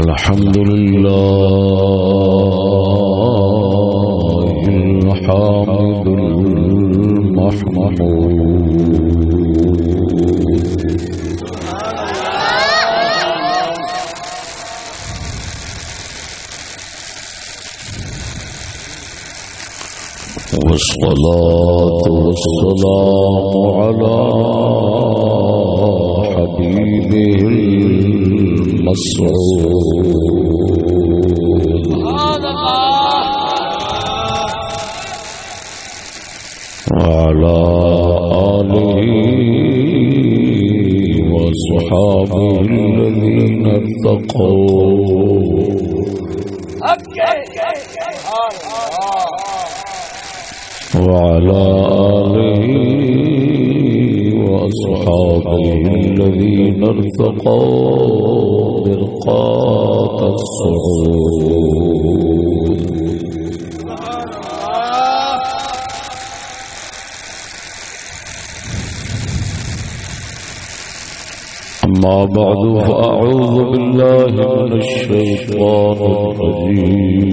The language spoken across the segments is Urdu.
الحمد لله الحامد المحمود والصلاة والسلام على حبيبه المسعود وعلى آله وصحابه الذين اتقوا وعلى آله وأصحابه الذين ارتقوا برقاة الصعود. أما بعد فأعوذ بالله من الشيطان الرجيم.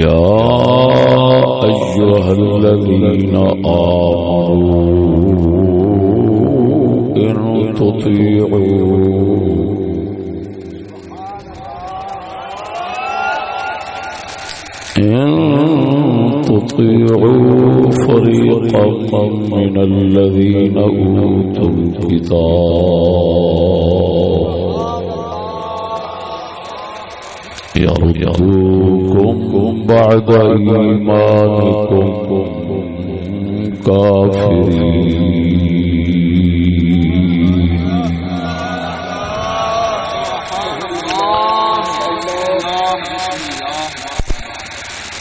يا أيها الذين آمنوا إن تطيعوا إن تطيعوا فريقا من الذين أوتوا الكتاب. يردوكم بعد إيمانكم كافرين.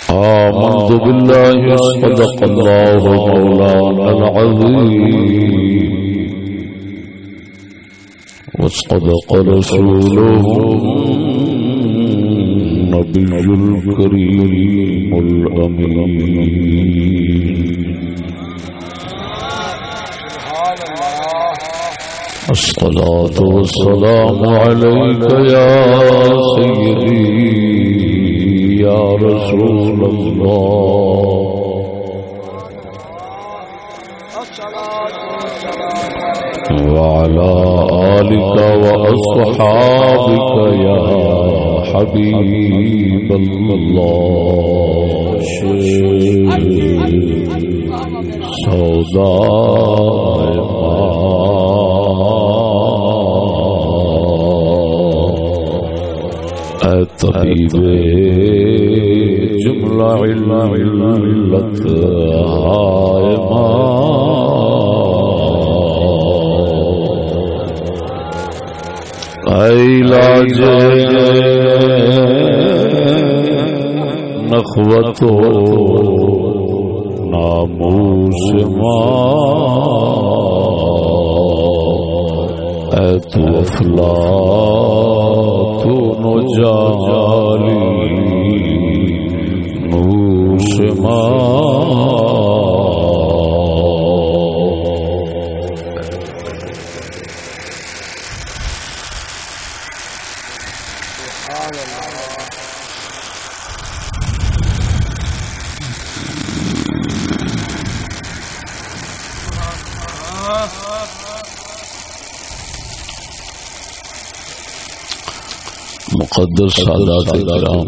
آمنت بالله صدق الله مولانا العظيم. وصدق رسوله النبي الكريم الأمين الصلاة والسلام عليك يا سيدي يا رسول الله وعلى آلك وأصحابك يا حبيب الله. سوداء طبيب جملة علة علاج نخوت ناموس اے تو افلا تو نجالی نوش مقدس سادات کرام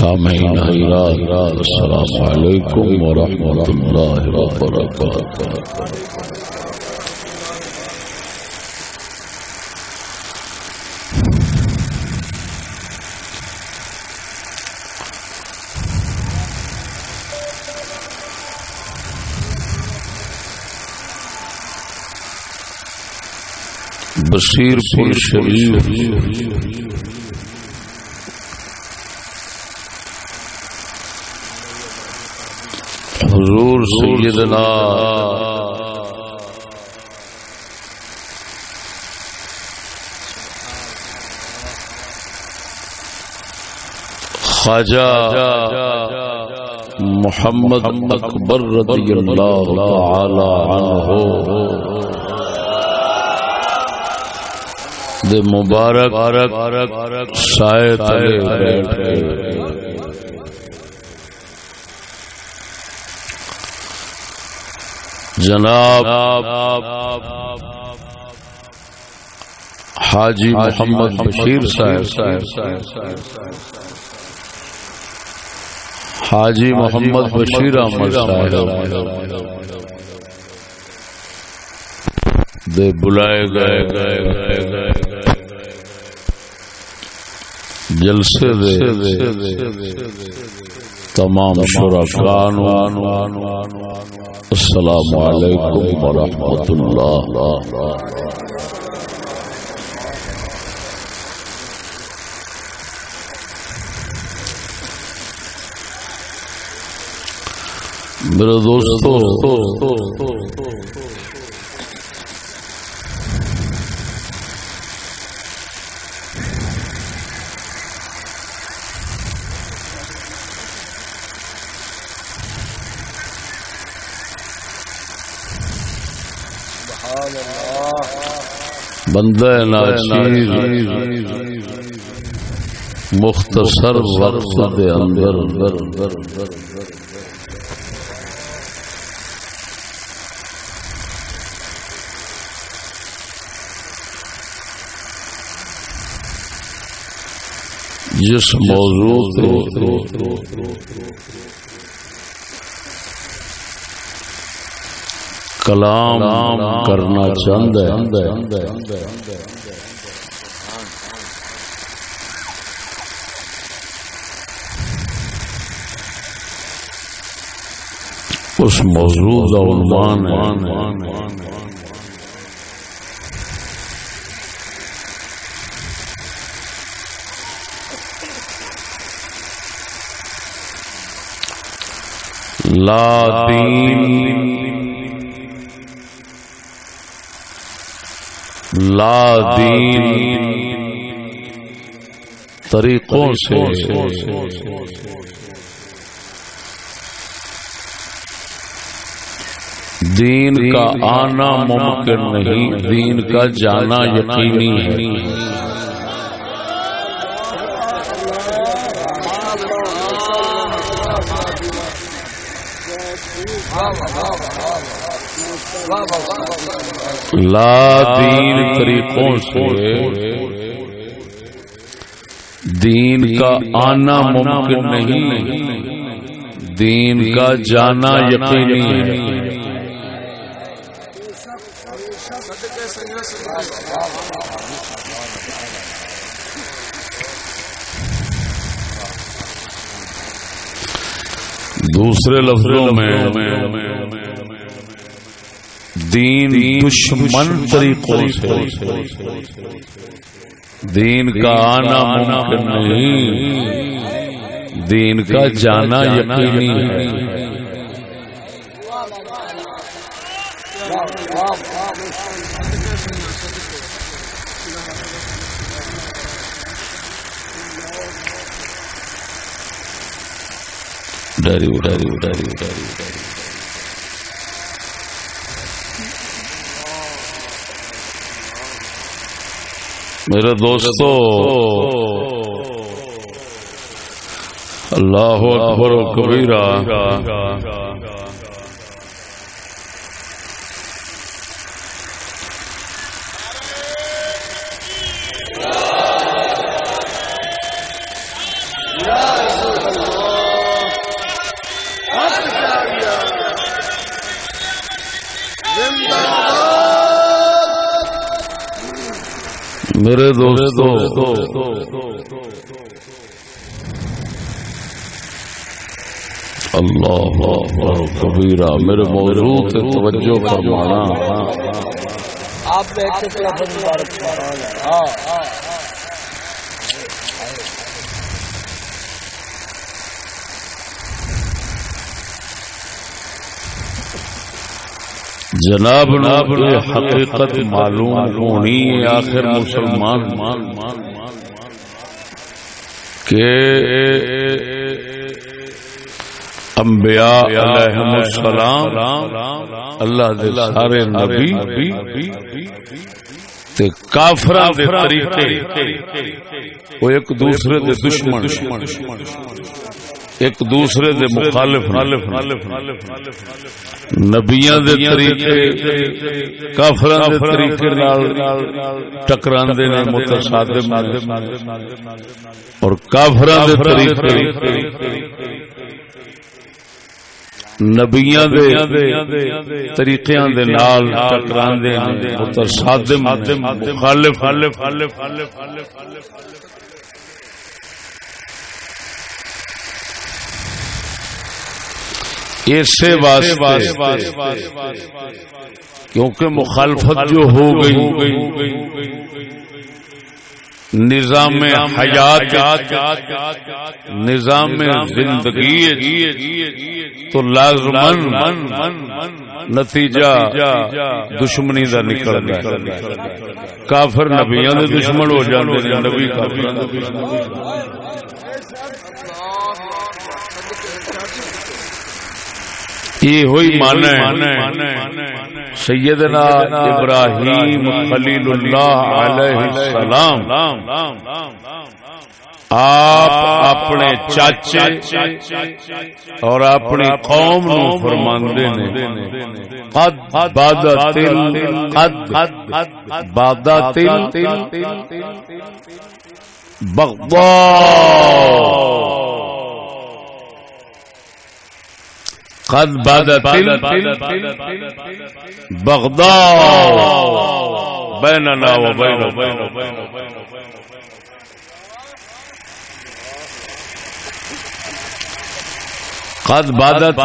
سامعین حیرات السلام علیکم ورحمۃ اللہ وبرکاتہ۔ بصیر پور شریف۔ حضور سیدنا خواجہ محمد اکبر رضی اللہ تعالی عنہ۔ دے مبارک سائے تلے بیٹھ کے جناب حاجی محمد بشیر صاحب۔ حاجی محمد بشیر احمد صاحب۔ دے بلائے گئے۔ گئے گئے۔ جلسے دے تمام شرکان السلام علیکم ورحمۃ اللہ۔ میرے دوستو بندہ ناچیر مختصر وقت دے اندر۔ جس موضوع کلام کرنا چاہتا ہے۔ اس موضوع کا عنوان ہے۔ لا دین لا دین طریقوں سے دین کا آنا ممکن نہیں دین کا جانا یقینی ہے۔ لا دین طریقوں سے دین کا آنا ممکن نہیں۔ دین کا جانا یقینی ہے۔ دوسرے لفظوں میں دین دشمن طریقوں سے۔ دین کا آنا ممکن نہیں۔ دین کا جانا یقینی ہے۔ ڈری ڈری ڈری ڈری ڈری میرے دوستو اللہ اکبر و کبیرہ۔ میرے دوستو اللہ کبیرہ میرے موضوع سے توجہ فرمانا۔ آپ لفظ مبارک ہاں۔ جناب ناب حقیقت معلوم ہونی آخر مسلمان کہ انبیاء علیہم السلام، اللہ دے سارے نبی تے کافراں دے طریقے، وہ ایک دوسرے دے دشمن ایک دوسرے دے مخالف نبیاں دے طریقے، کافراں دے طریقے نال ٹکراندے نے متصادم اور کافراں دے طریقے، نبیاں دے طریقیاں دے نال ٹکراندے متصادم مخالف اسے واسطے۔ کیونکہ مخالفت جو ہو گئی، نظام حیات، نظام زندگی تو لازمن نتیجہ دشمنی دا نکل گیا۔ کافر نبیاں دے دشمن ہو جاندے نبی کافر یہ ہوئی مانا سیدنا ابراہیم خلیل اللہ علیہ السلام۔ آپ اپنے چاچے اور اپنی قوم نو فرماندے نے۔ قد بادتل قد بادتل بغضاء۔ قد بدت بغضاء بيننا وبين قد بدت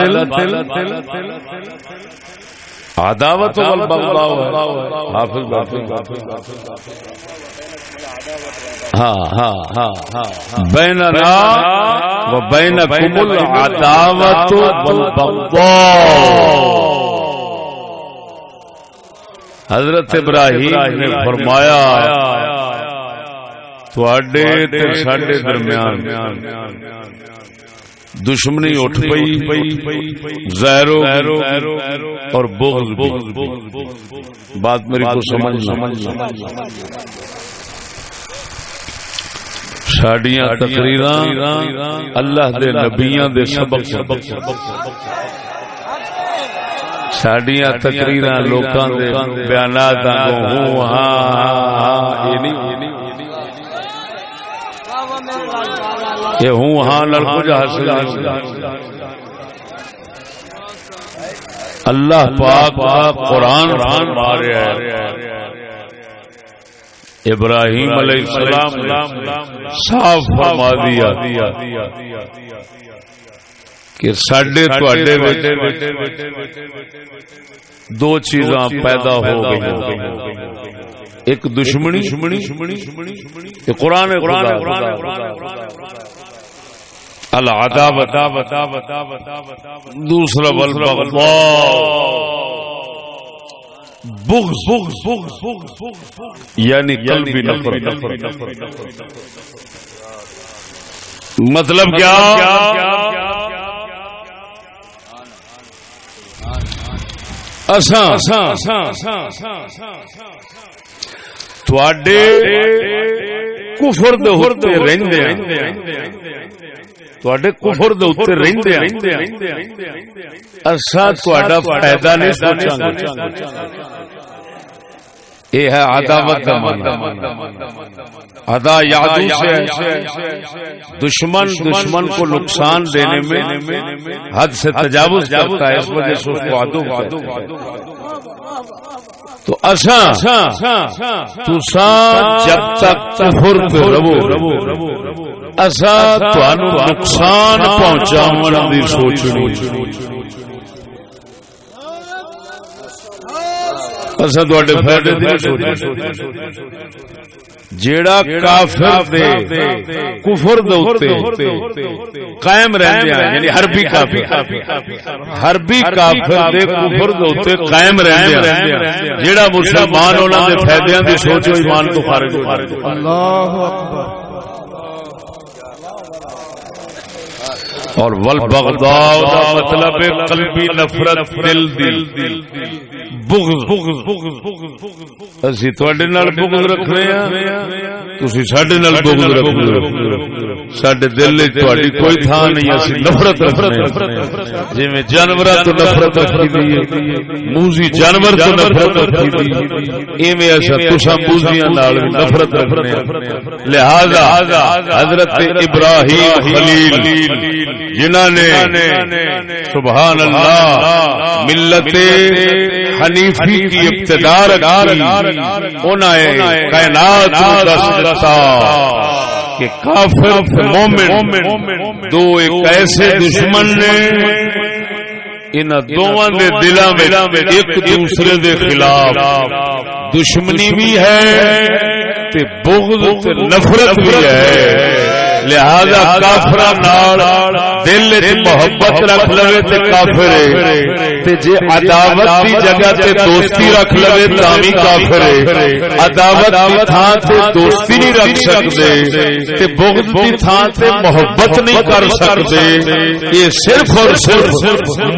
عداوت والبغضاء. حافظ حافظ. بیننا و بینکم العداوت والبغضاء۔ حضرت ابراہیم نے فرمایا تھوڑے تے ساڈے درمیان دشمنی اٹھ پئی زہرو اور بغض بات میری کو سمجھ ساڈیاں تقریر اللہ دے نبیاں دے سبق ساڈیاں تقریر لوکاں دے بیانات ہوں ہاں ہاں یہ نہیں۔ یہ ہوں ہاں نال کچھ حاصل اللہ پاک قرآن مارے ابراہیم علیہ السلام صاف فرما دیا کہ سڈے دو چیزاں پیدا ہو گئی ایک دشمنی قرآن دوسرا بل بغض یعنی قلبی نفرت مطلب کیا؟ کفر رہندے کفر رہندے فائدہ نہیں یہ ہے عداوت کا مانا ادا یادو سے دشمن دشمن کو نقصان دینے میں حد سے تجاوز کرتا ہے اس وجہ سے اس کو عدو تو اچھا، اصا تسا جب تک کفر رہو۔ اچھا، اصا نقصان پہنچا دی سوچنی۔ اچھا، اصا تے فائدے دی جیڑا کافر دے کفر دے قائم رہندے ہیں یعنی حربی کافر حربی کافر دے کفر دے قائم رہندے ہیں جیڑا مسلمان انہاں دے فائدیاں دی سوچو ایمان تو خارج ہو اللہ اکبر۔ اور ول بغداد مطلب قلبی نفرت دل دی۔ دل اسی تھوڑے بغض رکھ رہے ہیں تھی سڈے بغض رکھ سڈے دل وچ تھی کوئی تھان نہیں، اسی نفرت رکھ رہے ہاں۔ جی میں جانور تو نفرت رکھی دی موزی جانور تو نفرت رکھی دی ایویں ایسا تسا موزیاں نال نفرت رکھ رہے ہیں لہذا حضرت ابراہیم خلیل جنہ نے سبحان اللہ ملت حنیفی کی ابتدا کائنات کہ کافر مومن دو ایک ایسے دشمن نے ان دونوں دے دلوں میں ایک دوسرے دے خلاف دشمنی بھی ہے تے بغض تے نفرت بھی ہے۔ لہذا کافر دل محبت رکھ لو تے کافر جی عداوت کی جگہ تے دوستی رکھ لو تامی کافر عداوت کی تھان تے دوستی نہیں رکھ سکتے۔ تے بغض کی تھان تے محبت نہیں کر سکتے۔ یہ صرف اور صرف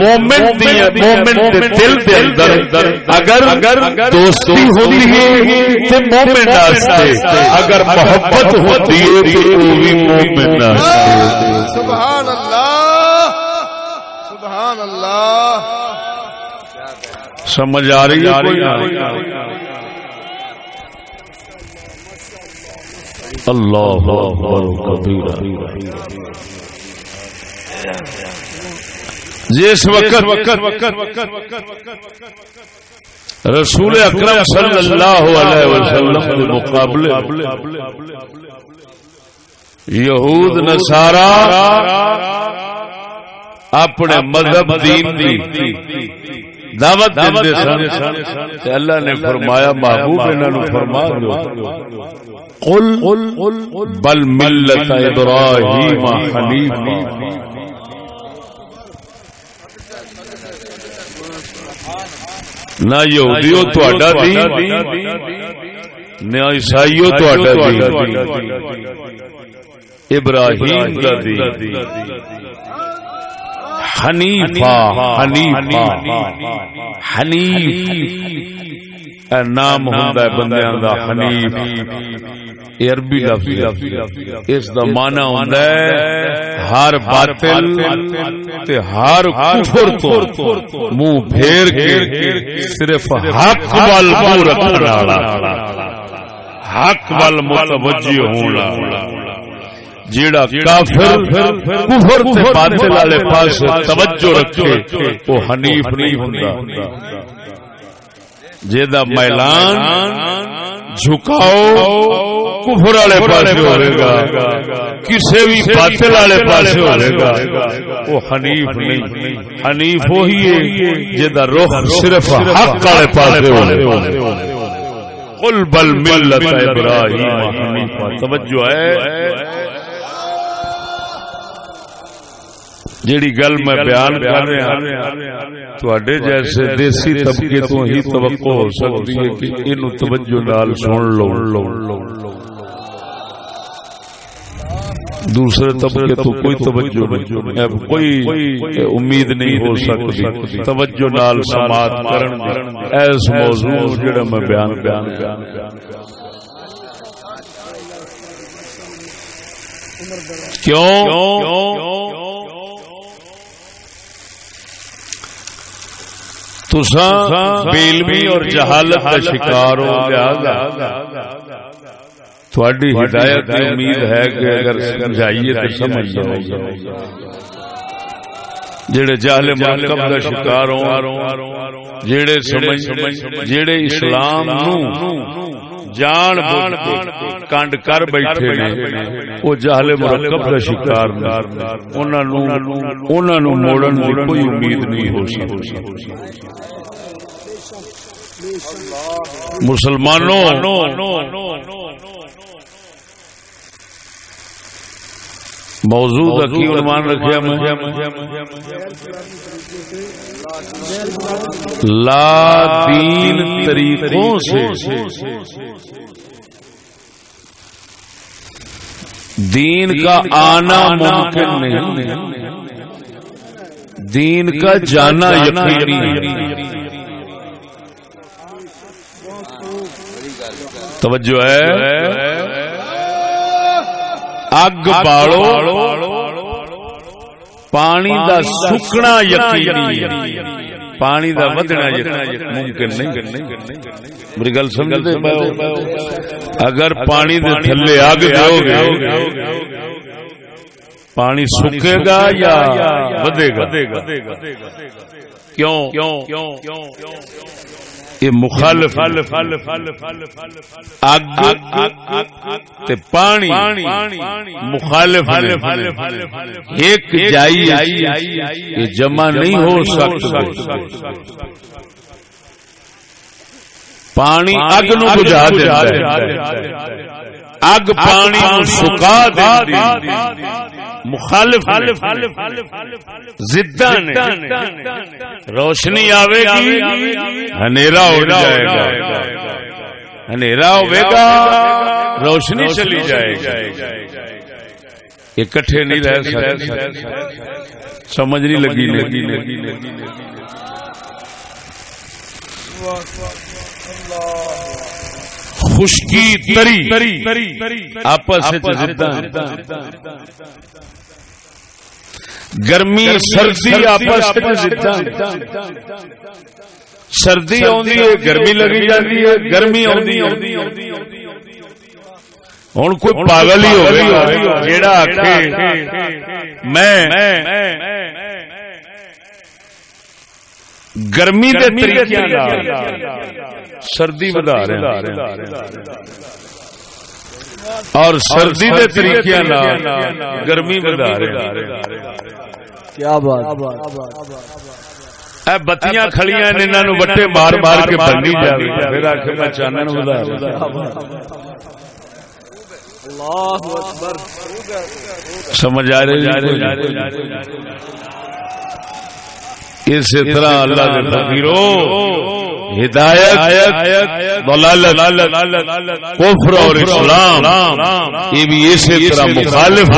مومن دی مومن دے دل دے اندر۔ اگر اگر دوستی ہوتی ہے تے مومن واسطے اگر محبت ہوتی ہے تو وہ بھی سبحان اللہ۔ سبحان اللہ۔ سمجھ آ رہی ہے اللہ جس وقت رسول اکرم صلی اللہ علیہ وسلم کے مقابلے یہود نسارا اپنے مذہب دین دی دعوت دے سن تے اللہ نے فرمایا، محبوب انہوں فرما دو قل، بل ملت ابراہیم حنیف نہ یہودیو تہاڈا دین، نہ عیسائیو تہاڈا دین۔ ابراہیم دا دین۔ حنیفہ حنیفہ۔ حنیف۔ نام ہوندا ہے بندیاں دا حنیف۔ عربی لفظ اس دا معنی ہوندا ہے ہر باطل تے ہر کفر تو منہ پھیر کے صرف حق وال منہ رکھنا والا حق وال متوجہ ہونا جیڑا کافر، کفر تے باطل والے پاس توجہ رکھے، وہ حنیف نہیں ہوندا۔ جیدا میلان جھکاؤ کفر والے پاس ہوے گا، کسے بھی باطل والے پاس ہوے گا، وہ حنیف نہیں۔ حنیف وہی ہے جیدا رخ صرف حق والے پاس ہوے قل بل ملت ابراہیم حنیفہ توجہ ہے۔ جیڑی گل میں بیان کر رہا تھوڑے جیسے دیسی طبقے تو ہی توقع ہو سکتی ہے کہ ان توجہ نال سن لو۔ دوسرے طبقے تو کوئی توجہ نہیں۔ کوئی امید نہیں ہو سکتی۔ توجہ نال سماعت کرن ایس موضوع جڑا میں بیان بیان کیوں؟ بیلمی اور جہالت کا شکار ہو تھوڑی ہدایت کی امید ہے کہ اگر سمجھائیے تو سمجھ جاؤ جڑے جہل مرکب کا شکار ہو جڑے سمجھ جڑے اسلام نو جان کنڈ کر بیٹھے نے۔ وہ جہل مرکب کا شکار موڑن کوئی امید نہیں ہو سکتی۔ مسلمانوں موضوع کا کی عنوان رکھا میں لا دین طریقوں سے۔ دین کا آنا ممکن نہیں۔ دین کا جانا یقینی ہے۔ توجہ ہے۔ اگ بالو پانی دا سکنا یقینی پانی دا ودنا ممکن نہیں میری گل سمجھتے اگر پانی دے تھلے اگ دو گے پانی سکے گا یا ودے گا کیوں یہ مخالف پانی مخالف ایک جائی یہ جمع نہیں ہو سکتا۔ پانی اگ نو بجھا دیتا ہے۔ اگ پانی سکا دے مخالف روشنی آئے گی۔ ہنیرا ہو جائے گا۔ ہنیرا ہوگا روشنی چلی جائے گی۔ اکٹھے نہیں رہ سکتے۔ سمجھ نہیں لگی لگی لگی لگی۔ خشکی تری آپس گرمی سردی آپس سردی آدھی ہے گرمی لگی جاتی ہے گرمی آدھی ہوں کوئی پاگل ہی ہو جڑا میں گرمی کے طریقے سردی بدا رہے اور سردی کے طریقے گرمی بدا رہے کیا بات۔ بتیاں کھڑیاں انہوں وٹے مار مار کے بننی جائے پھر آ کے میں چانن بدا سمجھ آ رہے اسی طرح اللہ کے فقیرو ہدایت کفر اور اسلام یہ بھی اسی طرح مخالف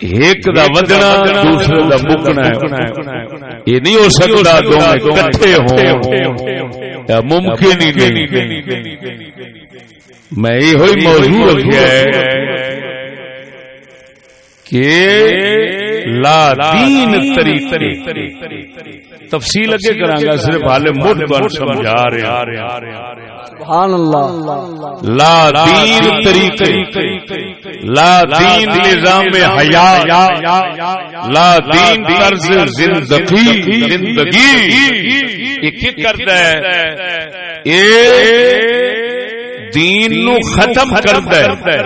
ایک دا ودنا دوسرے دا مکنا ہے۔ یہ نہیں ہو سکتا دونوں کٹھے ہوں۔ ممکن ہی نہیں۔ میں یہ ہوئی موضوع رکھا ہے کہ لا دین طریقے تفصیل اگے کرانگا صرف حال مد بن سمجھا رہے سبحان اللہ لا دین طریقے۔ لا دین نظام حیا لا دین طرز زندگی۔ زندگی۔ کیا کرتا ہے۔ اے دین نو ختم کرتا ہے۔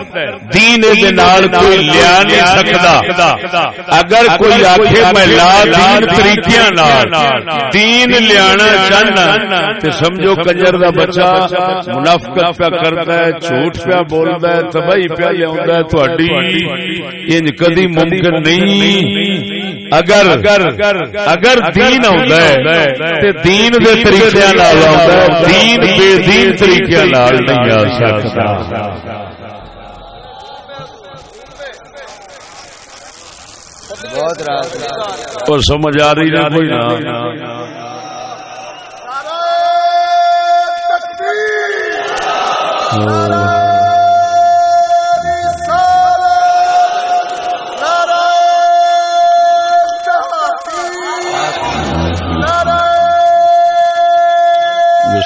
دین دے نال کوئی لیا نہیں سکتا۔ اگر کوئی آکھے میں لا دین طریقیاں نال۔ دین لیانا چاہنا۔ تے سمجھو کنجر دا بچہ منافقت پہ کرتا ہے جھوٹ پہ بولدا ہے تباہی پہ لیا تہاڈی انج کدی ممکن نہیں۔ اگر اگر دین آتا ہے دین دے طریقے دین بے دین طریقے نہیں آ سکتا اور سمجھ آ رہی نہ کوئی نہ Oh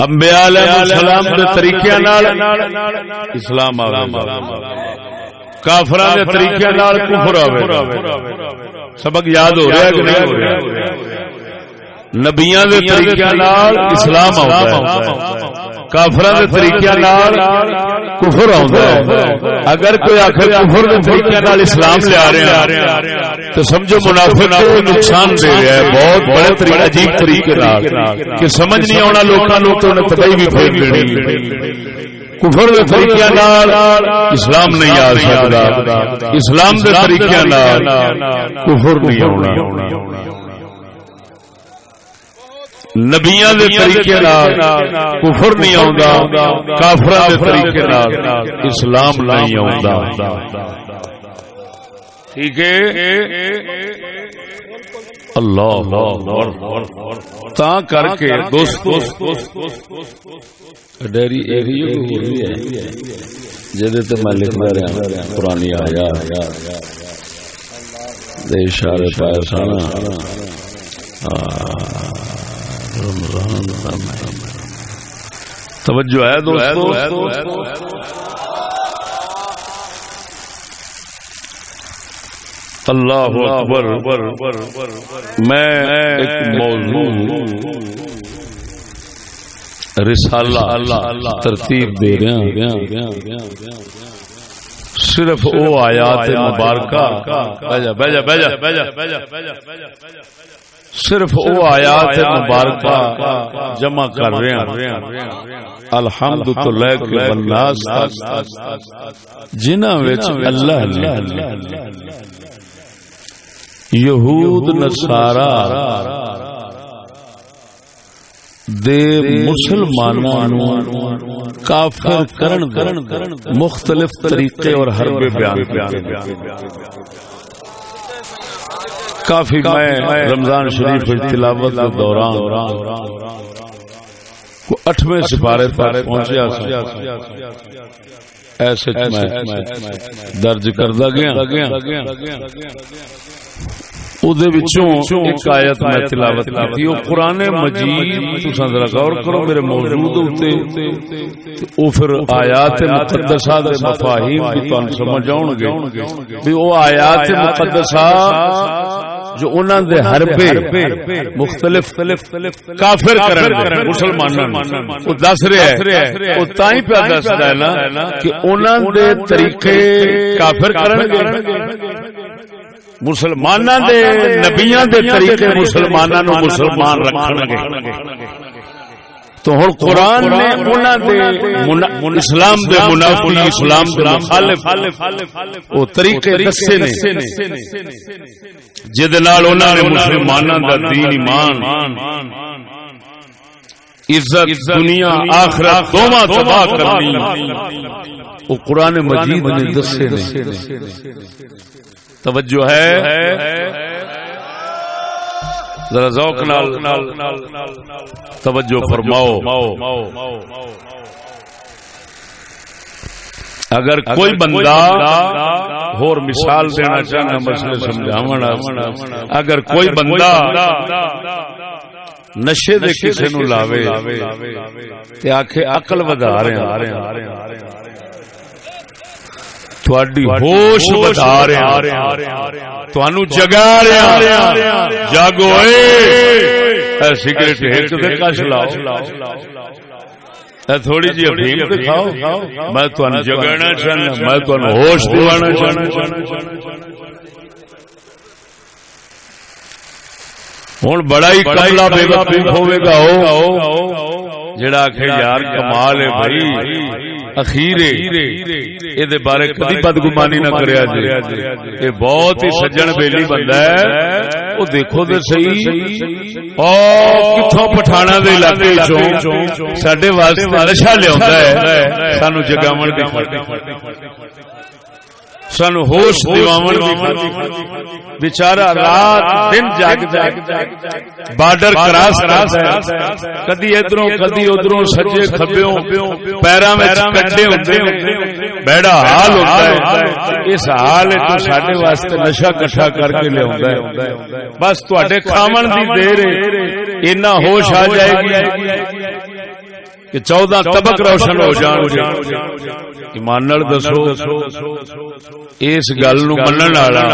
انبیاء علیہ السلام دے طریقے نال اسلام آوے کافراں دے طریقے نال کفر آوے سبق یاد ہو رہا ہے کہ نہیں ہو رہا نبیاں دے طریقے نال اسلام ہے کافر کے طریقے کفر اگر کوئی آخر کفر کے طریقے اسلام لیا رہے ہاں، تو سمجھو منافع نقصان دے رہا ہے۔ بہت بڑے طریقے عجیب طریقے کہ سمجھ نہیں آنا لوگوں کو پتہ بھی پھیر دینی۔ کفر کے طریقے اسلام نہیں آ سکتا اسلام کے طریقے کفر نہیں آنا نبیاں دے طریقے کفر نہیں آتا کافر دے طریقے اسلام نہیں آتا ٹھیک ہے؟ اللہ تا کر کے دوست ڈیری ایری ہے۔ جہد میں لکھنا رہا پرانی آیا اشارے پایا سانا۔ توجہ ہے دوستو؟ اللہ اکبر میں ایک موضوع رسالہ اللہ ترتیب دے رہا صرف وہ آیات مبارکہ۔ بیجا بیجا بیجا بیجا بیجا بیجا۔ صرف وہ آیات مبارکہ جمع کر رہے ہیں۔ الحمد تو لے کے بناس جنہ وچ اللہ نے یہود نصارا دے مسلمانوں کافر کرن مختلف طریقے اور حربے بیان کافی میں رمضان شریف تلاوت کے دوران اٹھویں سپارے پر پہنچیا ایسے درج کردہ گیا۔ ایک آیت میں تلاوت مجید تساں ذرا غور کرو میرے موجود ہوتے او پھر آیات مقدسہ دے مفاہیم سمجھ گے بھی آیات مقدسہ جو انہاں دے حربے مختلف کافر کرن مسلماناں او دس رہا ہے او تائیں پہ دسدا ہے نا کہ انہاں دے طریقے کافر کرن گے۔ مسلمان دے، نبیاں دے طریقے مسلمانوں نو مسلمان رکھن گے۔ تو ہن قرآن نے انہاں دے اسلام دے منافی اسلام دے مخالف۔ او طریقے دسے نے۔ جے دے نال انہاں نے مسلماناں دا دین ایمان۔ عزت دنیا آخرت دوواں تباہ کرنی او قرآن مجید نے دسے نے۔ توجہ ہے۔ ذرا ذوق نال توجہ فرماؤ۔ اگر کوئی بندہ اور مثال دینا چاہنا مسئلے سمجھا اگر کوئی بندہ نشے دے کسی نو لاوے تے آکھے عقل ودا رہے ہیں۔ ہوش بتا رہے تھانو جگا رہے جاگو سگریٹ ایک دے کش لاؤ تھوڑی جی افیم دکھاؤ میں جگانا چاہنا میں ہوش دوانا چاہنا ہوں بڑا ہی کملا بے وقوف ہوے گا جڑا کہ یار کمال ہے بھائی اخیر بارے کدی بدگمانی نہ کریا جی یہ بہت ہی سجن بیلی بندہ ہے۔ وہ دیکھو تو سی کتوں پٹھانا دے علاقے سڈے واسطے نشا لیا سانو جگاو سن ہوش بچارا رات دن جاگ جاگ بارڈر کراس کراس کدی ادھر کدی ادھر سجے کبیوں پیرا میں بیڑا حال ہوتا ہے۔ اس حال سڈے واسطے نشا کٹھا کر کے لیا بس تے کھاون کی دیر اینا ہوش آ جائے گی۔ کہ چودہ طبق روشن ہو جان ایمان دسو اس گل نو منن والا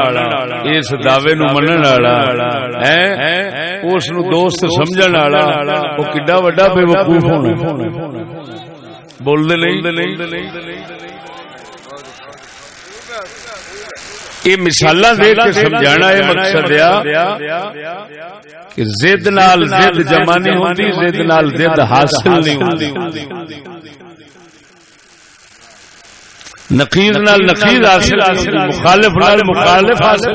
اس دعوے نو منن والا۔ اس نو دوست سمجھن والا۔ او کڈا وڈا بے وقوف ہونا۔ بول دے نہیں۔ یہ مثال دے کے سمجھانا یہ مقصد کہ زد نال زد جمع نہیں ہوتی زد نال زد حاصل نہیں ہوتی نقیز نال نقیز حاصل مخالف نال مخالف حاصل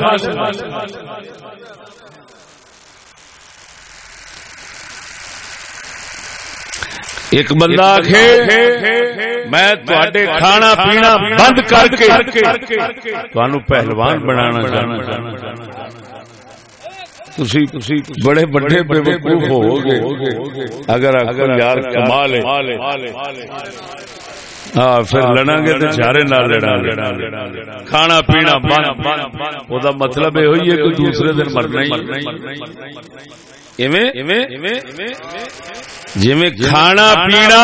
ایک بندہ آخے میں تے کھانا پینا بند کر کے پہلوان بنا بڑے بڑے بے وقوف ہو گے اگر اگر یار کمال ہاں پھر لڑا گے تو چارے نہ لڑا کھانا پینا بند۔ مطلب یہ ہوئی ہے کہ دوسرے دن مرنا ہی جی کھانا پینا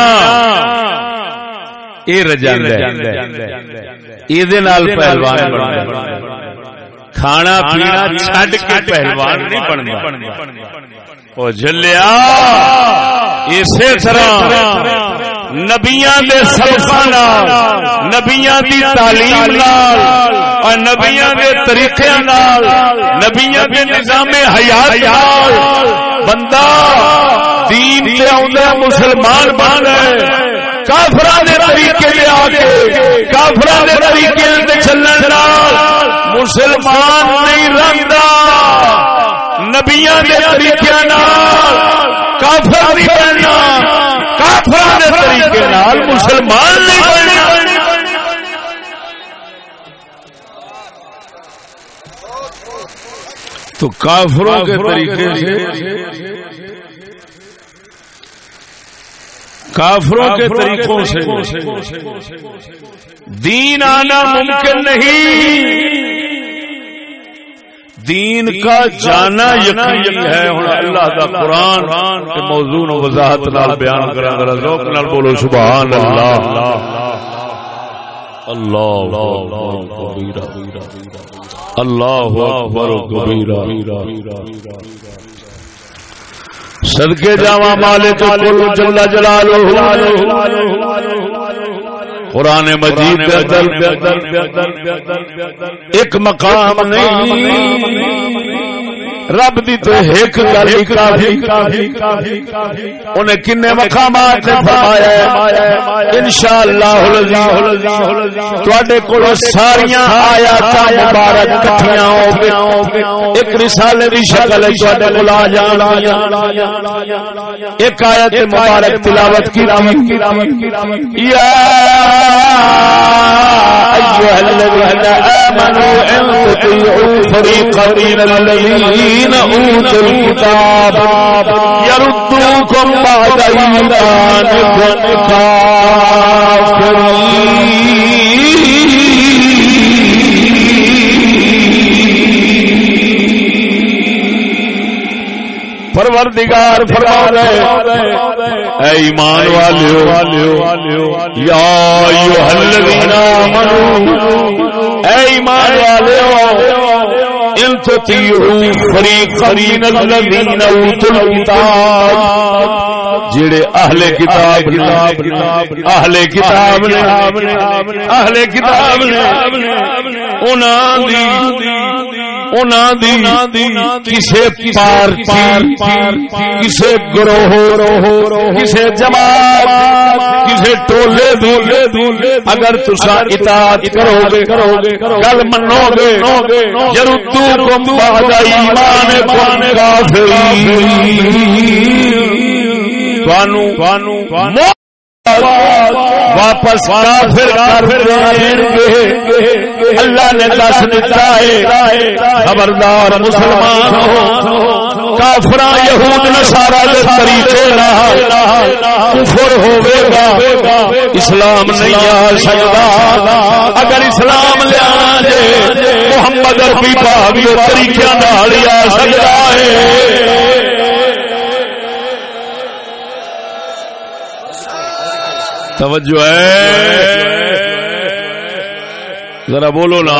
یہ پہلوان کھانا پینا چڈ کے پہلوان نہیں جلیا اسی طرح نبیاں دے سلفان نبیاں دی تعلیم نال اور نبیاں دے طریقے نال نبیاں دے نظام حیات نال بندہ دین تے اوندا مسلمان بن ہے کافراں دے طریقے لے آ کے، کافراں دے طریقے تے چلن نال مسلمان نہیں رہندا۔ نبیاں دے طریقے نال، کافر نہیں بننا۔ طریقے مسلمان نہیں بننا۔ تو کافروں کے طریقے سے کافروں کے طریقوں سے۔ دین آنا ممکن نہیں۔ دین کا جانا یقین ہے۔ ہن اللہ دا قرآن کے موضوع و وضاحت نال بیان کراں ذرا ذوق نال بولو سبحان اللہ۔ اللہ۔ اللہ اکبر کبیرہ۔ صدقے جاواں مالک کل جل جلالہ۔ قرآن مجید ایک مقام نہیں۔ رب دی تو ایک گل کافی انہیں کنے مقامات نے فرمایا انشاءاللہ تواڈے کول ساریاں آیات مبارک کٹھیاں ہو ایک رسالے دی شکل ہے تواڈے کول آ جان ایک آیت مبارک تلاوت کی یا ایھا الذین آمنوا ان تطیعوا فریقا من الذین الذين أوتوا الكتاب يردوكم بعد إيمانكم كافرين. پروردگار فرما رہے اے ایمان والیو، یا ایوہ الذین آمنوا، اے ایمان والیو ان تطیعوا من الذین اوتوا الکتاب، جڑے اہل کتاب اہل کتاب نے، اہل کتاب نے، انہاں دی پارٹی گروہ جماعت ٹولے دولے اگر تسا اطاعت کرو گے کرو گے گل منو گے ضرور کم بعد ایمان کون کافری توانو توانو واپس کافر کر گے۔ اللہ نے دس دیتا ہے، خبردار مسلمان کافر یہود نسارا کے طریقے کفر ہوے گا۔ اسلام نہیں آ سکتا۔ اگر اسلام لیا جے محمد اربی پاک طریقے آ سکتا ہے۔ توجہ ہے۔ ذرا بولو نا۔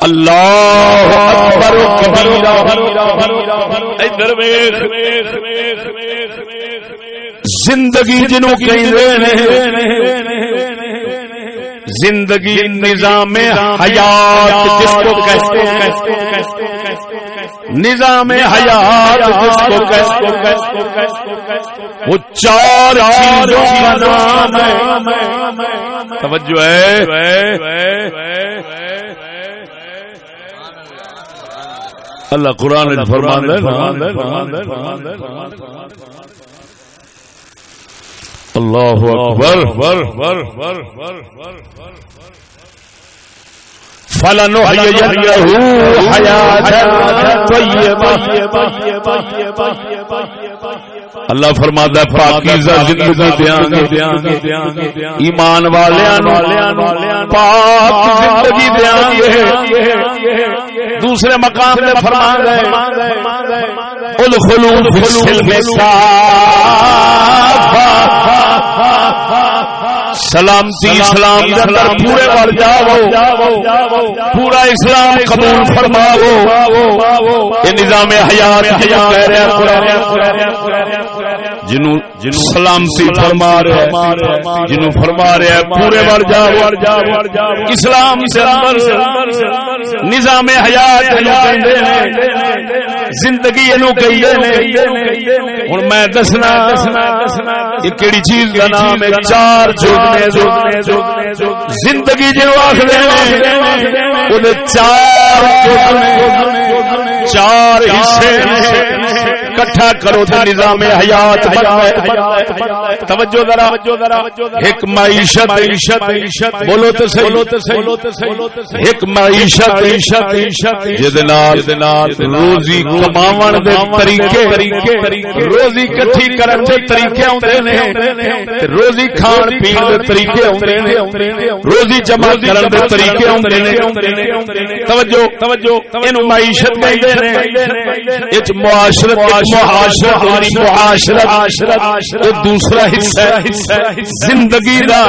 اللہ زندگی جنوں زندگی نظام حیات جس کو کہتے ہیں۔ نظام حیات جس کو کہتے ہیں، وہ چار چیزوں کا نام ہے۔ توجہ ہے۔ اللہ قرآن فرمان اللہ اکبر۔ فلن اللہ فرمادا پاکیزہ زندگی دیاں گے۔ ایمان والیاں پاک زندگی دیاں گے۔ دوسرے مقام میں فرما گئے ادخلوا فی السلم سلامتی اسلام کے اندر پورے بڑھ جاؤ۔ پورا اسلام قبول فرماو یہ نظام حیات کہہ رہا جنوں جنوں سلامتی فرما رہے جنوں فرما رہے پورے بڑھ جاؤ۔ اسلام نظام حیات زندگی ہوں میں دسنا یہ کہڑی چیز کا نام ہے چار زندگی جو آخر چار چار حصے کٹھا کرو تو نظام حیات توجہ ذرا، ایک معیشت معیشت بولو تو صحیح، ایک معیشت جناب روزی کماون دے طریقے روزی کٹھی کرن دے طریقے ہوندے نے روزی کھان پین دے طریقے ہوندے نے روزی جمع کرن دے طریقے ہوندے نے توجہ توجہ اینو معیشت کہندے نے اچ معاشرت معاشرت معاشرت تے دوسرا حصہ زندگی دا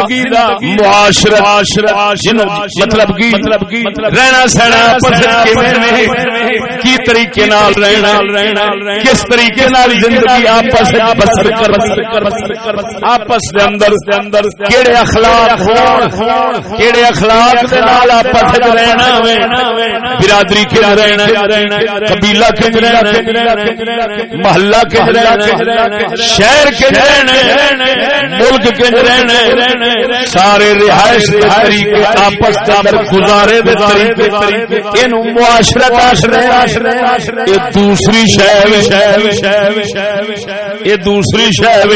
معاشرت مطلب کی رہنا سہنا کی طریقے نال رہنا کس طریقے زندگی آپس بسر کر آپس اندر کہڑے اخلاق کہڑے اخلاق آپس رہنا برادری کے رہنا قبیلہ رہنا محلہ کے شہر کے ملک کے سارے رہائش طریقے آپس گزارے معاشرت یہ دوسری شہر یہ دوسری شہر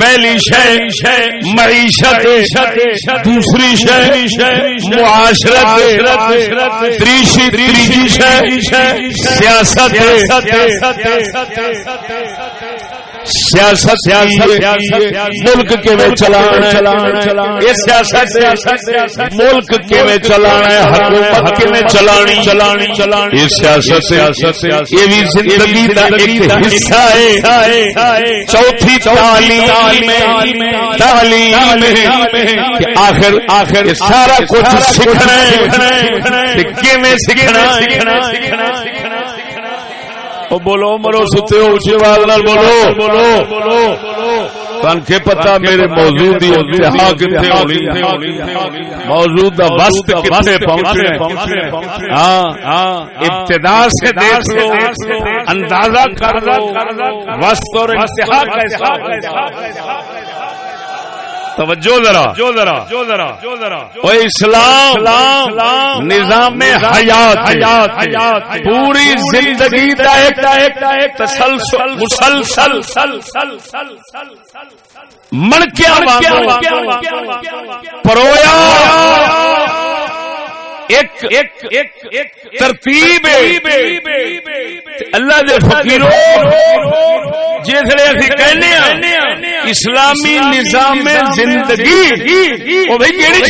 پہلی شہ معیشت دوسری شہ معاشرت تیسری شہ سیاست سیاست ملک کے چلانا یہ سیاست ملک کے چلانا حکومت کے چلانی؟ چلانی چلانی یہ سیاست سیاست یہ بھی زندگی کا ایک حصہ ہے۔ چوتھی تعلیم تعلیم آخر آخر سارا کچھ سیکھنا ہے۔ سیکھنا سیکھنا بولو مرو ستے ہو اچھی بات نال بولو بولو تن کے پتا میرے موجود انتہا کتنے ہونی وسط کتنے پہنچے ہاں ہاں ابتدا سے دیکھ لو اندازہ کر لو وسط اور انتہا کیسا توجہ ذرا۔ جو ذرا۔ جو ذرا۔ جو ذرا او اسلام۔ نظام حیات حیات پوری زندگی دا ایک ایک تسلسل مسلسل۔ منکیا پرویا۔ ترتیب اللہ دے فقیرو جسے اسی کہنے اسلامی نظام زندگی۔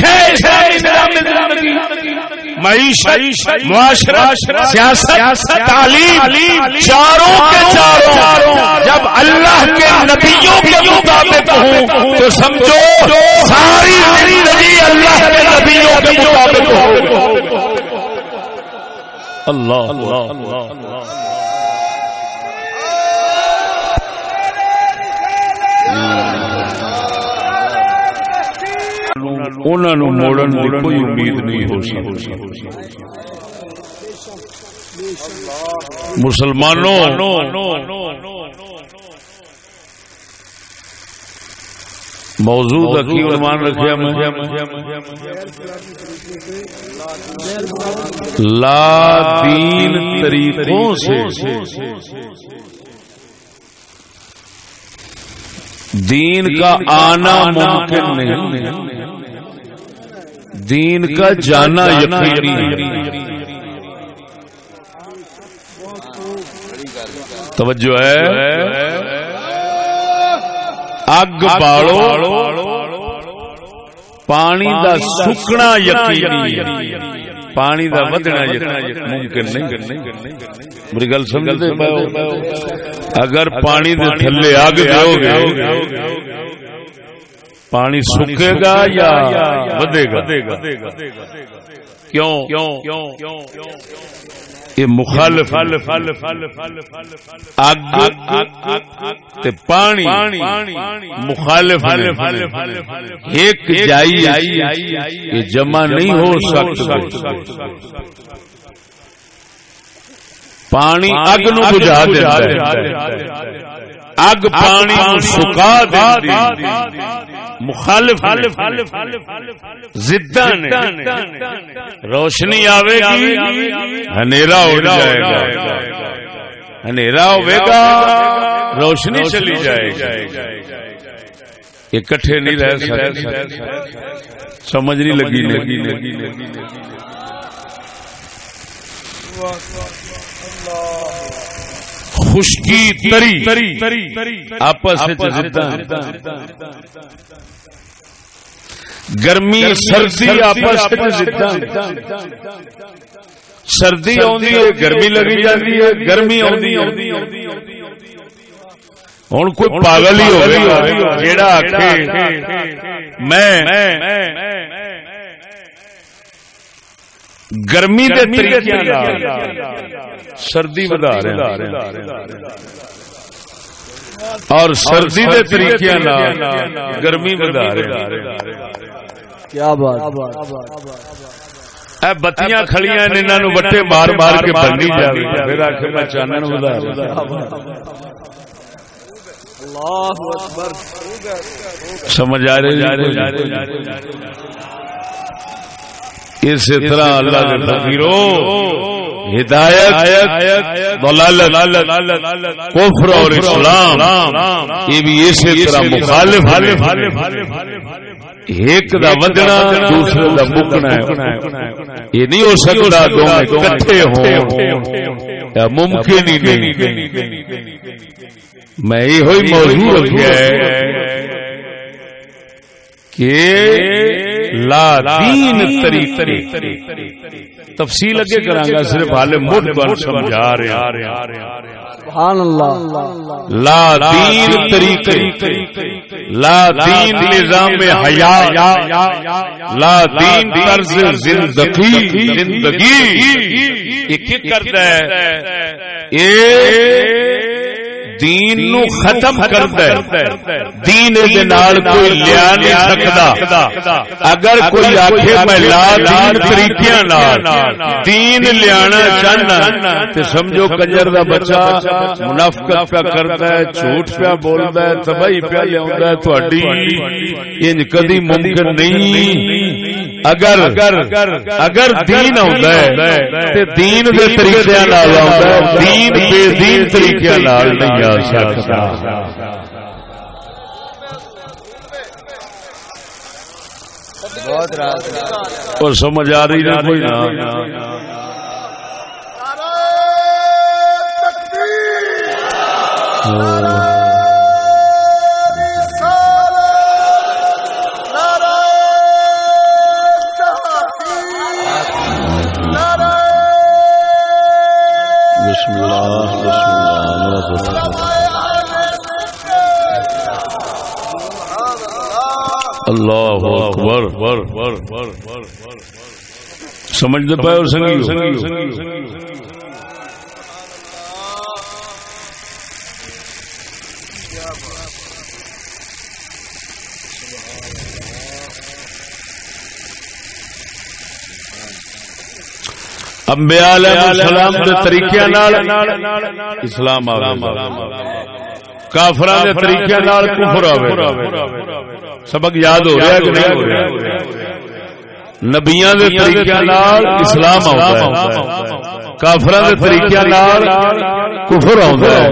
ہے اسلامی نظام زندگی؟ معیشت معاشرت سیاست تعلیم چاروں کے چاروں جب اللہ کے نبیوں کے مطابق ہوں تو سمجھو ساری زندگی اللہ کے نبیوں کے مطابق ہو اللہ اللہ موڑن کی کوئی امید نہیں ہو سکتی۔ مسلمانوں موضوع کی عنوان رکھا میں لا دین طریقوں سے۔ دین کا آنا ممکن نہیں۔ دین کا جانا یقینی توجہ ہے۔ اگ بالو پانی دا سکنا یقینی۔ پانی دا ودنا ممکن نہیں میری گل سمجھتے اگر پانی دے تھلے اگ دو گے پانی سکے گا یا ودے گا کیوں یہ مخالف پانی مخالف ایک جائی یہ جمع نہیں ہو سکتا۔ پانی اگ نو بجھا دے اگ پانی سکا مخالف روشنی آئے گی، ہنیرا ہو جائے گا۔ ہنیرا ہوئے گا، روشنی چلی جائے گی۔ اکٹھے نہیں رہ سکتے۔ سمجھ نہیں لگی لگی لگی لگی خشکی تری آپس گرمی سردی آپس سردی آدھی ہے گرمی لگی جاتی ہے گرمی آدھی ہوں کوئی پاگل ہی ہو جا میں گرمی دے سردی بدا رہے اور سردی دے طریقے گرمی بدا رہے کیا بات۔ اے بتیاں کھڑیاں نے انہاں نو وٹے مار مار کے بندی جاوے۔ پھر آکھے میں چانن اللہ اکبر۔ سمجھ آ رہی ہے اسی طرح اللہ کے فقیرو ہدایت کفر اور اسلام یہ بھی اسی طرح مخالف ایک دا ودنا دوسرے دا مکنا یہ نہیں ہو سکتا دونوں کٹھے ہوں۔ ممکن ہی نہیں۔ میں یہ ہوئی موضوع رکھا کہ لا دین طریقے۔ تفصیل اگے کرانگا صرف حالے مٹ بن سمجھا رہے سبحان اللہ لا دین طریقے۔ لا دین نظام حیا۔ لا دین طرز زندگی۔ زندگی۔ ایک کرتا ہے؟ اے دین نو ختم کرتا ہے۔ دین دے نال کوئی لیا نہیں سکتا۔ اگر کوئی آکھے میں لا دین طریقے نال۔ دین لیانا چاہنا۔ تے سمجھو کنجر دا بچہ منافقت پہ کرتا ہے جھوٹ پہ بولدا ہے تباہی پہ لیا ہے تہاڈی انج کدی ممکن نہیں۔ اگر اگر دین آتا ہے دین دے طریقے نال ہے دین بے دین طریقے نال نہیں آ سکتا۔ اور سمجھ آ رہی نہ کوئی نہ Oh اللہ اکبر سمجھتے پائے اور سنگی انبیاء علیہ السلام دے طریقے نال اسلام کافراں دے طریقے نال کفر آوے سبق یاد ہو رہا ہے کہ نہیں ہو رہا نبیاں دے طریقے نال اسلام ہے۔ کافر دے طریقے نال کفر ہے۔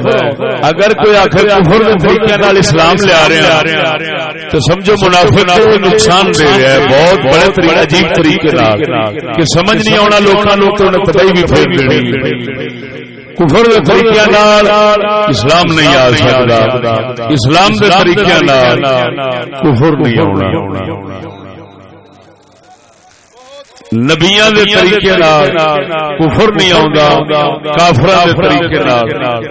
اگر کوئی آخر کفر دے طریقے نال اسلام لے آ رہے ہیں۔ تو سمجھو منافق کو نقصان دے رہا ہے بہت بڑے طریقے عجیب طریقے نال کہ سمجھ نہیں آنا لوکاں نو تو انہیں پتہ ہی بھی پھیر دینی۔ کفر دے طریقے نال اسلام نہیں آ سکتا۔ اسلام دے طریقے نال کفر نہیں آنا نبیاں دے طریقے نال کفر نہیں آوندا۔ کافراں دے طریقے نال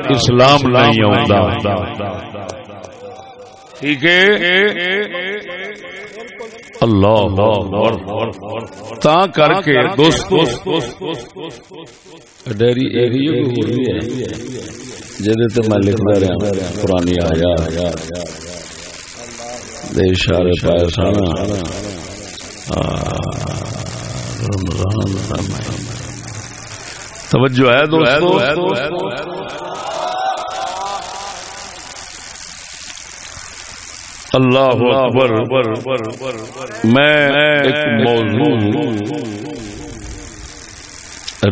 اسلام نہیں آوندا۔ ٹھیک ہے؟ اللہ تا کر کے دوستو ڈیری ہے۔ جدے تے میں لکھدا رہا پرانی آیا دے اشارے پائے سانا توجہ ہے دوستو؟ اللہ اکبر. میں ایک موضوع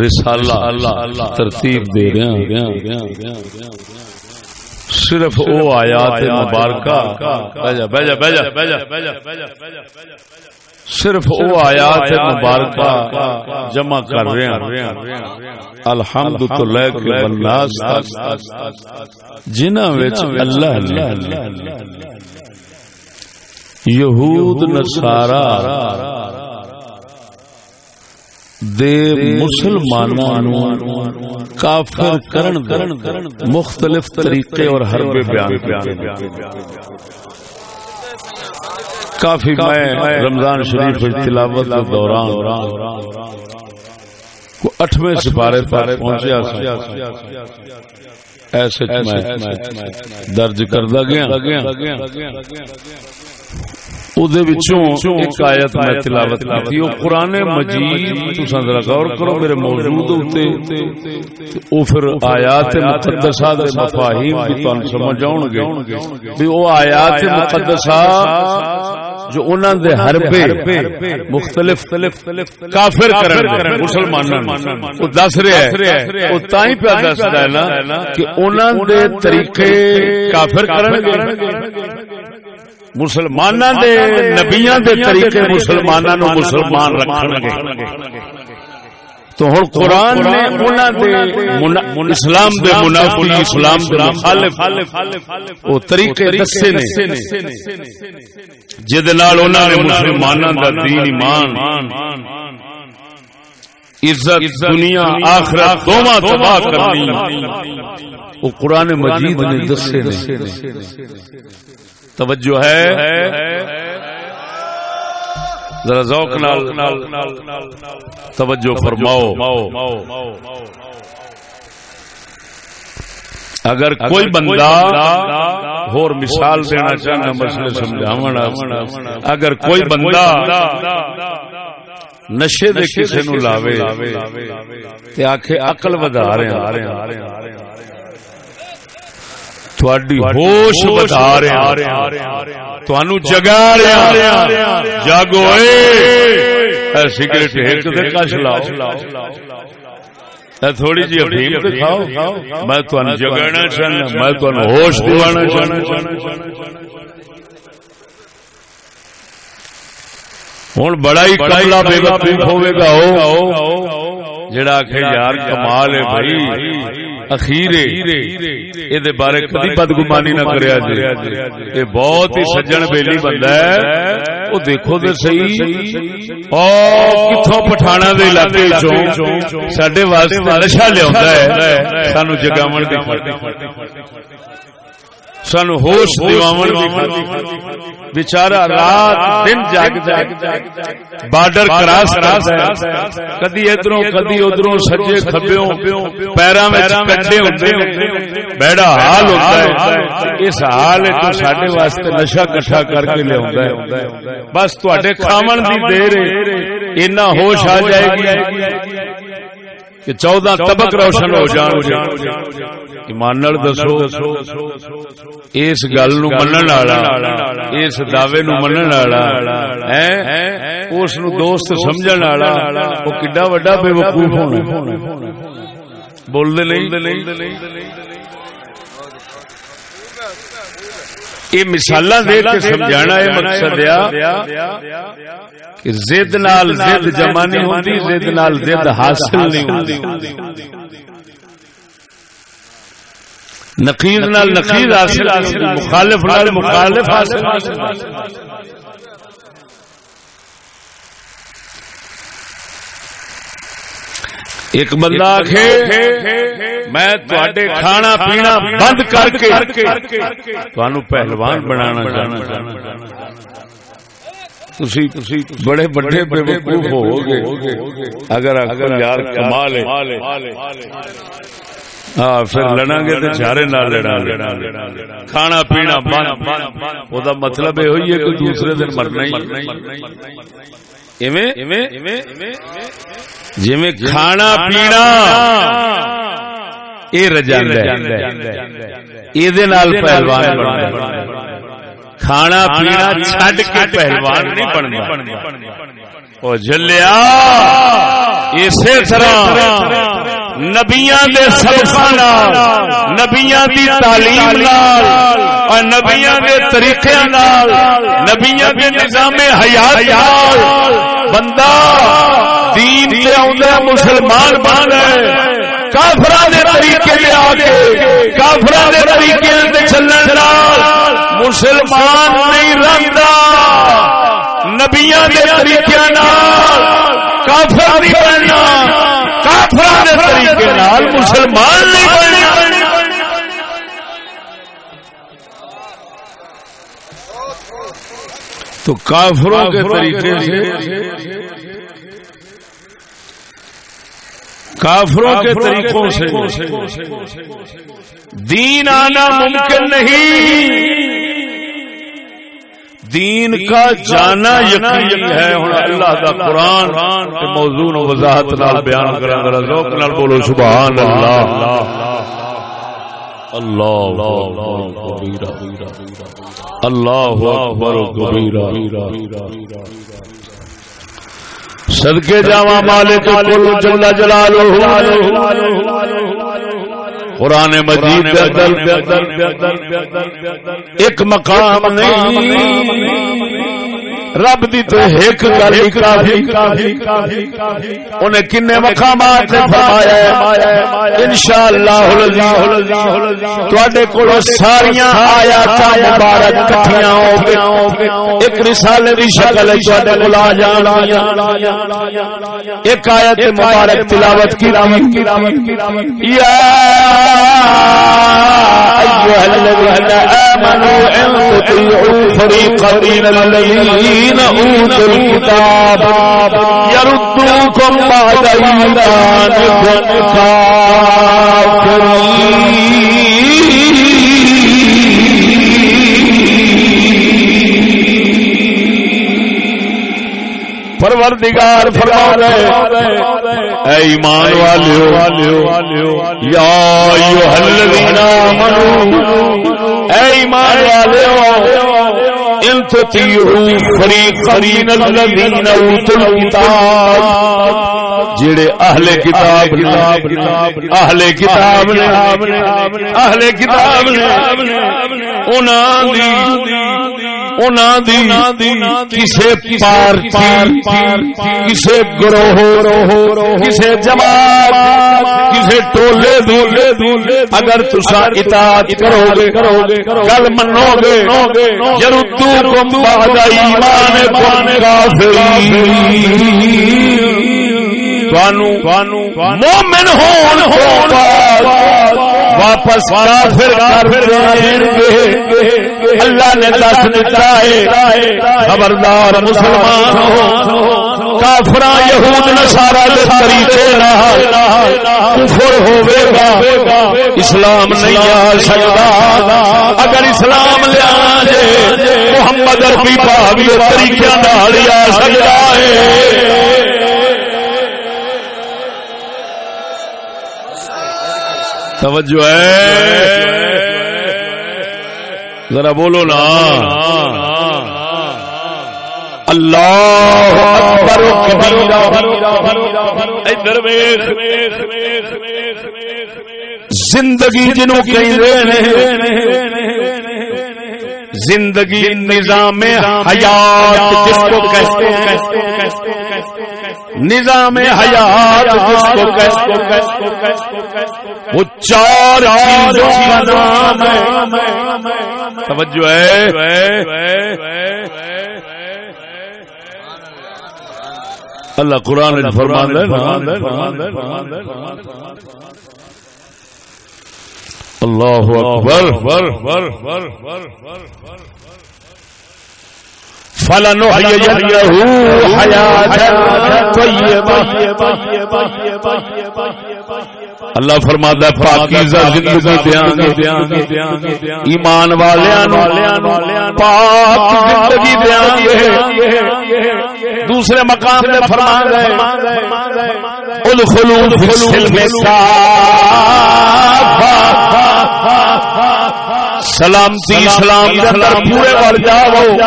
رسالہ ترتیب دے رہا صرف وہ آیات مبارکہ. بیجا بیجا بیجا. بیجا صرف وہ آیات مبارکہ جمع کر رہے ہیں. الحمد تو لے کے والناس جنہ وچ اللہ یہود نصارا دے مسلمانوں کافر کرن مختلف طریقے اور حرب بیان کافی میں رمضان شریف تلاوت کے دوران اٹھویں سپارے پر پہنچیا ایسے درج کردہ گیا۔ ایک آیت میں تلاوت کی قرآن مجید ذرا غور کرو میرے موجود او پھر آیات مقدسہ دے مفاہیم بھی تانوں سمجھ آون گے بھی او آیات مقدسہ جو انہاں دے حربے مختلف کافر کرن مسلماناں او دس رہا ہے او تائیں پہ دسدا ہے نا کہ انہاں دے طریقے کافر کرن گے۔ مسلمان دے نبیاں دے طریقے مسلمانوں نو مسلمان رکھن گے۔ تو ہن قرآن نے انہاں دے اسلام دے منافق اسلام دے مخالف۔ او طریقے دسے نے۔ جد نال انہاں نے مسلماناں دا دین ایمان۔ عزت دنیا آخرت دوواں تباہ کرنی۔ او قرآن مجید نے دسے نے۔ توجہ ہے۔ ذرا ذوق نال توجہ فرماؤ۔ اگر کوئی بندہ اور مثال دینا چاہنا مسئلے سمجھاونا۔ اگر کوئی بندہ نشے دے کسی نو لاوے تے آکھے عقل ودا رہے ہیں تھوڑی ہوش بتا رہے تھانو جگا رہے جاگو سگریٹ ایک دے کش لاؤ۔ تھوڑی جی افیم دکھاؤ۔ میں تھانو جگانا چاہنا میں تھانو ہوش دیوانا چاہنا ہوں بڑا ہی کملا بے وقوف ہوئے گا جڑا کہ یار کمال ہے بھائی۔ اخیر یہ بارے کدی بدگمانی نہ کریا جی یہ بہت ہی سجن بیلی بندہ ہے۔ وہ دیکھو تو سی کتوں پٹھانا دے علاقے سڈے واسطے نشا لیا سانو جگاو سانو ہوش دیواون بیچارہ رات دن جاگ جاگ بارڈر کراس کرتا کدی ادھروں کدی ادھروں، سجے کھبیوں پیراں وچ کڈے ہوندے بیڑا حال ہوتا ہے۔ اس حال تو ساڈے واسطے نشہ کٹھا کر کے لے بس تواڈے کھاون دی دیر اینا ہوش آ جائے گی۔ کہ چودہ طبق روشن ہو جان ایمان دسو اس گل نو منن والا اس دعوے نو منن والا۔ اس نو دوست سمجھن والا۔ او کڈا وڈا بے وقوف ہونا۔ بول دے نہیں۔ یہ مثال دے کے سمجھانا ہے مقصد کہ زد نال زد جمع نہیں ہوتی زد نال زد حاصل نہیں ہوتی نقید نال نقید حاصل مخالف نال مخالف حاصل ایک بندہ آخے میں تھوڑے کھانا پینا بند کر کے پہلوان بنانا چاہنا بڑے بڑے بے وقوف ہو گے اگر اگر یار کمال ہاں پھر لڑا گے تو چارے نہ لڑا کھانا پینا وہ مطلب یہ ہوئی ہے کہ دوسرے دن مرنا ہی جی کھانا پینا۔ یہ رجا یہ پہلوان کھانا پینا چڈ کے پہلوان نہیں بننا وہ جلیا اسی طرح۔ نبیاں دے سبقاں نبیاں دی تعلیم نال، اور نبیاں دے طریقے نال، نبیاں دے نظام حیات نال۔ بندہ دین تے اوندا مسلمان بن ہے۔ کافراں دے طریقے تے آ کے، کافراں دے طریقے تے چلن نال مسلمان نہیں رہندا۔ نبیاں دے طریقے نال کافر نہیں بننا۔ طریقے نال مسلمان نہیں بننا تو کافروں کے طریقے سے کافروں کے طریقوں سے دین آنا ممکن نہیں۔ دین کا جانا یقین ہے ہوں اللہ کا قرآن موضوع وضاحت نال بیان کرا ذوق نال بولو سبحان اللہ اللہ اللہ اکبر صدقے جاوا مالک کل جل جلالہ قرآن مجید ایک مقام نہیں رب دی تو ایک گل کافی۔ انہیں کنے مقامات فرمایا انشاءاللہ تواڈے کول آیات مبارک کٹھیاں ہو ایک رسالے دی شکل وچ تواڈے کول آ جان ایک آیت مبارک تلاوت کی یا ایھا الذین آمنوا ان تطیعوا فریقا من الذین الذين أوتوا الكتاب يردوكم بعد إيمانكم كافرين پروردگار فرما رہے اے ایمان والیو، یا ایوہ الذین آمنوا اے ایمان والیو ان فریقا من الذین اوتوا الکتاب، جڑے اہل کتاب نے، اہل کتاب نے، اہل کتاب نے، انہاں دی کسے پارٹی کسے گروہ کسے جماعت کسے ٹولے دولے اگر تسا اطاعت کرو گے کرو گے گل منو گے یردوکم بعد ایمان ایمانکم کافرین۔ مومن ہون ہون واپس کافر کر دیں گے۔ اللہ نے دس دیتا ہے، خبردار مسلمان ہو۔ کافرا یہود نسارا کے طریقے کفر ہوے گا۔ اسلام نہیں آ سکتا۔ اگر اسلام لیا محمد اربی پاک طریقے آ سکتا ہے۔ توجہ ہے۔ ذرا بولو نا۔ اللہ زندگی جنوں زندگی نظام حیات جس کو کہتے ہیں۔ نظام حیات وہ چار نام توجہ ہے۔ اللہ قرآن فرمان اللہ اکبر۔ فلن اللہ فرمادا پاکیزہ زندگی دیاں گے ایمان والیاں پاک زندگی دیاں گے دوسرے مقام میں فرما گئے ادخلوا فی السلم سلامتی اسلام کے اندر پورے بڑھ جاؤ۔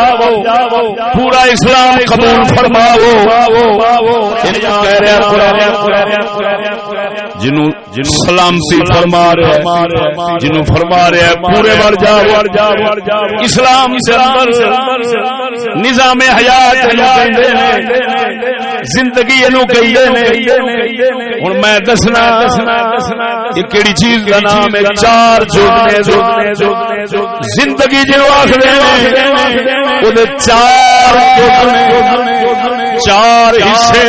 پورا اسلام قبول فرماؤ۔ جنوں جنوں سلامتی فرما رہے جنوں فرما رہے پورے بڑھ جاؤ اسلام سے نظام حیات زندگی ہوں میں دسنا، یہ کہڑی چیز کا نام ہے، چار زندگی جو آخر چار چار حصے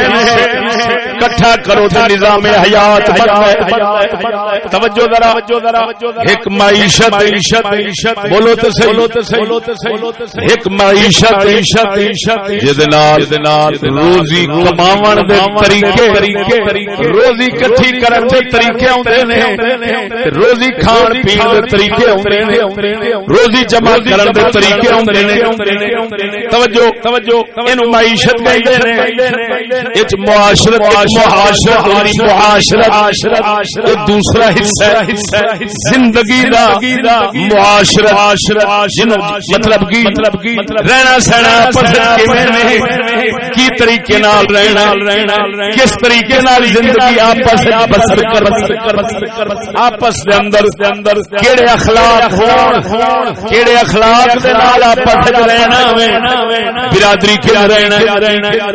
کٹھا کرو تو نظام حیات توجہ ذرا، ایک معیشت عیشت عیشت بولو تو صحیح بولو تو صحیح بولو تو صحیح ایک معیشت عیشت جدنال روزی کماون دے طریقے طریقے روزی کٹھی کرن دے طریقے ہوندے نے روزی کھان پین دے طریقے ہوندے نے، روزی جمع کرن دے طریقے ہوندے نے۔ توجہ توجہ اینو معیشت کہندے نے اچ معاشرت معاشرت یعنی معاشرت۔ دوسرا حصہ زندگی مطلب کی؟ رہنا سہنا کی طریقے کس طریقے زندگی آپس بسر کر آپس کے اندر کہڑے اخلاق کہڑے اخلاق آپس رہنا برادری کیا رہنا؟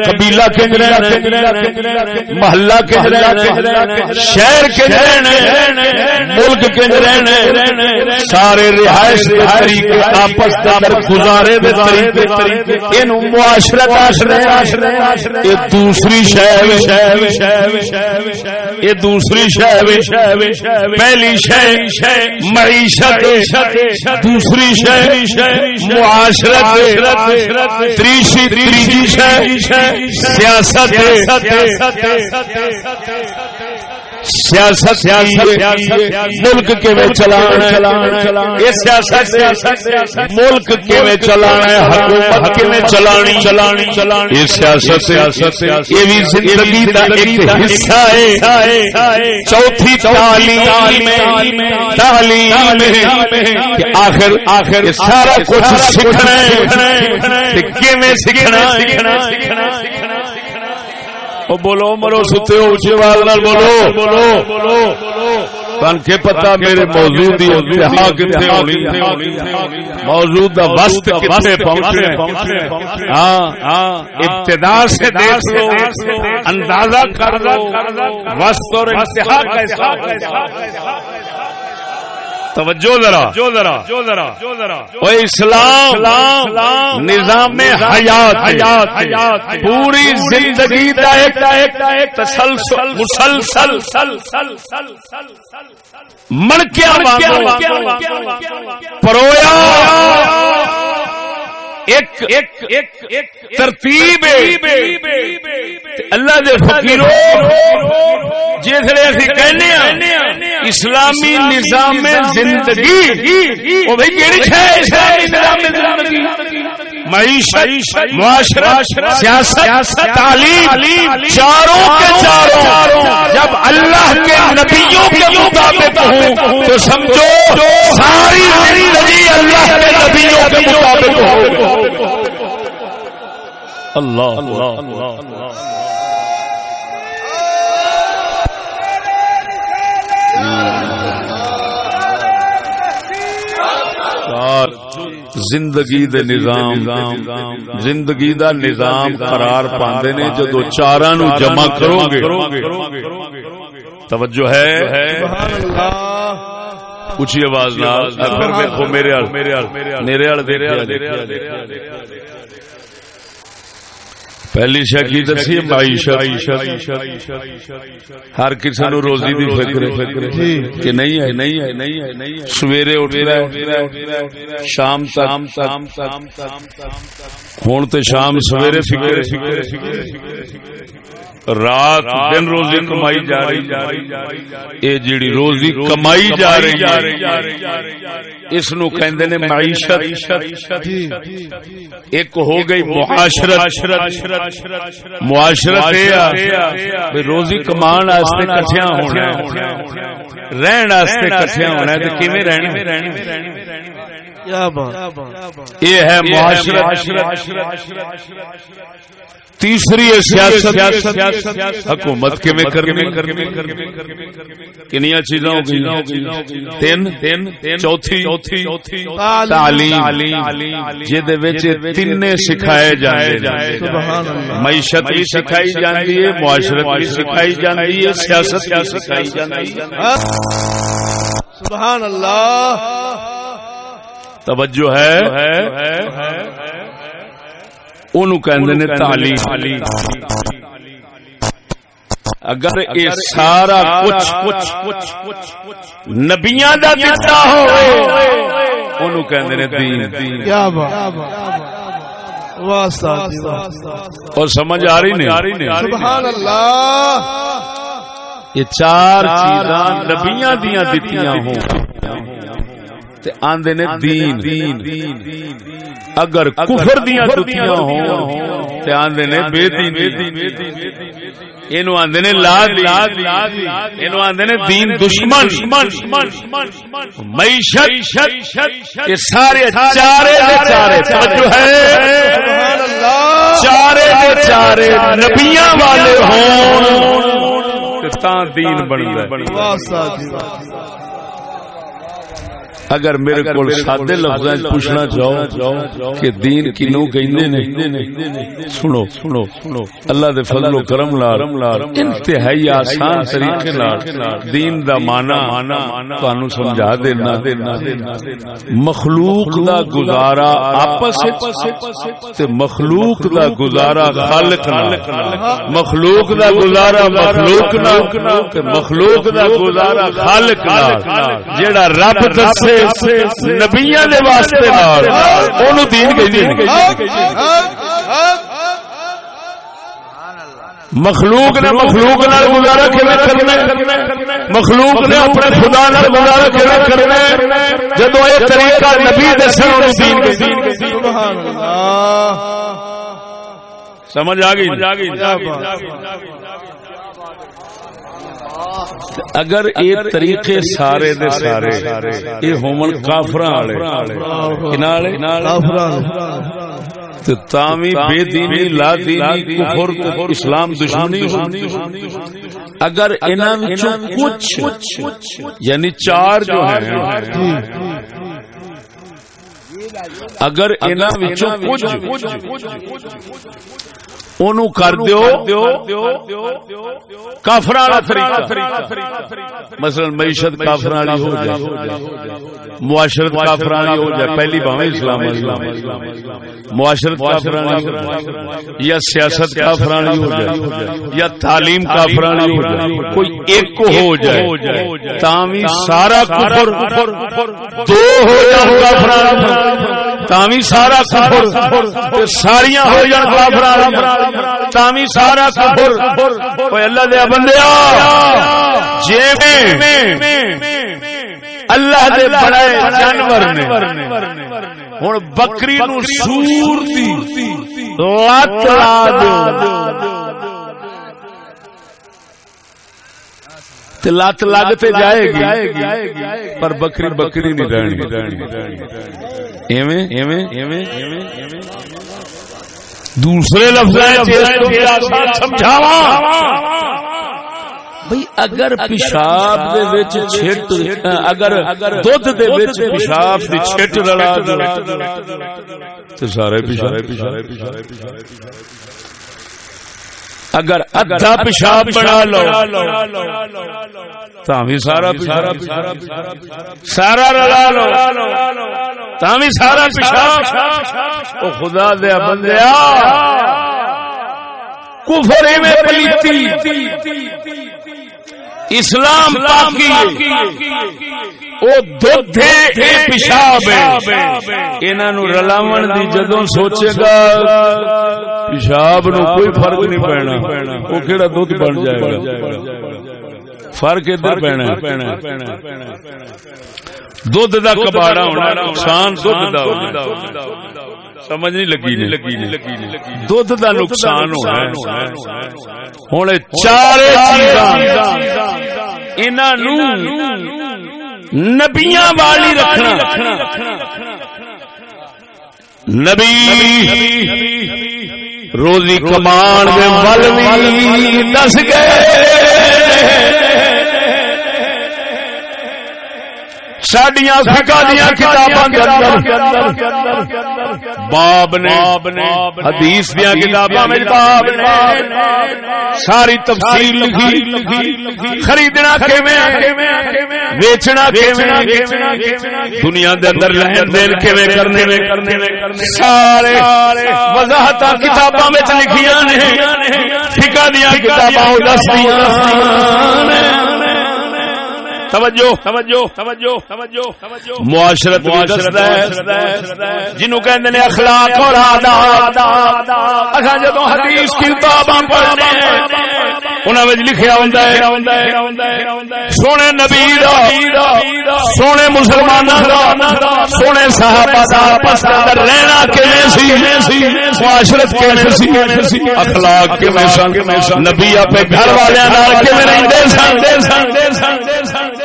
قبیلہ کن رہنا؟ محلہ کے شہر کے ملک کے سارے رہائش طریقے آپس گزارے معاشرت یہ دوسری شہر یہ دوسری شہر پہلی شہر، معیشت، دوسری شہر، معاشرت تیسری تیسری شہر، سیاست سیاست ملک چلانا یہ سیاست ملک چلانا حکومت چلانی؟ چلانی؟ چلانی؟ یہ سیاست سیاست یہ بھی زندگی کا ایک حصہ ہے۔ چوتھی تعلیم تعلیم آخر آخر سارا کچھ سیکھنا ہے۔ سیکھنا سیکھنا بولو، مرو، ستے ہو اچھی آواز نال بولو۔ تن کے پتا میرے موجود موجود وسط کتنے ہاں ابتدا سے دیکھ لو، اندازہ کر لو۔ وسط اور انتہا کیسا توجہ ذرا۔ جو ذرا جو ذرا جو ذرا۔ او اسلام نظام حیات حیات حیات پوری زندگی دا ایک ایک تسلسل مسلسل۔ مڑکیا پرویا۔ ترتیب اللہ دے فقیرو جسے اسی کہنے ہیں، اسلامی نظام زندگی۔ او بھائی کیڑی ہے؟ اسلامی نظام زندگی۔ معیشت معاشرت سیاست تعلیم چاروں کے چاروں جب اللہ کے نبیوں کے مطابق ہوں تو سمجھو ساری زندگی اللہ کے نبیوں کے مطابق ہو اللہ اللہ زندگی دے نظام زندگی دا نظام قرار پاندے نے جدو چارا نو جمع کرو گے۔ توجہ ہے؟ اچھی آواز دیکھو میرے میرے میرے پہلی شکی دسی معیشت ہر کسی نو روزی دی فکر کہ نہیں ہے نہیں ہے نہیں ہے نہیں ہے۔ سویرے شام تک ہوں تو شام سویرے فکر رات دن روزی کمائی جا رہی یہ جیڑی روزی کمائی جا رہی اس نو کہندے نے معیشت۔ ایک ہو گئی معاشرت۔ معاشرت۔ روزی کمان واسطے کٹھیا ہونا رہن واسطے کٹھیا ہونا ہے۔ تو کیویں رہنا یہ ہے معاشرت۔ تیسری سیاست. حکومت کے میں کرنی. کنیا چیزوں کی تین. تین چوتھی. تعلیم. تین سکھائے جائے معیشت بھی سکھائی جاتی ہے. معاشرت بھی سکھائی جاتی ہے. سیاست بھی سکھائی جاتی ہے. سبحان اللہ. توجہ ہے. تعلیم۔ اگر یہ سارا کچھ نبیاں اور سمجھ آ رہی نہیں؟ یہ چار چیزاں نبیاں دیا دتیاں ہوں۔ آندے نے دین۔ اگر کفر دیا دتیاں ہوں تے آندے نے بے دین۔ اینو آندے نے لا اینو آندے نے دین دشمن۔ معیشت یہ سارے چارے چارے۔ توجہ ہے۔ چارے چارے نبیاں والے ہوں تا دین بن گئے اگر میرے کو سادے لفظ پوچھنا چاہو کہ دین کنو کہ سنو سنو سنو اللہ دے فضل و کرم لال انتہائی آسان طریقے دین دا مانا تانوں سمجھا دینا۔ مخلوق دا گزارا آپس تے مخلوق دا گزارا خالق مخلوق دا گزارا مخلوق مخلوق دا گزارا خالق جیڑا رب دسے نبیاں دے واسطے نال اونوں دین مخلوق نے مخلوق نال گزارا کیویں کرنا مخلوق نے اپنے خدا نال گزارا کیویں کرنا جدوں اے طریقہ نبی دسن اونوں دین سبحان اللہ۔ سمجھ آ گئی۔ اگر یہ طریقے سارے دے سارے یہ ہومن کافر تامی بے دینی لا دینی کفر اسلام دشمنی اگر انہاں کچھ یعنی چار جو ہیں اگر انہاں کچھ اونوں کر دیو کافر والا طریقہ مثلا معیشت کافر والی ہو جائے معاشرت کافر والی ہو جائے پہلی باویں اسلام والی معاشرت کافر والی یا سیاست کافر والی ہو جائے یا تعلیم کافر والی ہو جائے کوئی ایک ہو جائے تاوی سارا کفر دو ہو جائے کافر تاوی سارا کفر ساریاں ہو جان کافر تاوی سارا کفر اوے اللہ دے بندیا جے اللہ دے بڑے جانور نے۔ ہن بکری نو سور دی لات لا دو۔ لت لگ تے جائے گی، پر بکری بکری نہیں رہنی۔ دوسرے لفظ بھائی اگر پیشاب چھٹ اگر پیشاب چھٹ رلا سارے پیشاب پیشاب اگر ادھا پیشاب بنا لو تھی سارا سارا رلا لو تھی سارا پیشاب۔ خدا دیا بندیا کفر میں پلیتی اسلام پاکی پیشاب رلاو دی جدو سوچے گا، پیشاب نو کوئی فرق نہیں پینا۔ وہ کہڑا دھد بن جائے گا۔ فرق ادھر پینا دھد کا کباڑا ہونا نقصان دھد کا سمجھ نہیں لگی دھد کا نقصان ہونا ہوں چار نبیاں والی رکھنا. نبی روزی کمان دس گئے. سڈیا فکا دیا کتاباں باب نے حدیث دیا کتاباں میں باب نے ساری تفصیل لکھی خریدنا ویچنا دنیا دے اندر لین دین کیویں کرنے سارے وضاحت کتاباں میں لکھیاں نے فکا دیا کتاباں دس دیا توجہ توجہ توجہ توجہ معاشرت جنوں کہندے نے اخلاق اور آداب۔ اساں جدوں حدیث کی کتاباں پڑھنے انہاں وچ لکھیا ہوندا ہے سونے نبی دا سونے مسلماناں دا سونے صحابہ دا آپس اندر رہنا کیویں سی؟ معاشرت کیویں سی؟ اخلاق کیویں سن؟ نبی اپنے گھر والےاں نال کیویں رہندے سن؟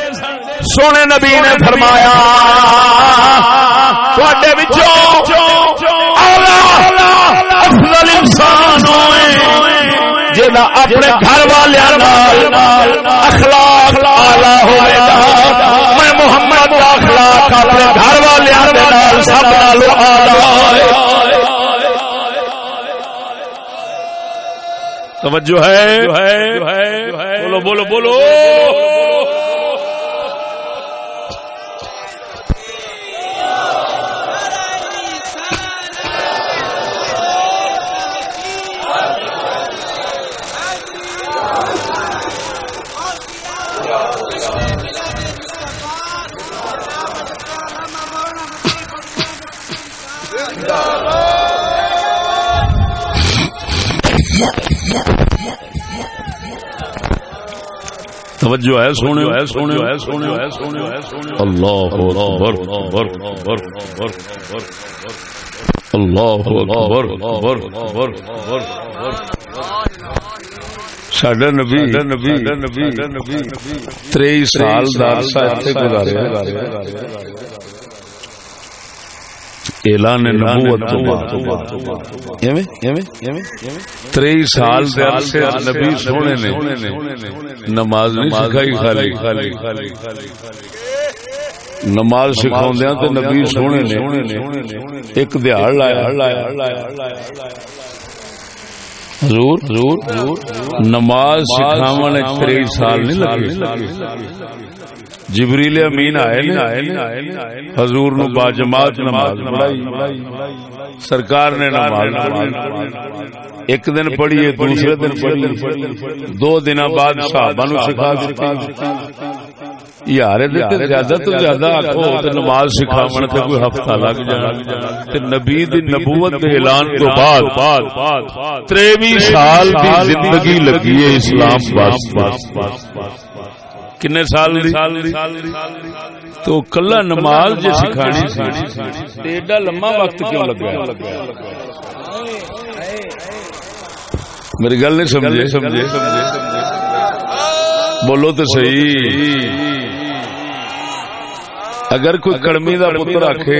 سونے نبی نے فرمایا افضل انسان جا اپنے گھر والے اخلاق آلہ ہوئے گا۔ میں محمد کا اخلاق اپنے گھر والے سب نالو توجہ ہے۔ بولو بولو بولو۔ توجہ ہے سونے ہے سونے ہے سونے ہے سونے ہے سونے اللہ اکبر اکبر اکبر اکبر اللہ اکبر اکبر اکبر اکبر۔ ساڈا نبی نبی نبی نبی تریئی سال دار ساتھ گزارے۔ اعلان نبوت تری سال نبی سونے نے نماز نہیں سکھائی خالی۔ نماز سکھاؤ تو نبی سونے نے ایک دیہڑ لایا۔ حضور حضور نماز سکھاون تری سال نہیں لگے جبریل امین آئے حضور نو با جماعت نماز پڑھائی۔ سرکار نے نماز ایک دن پڑھی، دوسرے دن پڑھی۔ دو دن بعد صحابہ نو سکھا دیتی۔ یار زیادہ تو زیادہ آخو نماز سکھاو تے کوئی ہفتہ لگ جائے۔ نبی دی نبوت دے اعلان تو بعد تریوی سال دی زندگی لگی ہے اسلام کنے سال تو کلا نماز جی سکھانی سی ایڈا لمبا وقت کیوں لگا میری گل نہیں سمجھے سمجھے بولو تو صحیح اگر کوئی کڑمی کا پتر آخے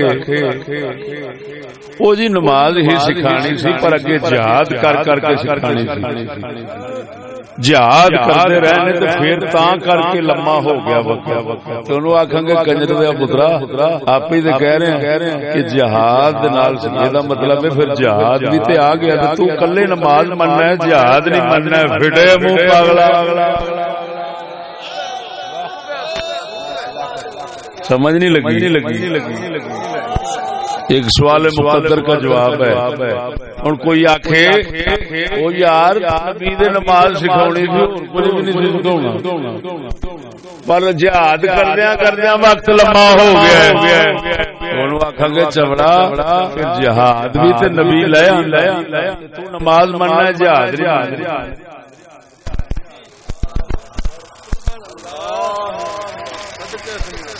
وہ جی نماز ہی سکھانی سی پر اگے جہاد کر کر کے سکھانی جہاد کرتے رہنے تو پھر تا کر کے لما ہو گیا وقت تو آخان گے کنجر دیا پترا آپ ہی کہہ رہے ہیں کہ جہاد نال یہ مطلب ہے پھر جہاد بھی تے آ گیا تو کلے نماز مننا ہے جہاد نہیں مننا ہے فٹے منہ پاگلا سمجھ نہیں لگی ایک سوال مقدر کا جواب ہے۔ ہوں کوئی آخ وہ یار نماز سکھاؤنی پر جہاد کردیا کردیا وقت لمبا ہو گیا آخا گے، چمڑا جہاد بھی نبی لیا نماز مننا جہاد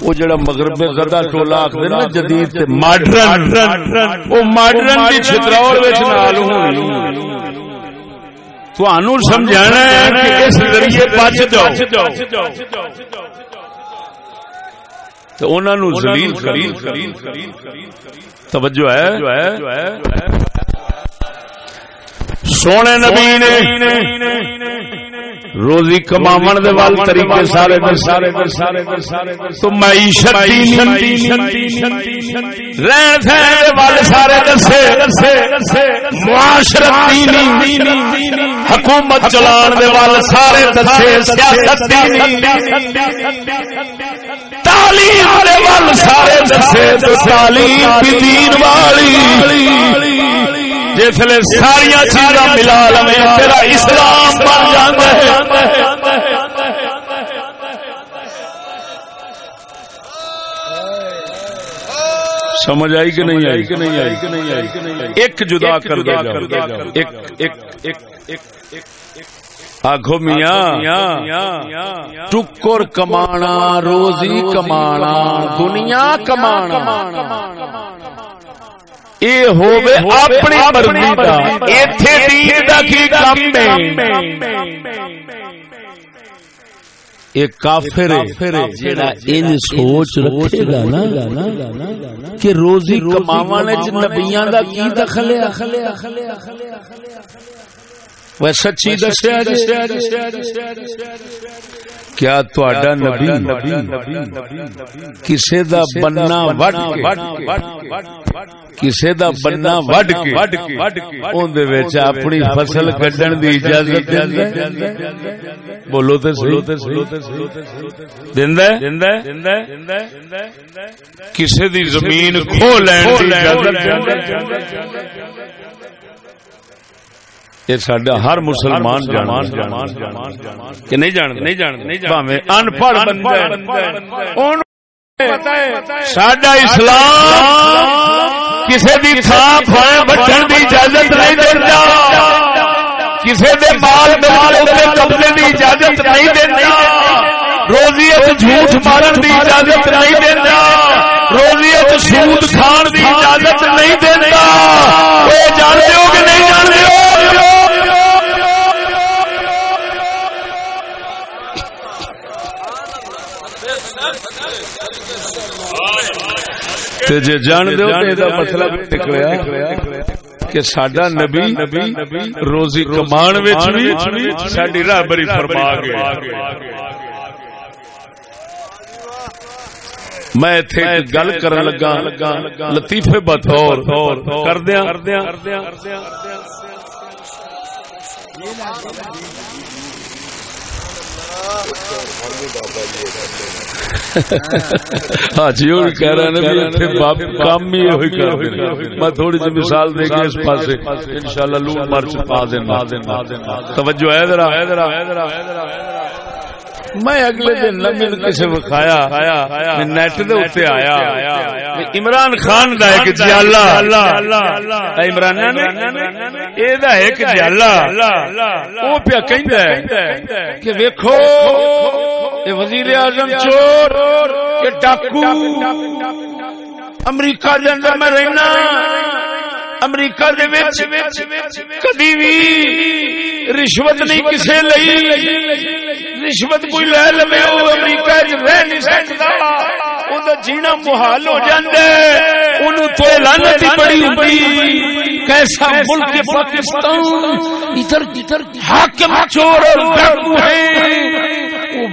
وہ جڑا مغرب گدا ٹولا آخر نا جدید ماڈرن۔ وہ ماڈرن نال ہونی۔ تھانو سمجھانا ہے کہ اس ذریعے بچ جاؤ۔ تو انہوں نے زلیل کری توجہ ہے۔ سونے نبی نے روزی کماون دے وال طریقے سارے دے سارے دے سارے دے سارے تو معیشت رہن سہن دے وال سارے دسے معاشرت دینی حکومت چلان دے وال سارے دسے سیاست دینی تعلیم دے وال سارے دسے تو تعلیم بھی دین والی چیزاں ملا لو تیرا اسلام بن جاتا ہے سمجھ آئی کہ نہیں آئی؟ کہ نہیں آئی کہ نہیں آئی؟ ایک جدا کر دے ایک ایک ایک آخو میاں ٹکر کمانا روزی کمانا دنیا کمانا۔ اپنی مرضی دا۔ کی کام ایک کافر جڑا ان سوچ رکھے گا نا کہ روزی کماون وچ نبیاں دا کی دخل ہے وہ سچی دسیا کیا تہاڈا نبی؟ کسے دا بننا وڈ کسے دا بننا وڈ کے؟ اون دے وچ اپنی فصل کڈن دی اجازت دیندا بولو تے صحیح؟ دیندا دیندا دیندا کسے دی زمین کھو لین دی اجازت یہ سڈا ہر مسلمان کہ نہیں جان نہیں جان ان پڑھ سڈا اسلام کسی تھان بچن اجازت نہیں دینا کسی کے مال مال قبضے اجازت نہیں روزی جھوٹ مارن کی اجازت نہیں روزی سود کھان کی اجازت نہیں تے جے جان دیو تے دا مطلب نکلیا کہ ساڈا نبی روزی کمان وچ بھی ساڈی رہبری فرما میں ایتھے گل کرن لگا لطیفے بطور کر دیاں ہاں ہاں، جی وہ کہہ رہے ہیں بھی اتنے باپ کام ہی ہوئی کر میں تھوڑی سی مثال دے کے اس پاس ان شاء لوگ مرچ پا دینا۔ توجہ ہے ذرا۔ ہے ذرا ہے ذرا ہے ذرا میں اگلے دن نہ مل کسی وکھایا نیٹ دے اتنے آیا۔ عمران خان دا ایک جیالا عمران نے اے دا ایک جیالا او پیا کہندا ہے کہ ویکھو۔ وزیر اعظم چور کہ ڈاکو۔ امریکہ دے اندر میں رہنا۔ امریکہ دے وچ کدی بھی رشوت نہیں کسے لئی۔ رشوت کوئی لے لے وہ امریکہ وچ رہ نہیں سکدا۔ سکتا جینا محال ہو جائے تو لانت بڑی ہوئی کیسا ملک پاکستان؟ ادھر حاکم چور اور ڈاکو ہے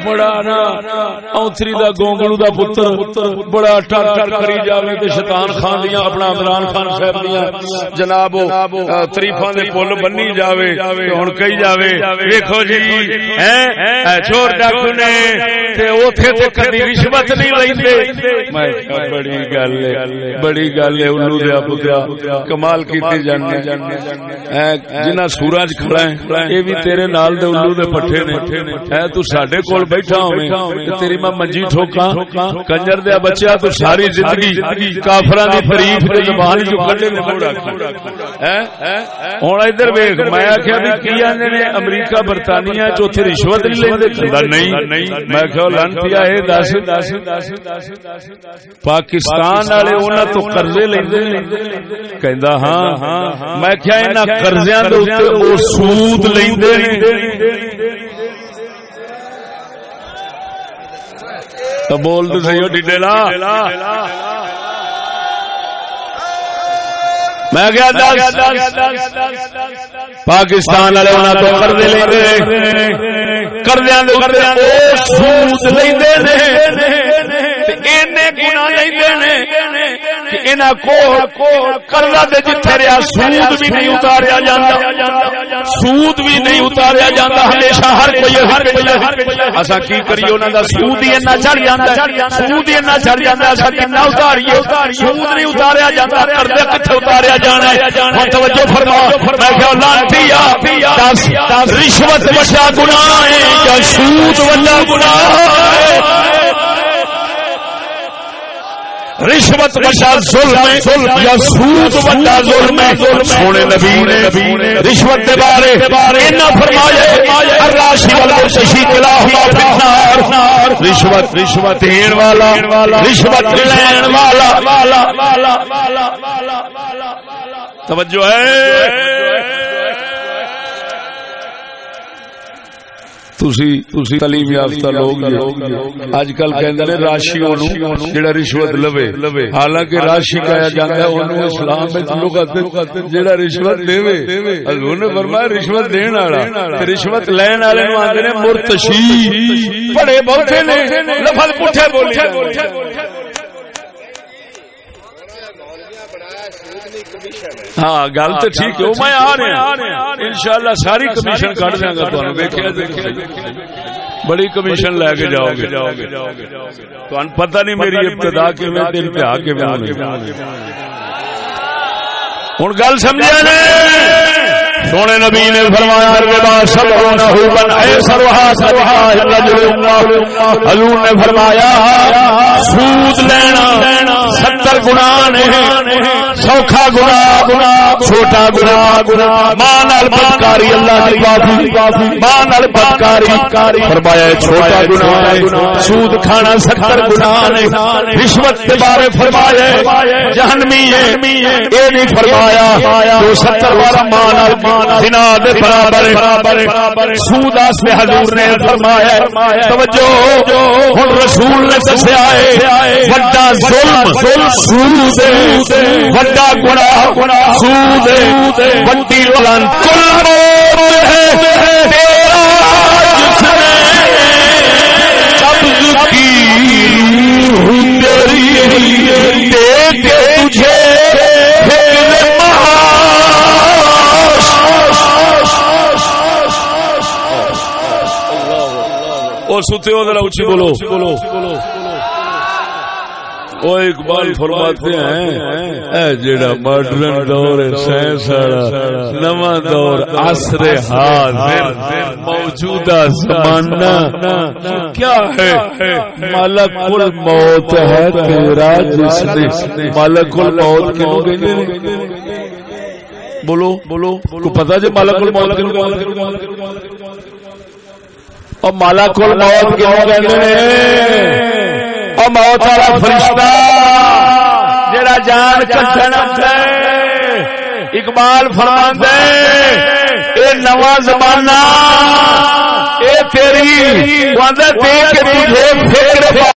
بڑا نا اوتری دا گونگلو دا پتر، بڑا ٹر ٹر کری جاوے تے شیطان خان دیاں، اپنا عمران خان صاحب دیاں۔ جناب تریفاں دے پل بنی جاوے، تے ہن کہی جاوے۔ دیکھو جی ہیں؟ چور ڈاکو نے، تے اوتھے تے کدی رشوت نہیں لیندے۔ میں بڑی گل ہے، بڑی گل ہے، الو دے پترا کمال کیتی جانے جنہ سورج کھڑا ہے اے بھی تیرے نال دے الو دے پٹھے نے۔ ہے تو ساڈے کول بیٹھا ہوئے تیری میں منجی ٹھوکا کنجر دیا بچہ تو ساری زندگی کافران دی فریف دے زبان جو کڈے نے موڑا ہن ادھر ویکھ میں آکھیا بھی کی آندے نے امریکہ برطانیہ چ اوتھے رشوت نہیں لیندے؟ کہندا نہیں۔ میں کہو لانتیا اے دس پاکستان والے انہاں تو قرضے لیندے کہندا ہاں میں کہیا انہاں قرضیاں دے اوتے او سود لیندے نے۔ تو بول تو سی ڈیڈے لا۔ میں پاکستان والے انہوں تو سود بھی نہیں اتاریا جاتا سود بھی نہیں اتاریا جاتا ہمیشہ ہر کوئی اصا کی کریے انہوں کا سود؟ ہی ایسا چڑھ جاتا سود ہی ایسا چڑھ جاتا اصا کنا اتاریے۔ سود نہیں اتاریا جاتا کردے کتنے اتاریا جانا ہے؟ توجہ فرما میں لانتی رشوت وڈا گناہ ہے یا سود وڈا گناہ ہے؟ رشوت بڑا ظلم یا سود بڑا ظلم سونے نبی نے رشوت کے بارے فرمایا راشی والا ششی کلا ہوا رشوت رشوت دین والا، رشوت لین والا۔ توجہ ہے۔ تعلیم یافتہ لوگ اج کل کہ راشی جڑا رشوت لوے۔ حالانکہ راشی کہا جاتا ہے اسلام جڑا رشوت حضور نے فرمایا رشوت دین والا۔ رشوت لین والے نے مرتشی۔ بڑے بہتے نے لفظ پٹھے بولے۔ ہاں گل تو ٹھیک ہے میں آ رہا ان شاء اللہ ساری کمیشن کٹ دیا گا بڑی کمیشن لے کے جاؤ گے۔ پتہ نہیں میری ابتدا کے انتہا کے ہوں گل سمجھا سونے نبی نے فرمایا سب بن اے سروہا سروہا حضور نے فرمایا، سود لینا ستر گنا سوکھا گنا گنا چھوٹا گنا گنا ماں نال بدکاری، اللہ کی معافی، ماں نال بدکاری۔ فرمایا چھوٹا گنا سود کھانا ستر گنا رشوت کے بارے فرمایا، جہنمی ہے۔ یہ نہیں فرمایا، جو ستر والا ماں نال جنا دے برابر سود واسطے حضور نے فرمایا توجہ ہن رسول نے دسیا ہے۔ وڈا ظلم سود وڈا گناہ سود وڈی لعنت کل ہے تیرا جس نے قبض کی تیری دے کے تجھے اور ستے ہو ذرا اچھی بولو۔ بولو وہ اقبال فرماتے ہیں، اے جیڑا ماڈرن دور ہے، سائنس والا، نواں دور، عصر حاضر موجودہ زمانہ، کیا ہے؟ ملک الموت ہے تیرا، جس نے ملک الموت کیوں کہندے بولو بولو، کو پتہ جے جی ملک الموت کیوں کہندے اور مالا کل موت کیوں کہندے اور موت والا فرشتہ جڑا جان کٹن اقبال فرماندا ہے اے نواں زمانہ اے تیری واندا دیکھ کے تجھے فکر فکر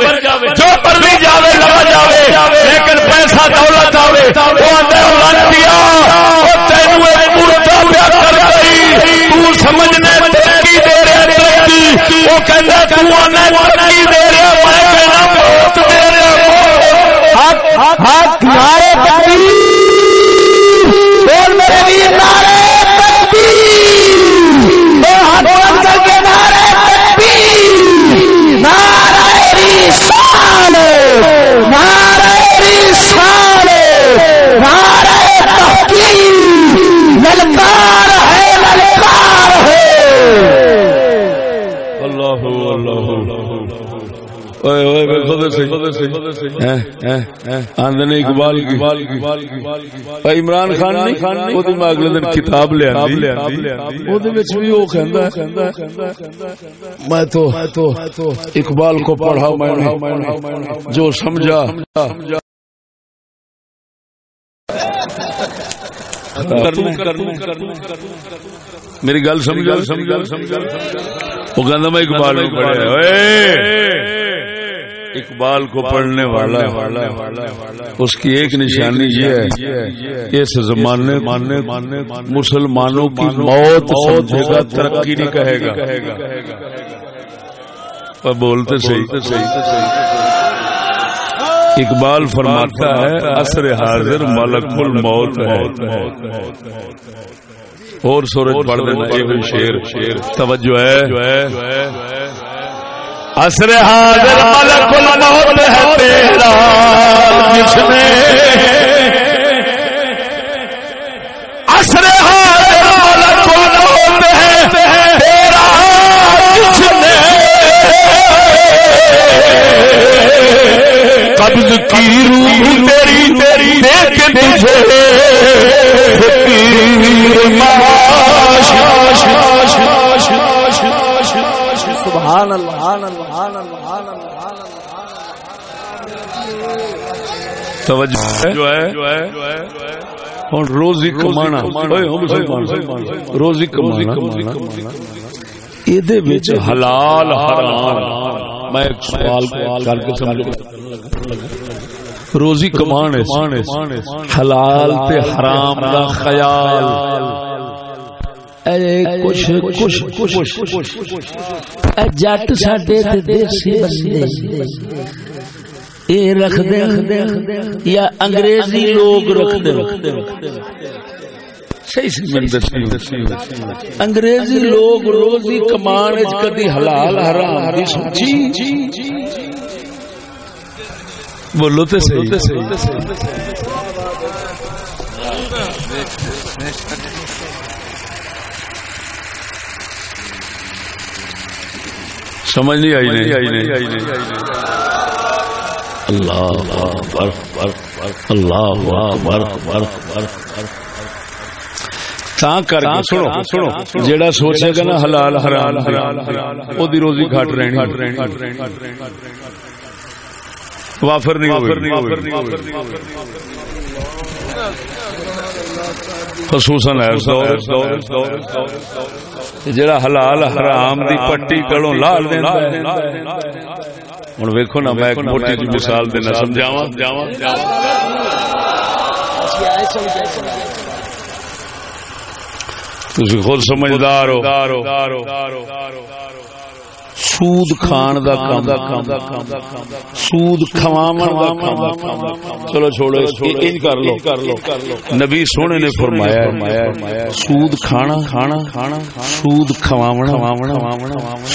جو بھی جاوے لگا جاوے۔ لیکن پیسہ دولت آوے۔ وہ اندر لانتیا وہ تینو ایک مردہ پیا کر گئی تو عمران خان اگلے دن کتاب میں تو اقبال کو پڑھا میں جو سمجھا میری گل سمجھا وہ میں اقبال کو پڑھا اقبال کو پڑھنے والا. اس کی ایک نشانی یہ ہے اس زمانے مسلمانوں کی موت سمجھے گا، ترقی نہیں کہے گا۔ بولتے صحیح۔ اقبال فرماتا ہے اثر حاضر ملک الموت ہے۔ اور سورج پڑھ دینا یہ شیر شیر توجہ ہے۔ اثر حاضر ملک الموت ہے تیرا جس نے اثر حاضر ملک الموت ہے تیرا جس نے قبض کی روح تیری تیری دیکھ تجھے فقیر معاش سبحان اللہ سبحان اللہ سبحان اللہ توجہ جو ہے روزی کمانا روزی کمانا حلال حرام میں ایک سوال کر کے سمجھ روزی کمان حلال تے حرام دا خیال کچھ کچھ کچھ جٹ ساڈے دیسی بندے اے رکھ دے یا انگریزی لوگ رکھ دے انگریزی لوگ روزی کمان کدی حلال حرام دی سوچی بولو تے صحیح سمجھ نہیں آئی نہیں؟ اللہ سوچے گا نا حلال حرام روزی گھٹ رہنی وافر خصوصاً جڑا حلال حرام دی پٹی کڑوں لال دیندا ہے ہن ویکھو نا میں ایک موٹی جی مثال دینا سمجھاواں تسی خود سمجھدار ہو سود کھان دا کام سود کھواون دا کام چلو چھوڑو ان کر لو۔ نبی سونے نے فرمایا سود کھانا کھانا سود کھواونا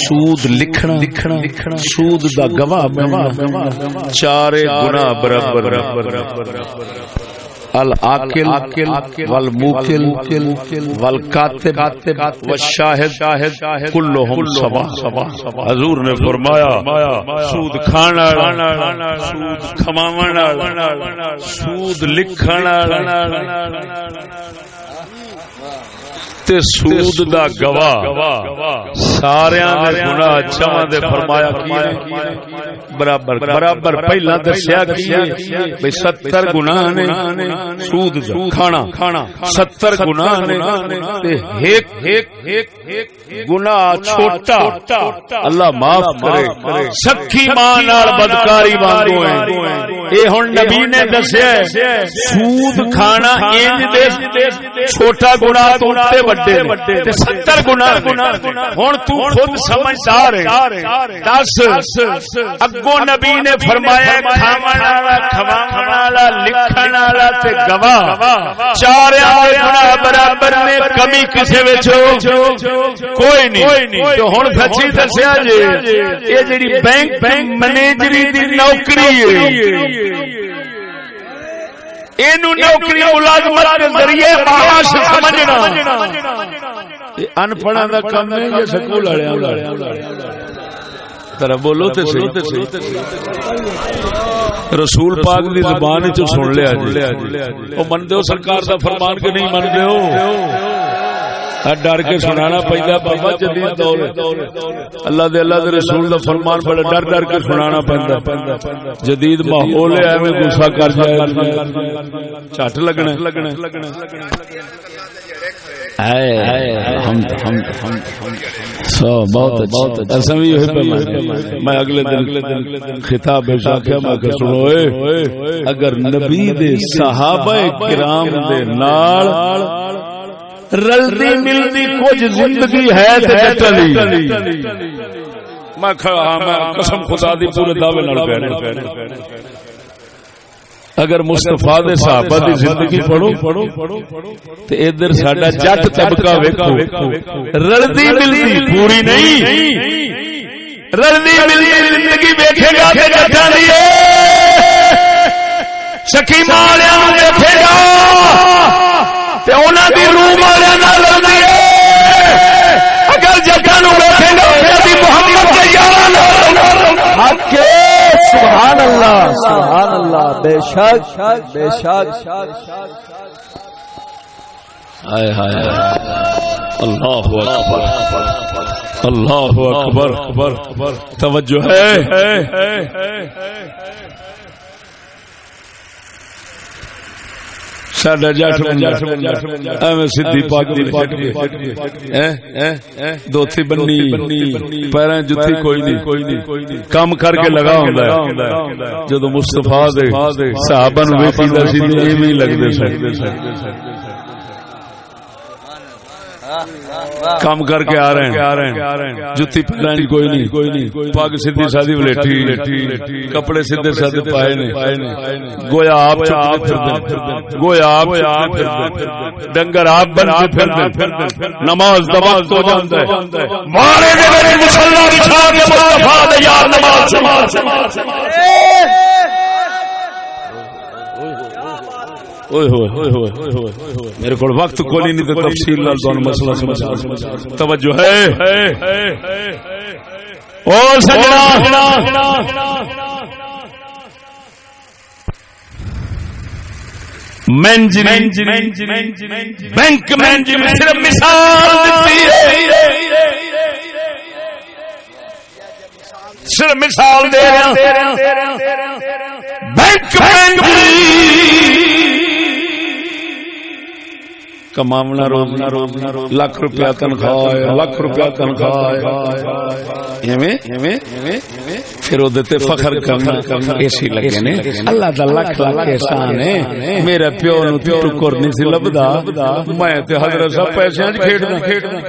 سود لکھنا لکھنا سود دا گواہ بننا۔ چارے گناہ برابر۔ العاقل والموکل والکاتب والشاہد کلہم سوا حضور نے فرمایا، سود کھان والا، سود کھماون والا، سود لکھن والا۔ تے سود دا گواہ۔ سارے گناہ چواں دے فرمایا کی برابر برابر، پہلا دسیا کی بھئی ستر گناہ نے سود کھانا کھانا، ستر گناہ نے تے ایک گناہ چھوٹا۔ اللہ معاف کرے۔ سکھی ماں نال بدکاری وانگو ہیں اے ہن نبی نے دسیا سود کھانا انج دے چھوٹا گناہ تو تے وڈے تے ستر گناہ ہن تو خود سمجھدار ہے دس اگوں نبی نے فرمایا کھاون والا کھواون والا لکھن والا تے گواہ گناہ برابر نے کمی کسے وچ کوئی نہیں تو ہن سچی دسیا جی جڑی بینک بینک مینیجری دی نوکری ہے نوکری ملازمت کے ذریعے معاش سمجھنا۔ ان پڑھا دا کم ہے یا سکول والے بولو تے صحیح۔ رسول پاک دی زبان وچ سن لیا جی۔ او من دیو سرکار دا فرمان کے نہیں من دیو ڈر کے سنانا پہلا بابا جدید دور اللہ دے اللہ دے رسول دا فرمان بڑا ڈر ڈر کے سنانا پہندا جدید ماحول ہے، ایویں غصہ کر جائے۔ چھٹ لگنا اچھا۔ میں۔ اگلے دن خطاب اگر نبی دے صحابہ کرام دے نال رلدی ملتی کچھ زندگی ہے میں قسم خدا دی پورے دعوے اگر مستفا دے صحابہ دی زندگی پڑھو تے ادھر ساڈا جٹ طبقہ ویکھو۔ رلدی ملتی پوری نہیں۔ رلدی ملتی زندگی ویکھے گا تے جٹاں دی۔ ویکھے گا۔ تے انہاں دی روح والےاں نال رلدی اگر جٹاں نو ویکھے گا محمد دے یاراں نال حق سبحان اللہ سبحان اللہ بے شک بے شک ہائے ہائے اللہ اکبر اللہ اکبر توجہ ہے ساڈا جٹ ایویں سدھی پاگ دوتھی بنی پیریں جتی کوئی نہیں کام کر کے لگا ہوں جدو مستفا دے صحابہ نو ویکھدا سی ایویں لگدے سن کام کر کے آ رہے ہیں۔ جتی پہنانی کوئی نہیں کوئی نہیں۔ پگ سیدھی سادی ولیٹھی۔ کپڑے سیدھے سادے پائے نے۔ گویا آپ گویا آپ ڈنگر آپ بن پھر نماز دبا تو جانتا ہے۔ مارے دے مسلمان بچھا کے مصطفیٰ دے یار نماز۔ میرے کو وقت کو نہیں تو تفصیل لال مسئلہ سمجھا توجہ ہے۔ سجنا۔ بینک مینجری صرف مثال صرف مثال دے بینک کماونا روزنا روزنا لاکھ روپیہ تنخواہ لاکھ روپیہ تنخواہ پھر وہ دیتے فخر کرنا ایسی لگے نے۔ اللہ دا لکھ لاکھ احسان ہے۔ میرے پیو نو پیو کرنی سی لبدا۔ میں تے حضرت صاحب پیسے کھیڈنا کھیڈنا۔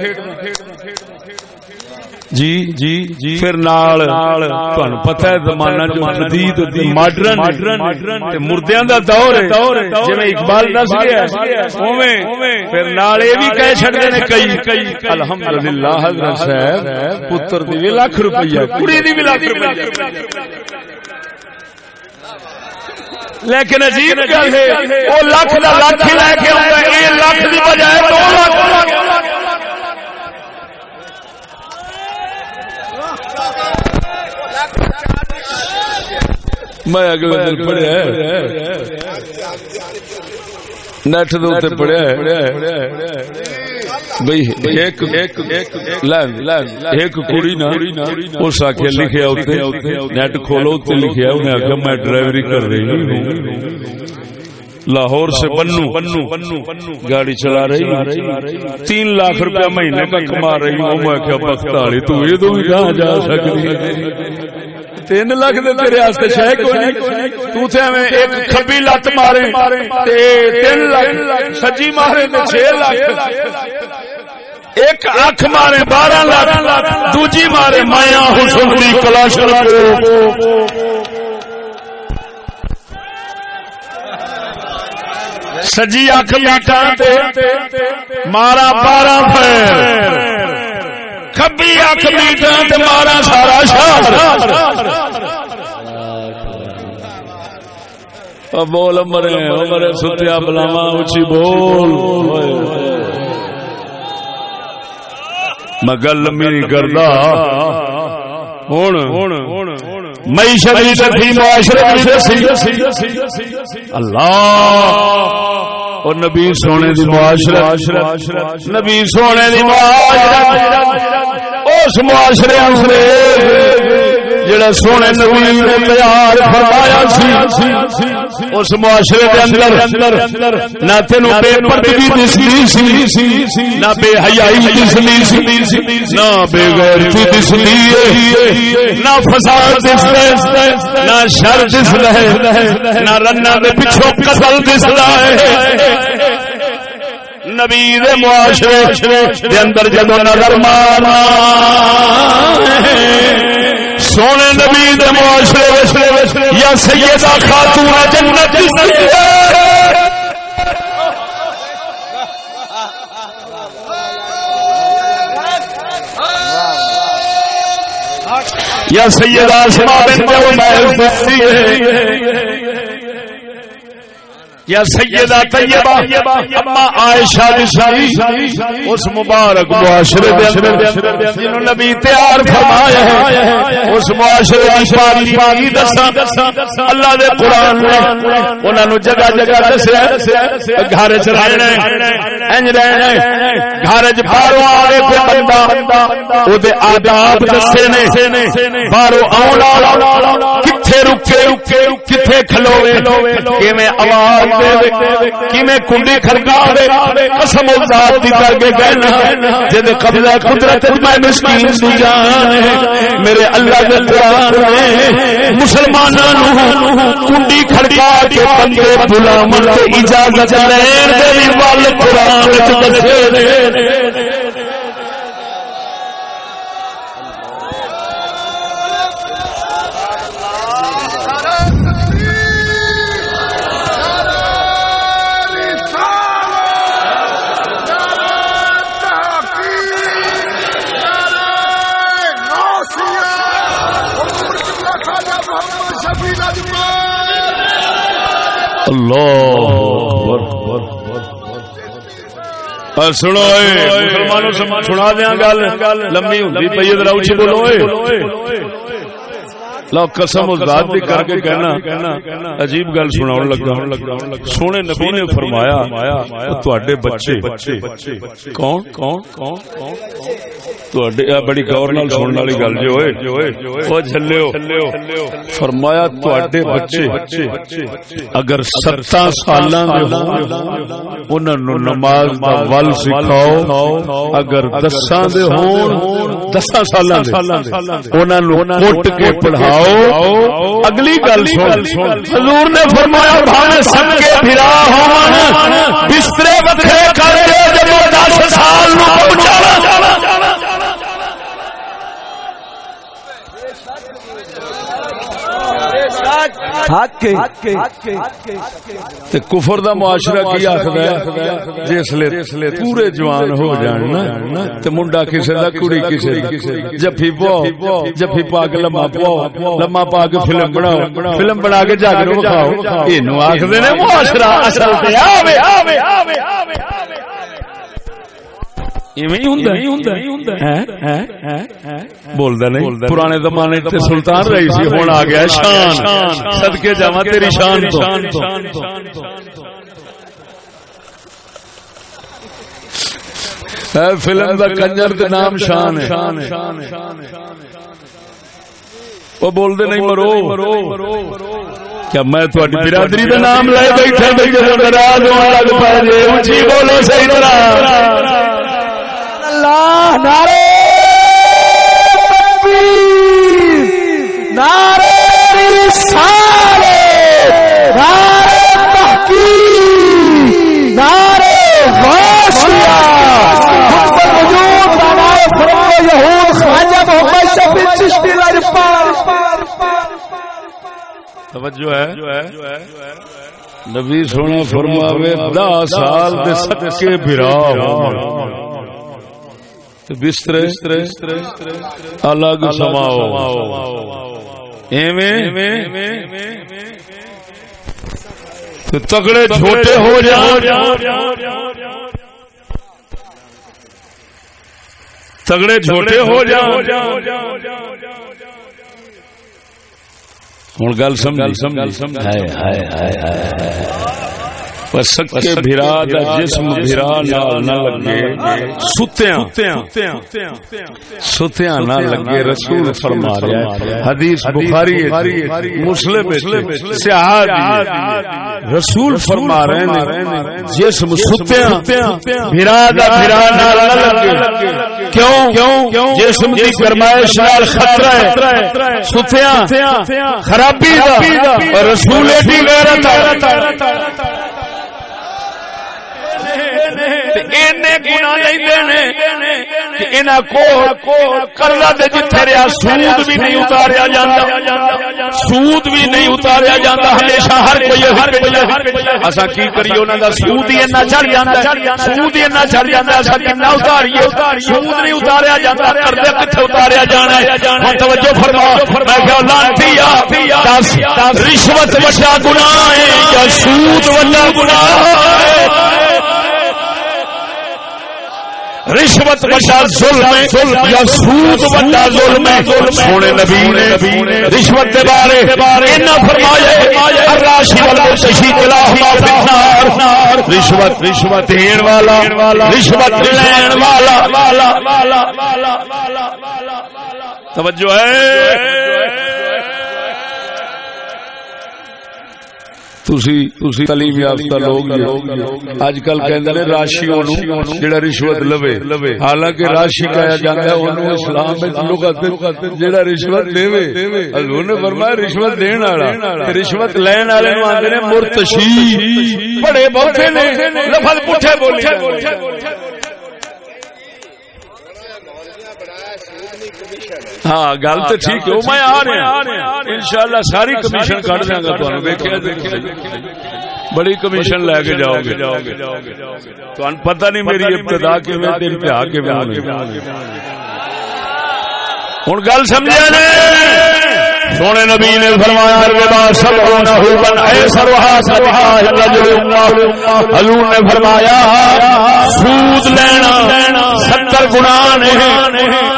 جی جی جی پھر نال تہن پتہ ہے زمانہ جو جدید ماڈرن مردیاں دا دور ہے جویں اقبال دس گیا اوویں پھر نال اے بھی کہہ چھڑدے نے کئی الحمدللہ حضرت صاحب پتر دی بھی لاکھ روپیہ کڑی دی بھی لاکھ روپیہ لیکن عجیب گل ہے وہ لاکھ دا لاکھ لے کے آਉਂدا اے لاکھ دی بجائے دو لاکھ میں اگلے دن پڑھیا نیٹ دے پڑھیا بھائی ایک ایک کڑی نا اس آخیا لکھیا نیٹ کھولو لکھیا انہیں آخیا میں ڈرائیوری کر رہی ہوں۔ لاہور سے بنو بنو گاڑی چلا رہی۔ تین لاکھ روپیہ مہینے کا کما رہی ہوں میں کیا بخت والی تو یہ تو کہاں جا سکتی تین لاکھ دے تیرے واسطے شے کوئی نہیں۔ تو تے میں ایک کھبی لت مارے تے تین لاکھ سجی مارے تے 6 لاکھ۔ ایک اکھ مارے بارہ لاکھ دوجی مارے مایا حسن دی کلاش سجی اکھ مارا بارہ پیر کبھی اک میٹر مارا سارا شہر بول مرے مرے ستیا بلاوا اچھی بول میں گل میری کردا اللہ اور نبی سونے دی معاشرت نبی سونے دی معاشرت اس معاشرے جڑا سونے نبی نے تیار فرمایا سی اس معاشرے دے اندر نہ تینو بے پردگی دسدی سی نہ بے حیائی دسدی سی نہ بے غیرتی دسدی نہ فساد دسدا نہ شر دسدا ہے نہ رنا دے پیچھے قتل دسدا ہے۔ نبی دے معاشرے دے اندر جدو نظر مارنا سونے نبی دے معاشرے یا سیدہ خاتون جنت یا سیدہ سما بنت عمیر یا سیدہ طیبہ، اما عائشہ نسائی اس مبارک معاشرے دے اندر، جنہوں نبی تیار فرمایا ہے، اس معاشرے کی پاکی پاکی دسا اللہ دے قرآن نے انہاں نو جگہ جگہ دسیا گھر وچ رہنا انج رہنا گھر وچ باہروں آوے تے بندہ، او دے آداب دسے نے، باہروں آون والا کتھے رکے کتھے کھلوے، کیویں آواز دے کیویں کنڈی خرکا قسم ذات دی کر کے کہنا جے قبضہ قدرت میں مسکین دی جان میرے اللہ دے قران نے مسلماناں کنڈی کھڑکا کے بندے غلام تے اجازت لین دے وی ول قران وچ دسے سنو مسلمانوں سنا دیا گل۔ لمبی پی ادھر اچھی بولو لو قسم ذات دی کر کے کہنا، عجیب گل سنا لگا۔ سونے نبی نے فرمایا تواڈے بچے کون کون کون؟ بڑی گور نال سننے والی گل جو جھلیو فرمایا تواڈے بچے اگر ستاں سالاں دے ہون انہاں نو نماز دا ول سکھاؤ اگر دساں دے ہون دساں سالاں دے انہاں نو کٹ کے پڑھاؤ اگلی گل سن حضور نے فرمایا کے ہون بسترے وکھرے کر 10 سال نو کفر دا معاشرہ کی آخر جس لے پورے جوان ہو جان تے منڈا کسے دا کڑی کسے دا جفی پو جفی پا کے لما پو لما پا کے فلم بناؤ فلم بنا کے جاگر بکھاؤ اینو آخر نے معاشرہ اصل تے آوے آوے آوے آوے بولتا نہیں پرانے زمانے سلطان رہی سی ہوں آ گیا شان سدکے جا تیری شان فلم کا کنجر نام شان وہ بولتے نہیں مرو کیا میں تھوڑی برادری کا نام لے بیٹھا بولو صحیح طرح اللہ نعرے نعرے رسالے، نعرے تحقیق، نعرے غوثیہ وجود نعرے فرما یہود خواجہ محمد شفیع چشتی لرپار توجہ ہے۔ نبی سونا فرماوے دا سال دے سکے بھرا ہوں بستر الگ سماؤ تگڑے چھوٹے ہو جاؤ تگڑے چھوٹے ہو جاؤ ہوں گل سمجھ سکے بھرا دا جسم بھرا نال نہ لگے۔ ستیاں۔ ستیاں۔ نہ لگے رسول فرما رہا ہے۔ حدیث بخاری مسلم رسول فرما رہے ہیں۔ جسم ستیاں۔ بھرا دا بھرا نال نہ لگے۔ کیوں؟ جسم دی گرمائش نال خطرہ ہے۔ ستیاں۔ خرابی دا۔ رسول غیرت سود بھی نہیں اتاریا جاتا سود بھی نہیں اتاریا جاتا ہمیشہ ہر کوئی اصا کی کریے؟ انہوں کا سود ہی ایسا چڑھ جاتا سود ہی ایسا چڑھ جاتا اصا کنا اتاریے؟ سود نہیں اتاریا جاتا کردے کتنے اتاریا جانا ہے؟ توجہ فرما میں رشوت وڈا گنا ہے یا سود وڈا گنا ہے؟ رشوت بڑا ظلم یا سود بڑا ظلم سونے نبی نے رشوت کے بارے اتنا فرمایا راشی والا ششی النار۔ رشوت رشوت دین والا، رشوت لین والا۔ توجہ ہے۔ تعلیم یافتہ لوگ اج کل کہ راشی جڑا رشوت لوے حالانکہ راشی کہا جاتا ہے اسلام جڑا رشوت دے حضور نے فرمایا رشوت دین والا رشوت لین والے آندے نے مرتشی بڑے بہتے نے لفظ پٹھے بولے ہاں گل تو ٹھیک ہے میں آ رہا ان شاء اللہ ساری کمیشن کٹ دیا گا بڑی کمیشن لے کے جاؤ گے۔ تو پتہ نہیں میری ابتدا کے میں ہوں گل سمجھا سونے نبی نے فرمایا حضور نے فرمایا، سود لینا ستر گنا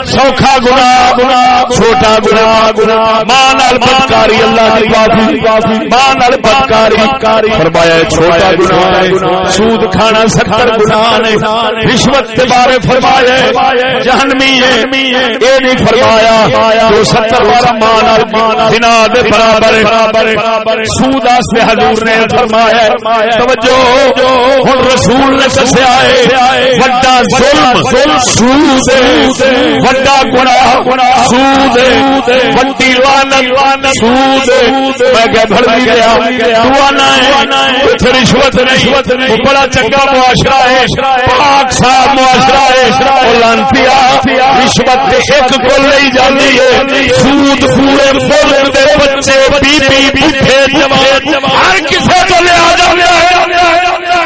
سوکھا گنا گنا چھوٹا گنا گنا ماں نال بدکاری، اللہ کی معافی ماں نال بدکاری. فرمایا چھوٹا گنا سود کھانا ستر گنا رشوت کے بارے فرمایا، جہنمی ہے. یہ نہیں فرمایا، جو ستر والا ماں نال بنا دے برابر سود واسطے حضور نے فرمایا توجہ۔ ہن رسول نے دسیا ہے۔ بڑا ظلم سود بڑا گناہ سود بڑی لعنت سود میں کہ بھڑ گیا۔ تو انا ہے۔ رشوت نہیں۔ وہ بڑا چنگا معاشرہ ہے۔ پاک صاحب معاشرہ ہے۔ لانتیا رشوت ایک کو لئی جاندی ہے۔ سود پورے بچے بی بی بوڑھے جوان ہر کسے تو لے آ جاندے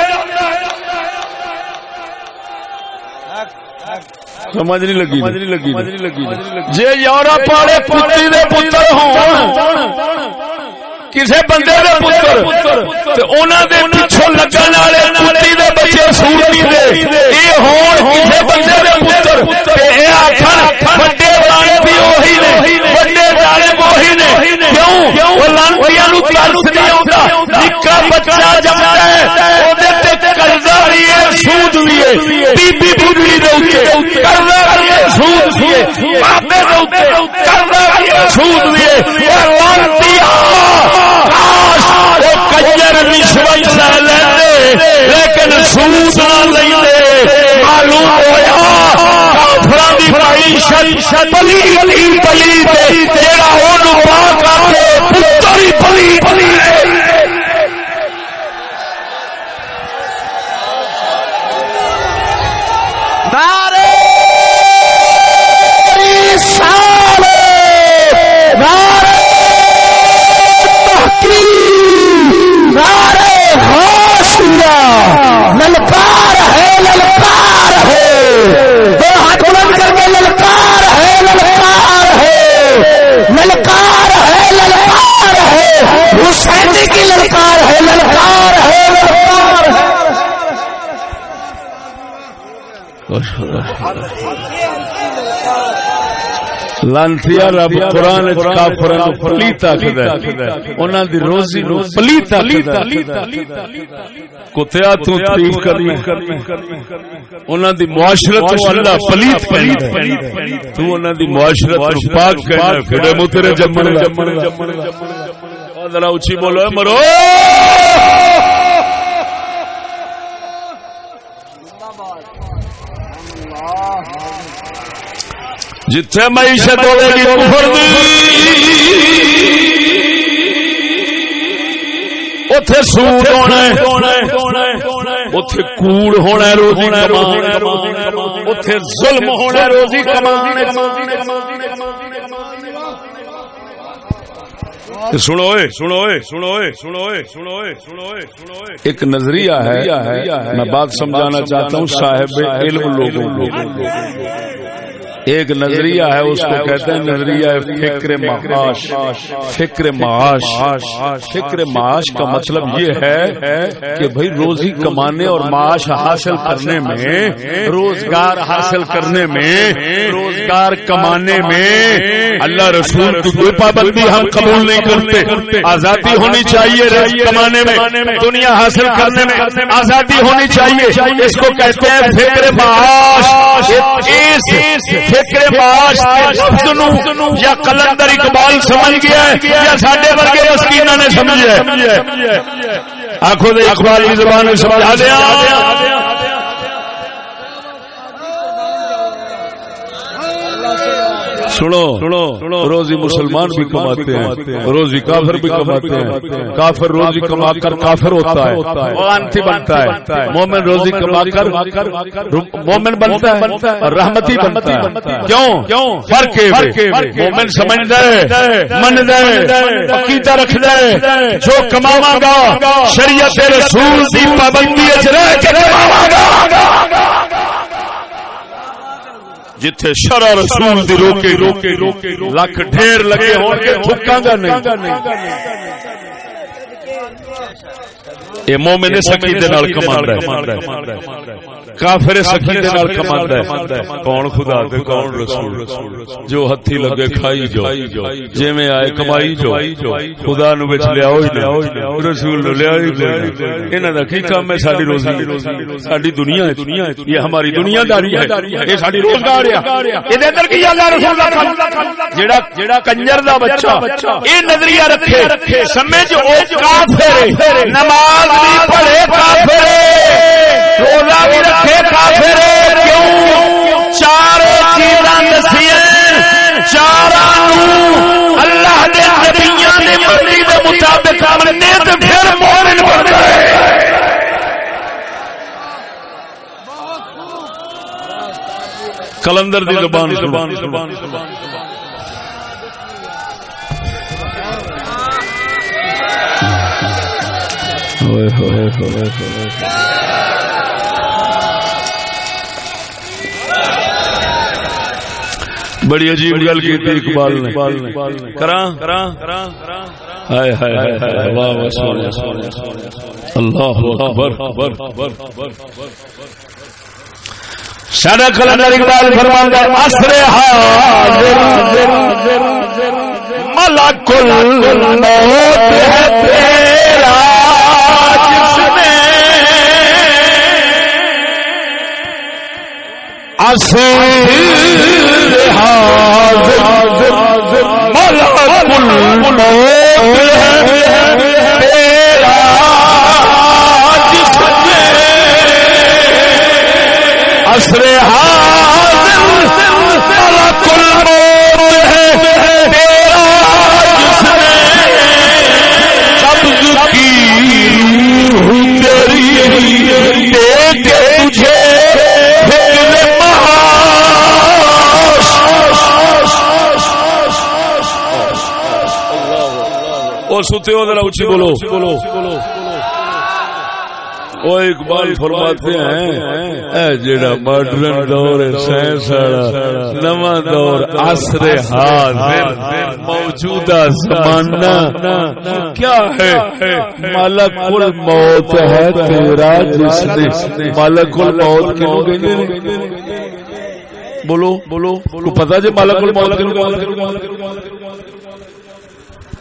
سمجھ نہیں لگی سمجھ نہیں لگی۔ جے یورپ والے پتری دے پتر ہون کسی بندے دے پتر تے انہاں دے پیچھے لگن والے دے بچے سورتی دے۔ اے ہون کسی بندے دے پتر تے اے آکھن بھی وہی نے بڑے وہی نے۔ کیوں؟ وہ لانتیاں نو ترس نہیں آوندا۔ نکا بچہ جمدا ہے تے قرضہ بھی ہے سود بھی ہے بی بی دے اوتے، قرضہ بھی ہے سود بھی ہے دے اوتے، قرضہ بھی ہے سود بھی ہے اے لانتیاں رشوت لے لیندے، لیکن سود نہ لیندے۔ معلوم ہویا فرانی معیشت پلی پلی بلی تیرا اونوں پاک آکھے پتر پلی لانتیا رب قرآن کافران پلیت آخدا ہے۔ انہاں دی روزی نو پلیت آخدا ہے۔ کتیا تو تعریف کرنا انہاں دی معاشرت تو اللہ پلیت پلیت تو انہاں دی معاشرت تو پاک کہنا پھر مو تیرے جمن ذرا اونچی بولو مرو! جتھے معیشت ہوے گی کفر دی، اوتھے سود ہونا ہے، اوتھے کوڑ ہونا ہے، روزی کمان اوتھے ظلم ہونا ہے، روزی کمان سنو سنو سنو سنو سنو سنو سنو ایک نظریہ ہے میں بات سمجھانا چاہتا ہوں صاحب علم لوگوں کو۔ ایک نظریہ ہے، اس کو کہتے ہیں نظریہ فکر معاش۔ فکر معاش۔ فکر معاش کا مطلب یہ ہے کہ بھائی روزی کمانے اور معاش حاصل کرنے میں، روزگار حاصل کرنے میں، روزگار کمانے میں اللہ رسول کی کوئی پابندی ہم قبول نہیں کرتے۔ آزادی ہونی چاہیے کمانے میں، دنیا حاصل کرنے میں آزادی ہونی چاہیے۔ اس کو کہتے ہیں فکر معاش۔ فکر معاش یا کلندر اقبال سمجھ گیا ہے یا ساڈے ورگے مسکینہ نے سمجھا آنکھوں دے اقبال کی زبان میں سمجھا دیا سنو روزی مسلمان بھی کماتے ہیں روزی کافر بھی کماتے ہیں کافر روزی کما کر کافر ہوتا ہے بنتا ہے مومن روزی کما کر مومن بنتا ہے اور رحمتی بنتا ہے کیوں؟ فرق مومن سمجھ دے من دے عقیدہ رکھ دے جو کماوا گا شریعت رسول دی پابندی رہ کے کماوا گا جتھے شرع رسول دی روکے روکے لکھ ڈھیر لگے ہون گے تھکاں گا نہیں۔ اے مومن اس عقیدے نال کماندا ہے۔ کافر سخی دے نال کماندا ہے۔ کون خدا تے کون رسول؟ جو ہتھی لگے کھائی جو۔ جویں آئے کمائی جو۔ خدا نو وچ لیا ہوئی نہ۔ رسول نو لیا ہی نہیں انہاں دا کی کام ہے؟ ساری روزی۔ ساری دنیا ہے۔ یہ ہماری دنیا داری ہے۔ یہ ساری روزگار ہے۔ یہ اندر کی اللہ رسول اللہ جیڑا جیڑا کنجر دا بچہ۔ اے نظریہ رکھے۔ سمجھ او کافر نماز بھی پڑھے کافر کلندر دی زبان بڑی عجیب گل کی تھی اقبال نے۔ کراں؟ ہائے ہائے ہائے واہ واہ اللہ اکبر۔ سارا کلندر اقبال فرماندا عصر حاضر ملک الموت ہے تیرا، جس میں عصر حاضر ملک الموت ہے تجھے فکر اور سوتے ہو ذرا اچھی بولو بولو بولو۔ وہ اقبال فرماتے ہیں، اے جڑا ماڈرن دور ہے سائنس والا، نواں دور عصر حاضر موجودہ زمانہ، کیا ہے? ملک الموت ہے تیرا جس نے، ملک الموت کیوں کہندے نے بولو بولو کو پتہ جے ملک الموت کیوں کہندے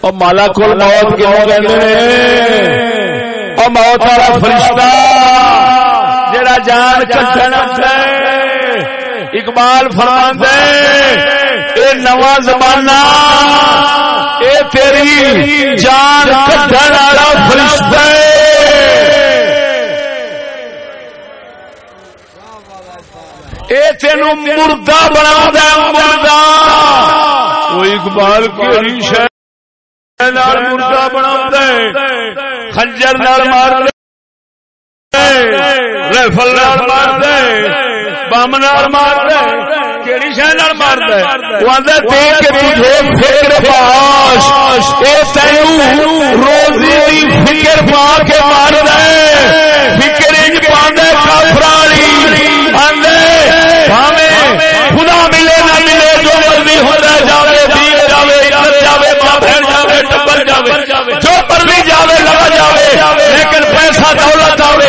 اور ملک الموت کیوں کہندے نے او موت والا فرشتہ جڑا جان کٹن اقبال فرماندا اے نواں زمانہ اے تیری جان کٹن والا فرشتہ اے تینو مردہ بنا دے مردہ۔ وہ اقبال کیڑی شے مردہ بنا خنجر نال مار نال مار بم نال مار کیڑی نال فکر پاش روزی فکر پا کے مار دے فکر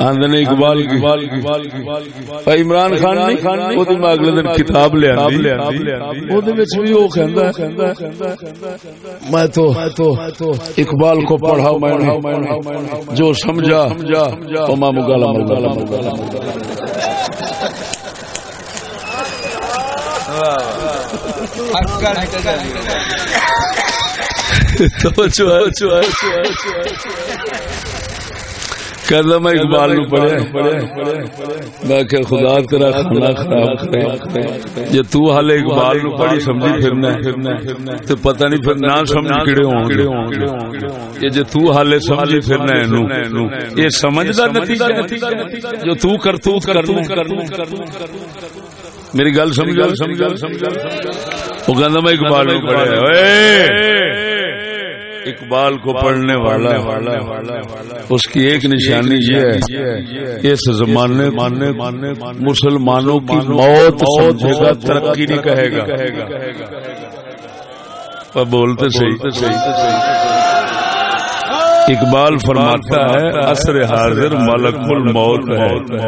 آندنے اقبال کی عمران خان نہیں وہ میں اگلے دن کتاب لے آندی وہ دے وچ بھی وہ کہندا میں تو اقبال کو پڑھا میں نے جو سمجھا تو میں میں اقبال نو پڑھیا میں کہ خدا تیرا کھانا خراب کرے۔ جے تو حال اقبال نو پڑھی سمجھی پھرنا تو پتہ نہیں پھر نہ سمجھ کڑے گے۔ یہ جے تو حال سمجھی پھرنا یہ سمجھدا نتیجہ جو تو کرتوت کرنا میری گل سمجھو۔ وہ کہندا میں اقبال نو پڑھیا اوئے! اقبال کو پڑھنے والا اس کی ایک نشانی یہ ہے اس زمانے مسلمانوں کی موت سمجھے گا، ترقی نہیں کہے گا۔ بولتے صحیح۔ اقبال فرماتا ہے اثر حاضر ملک الموت ہے۔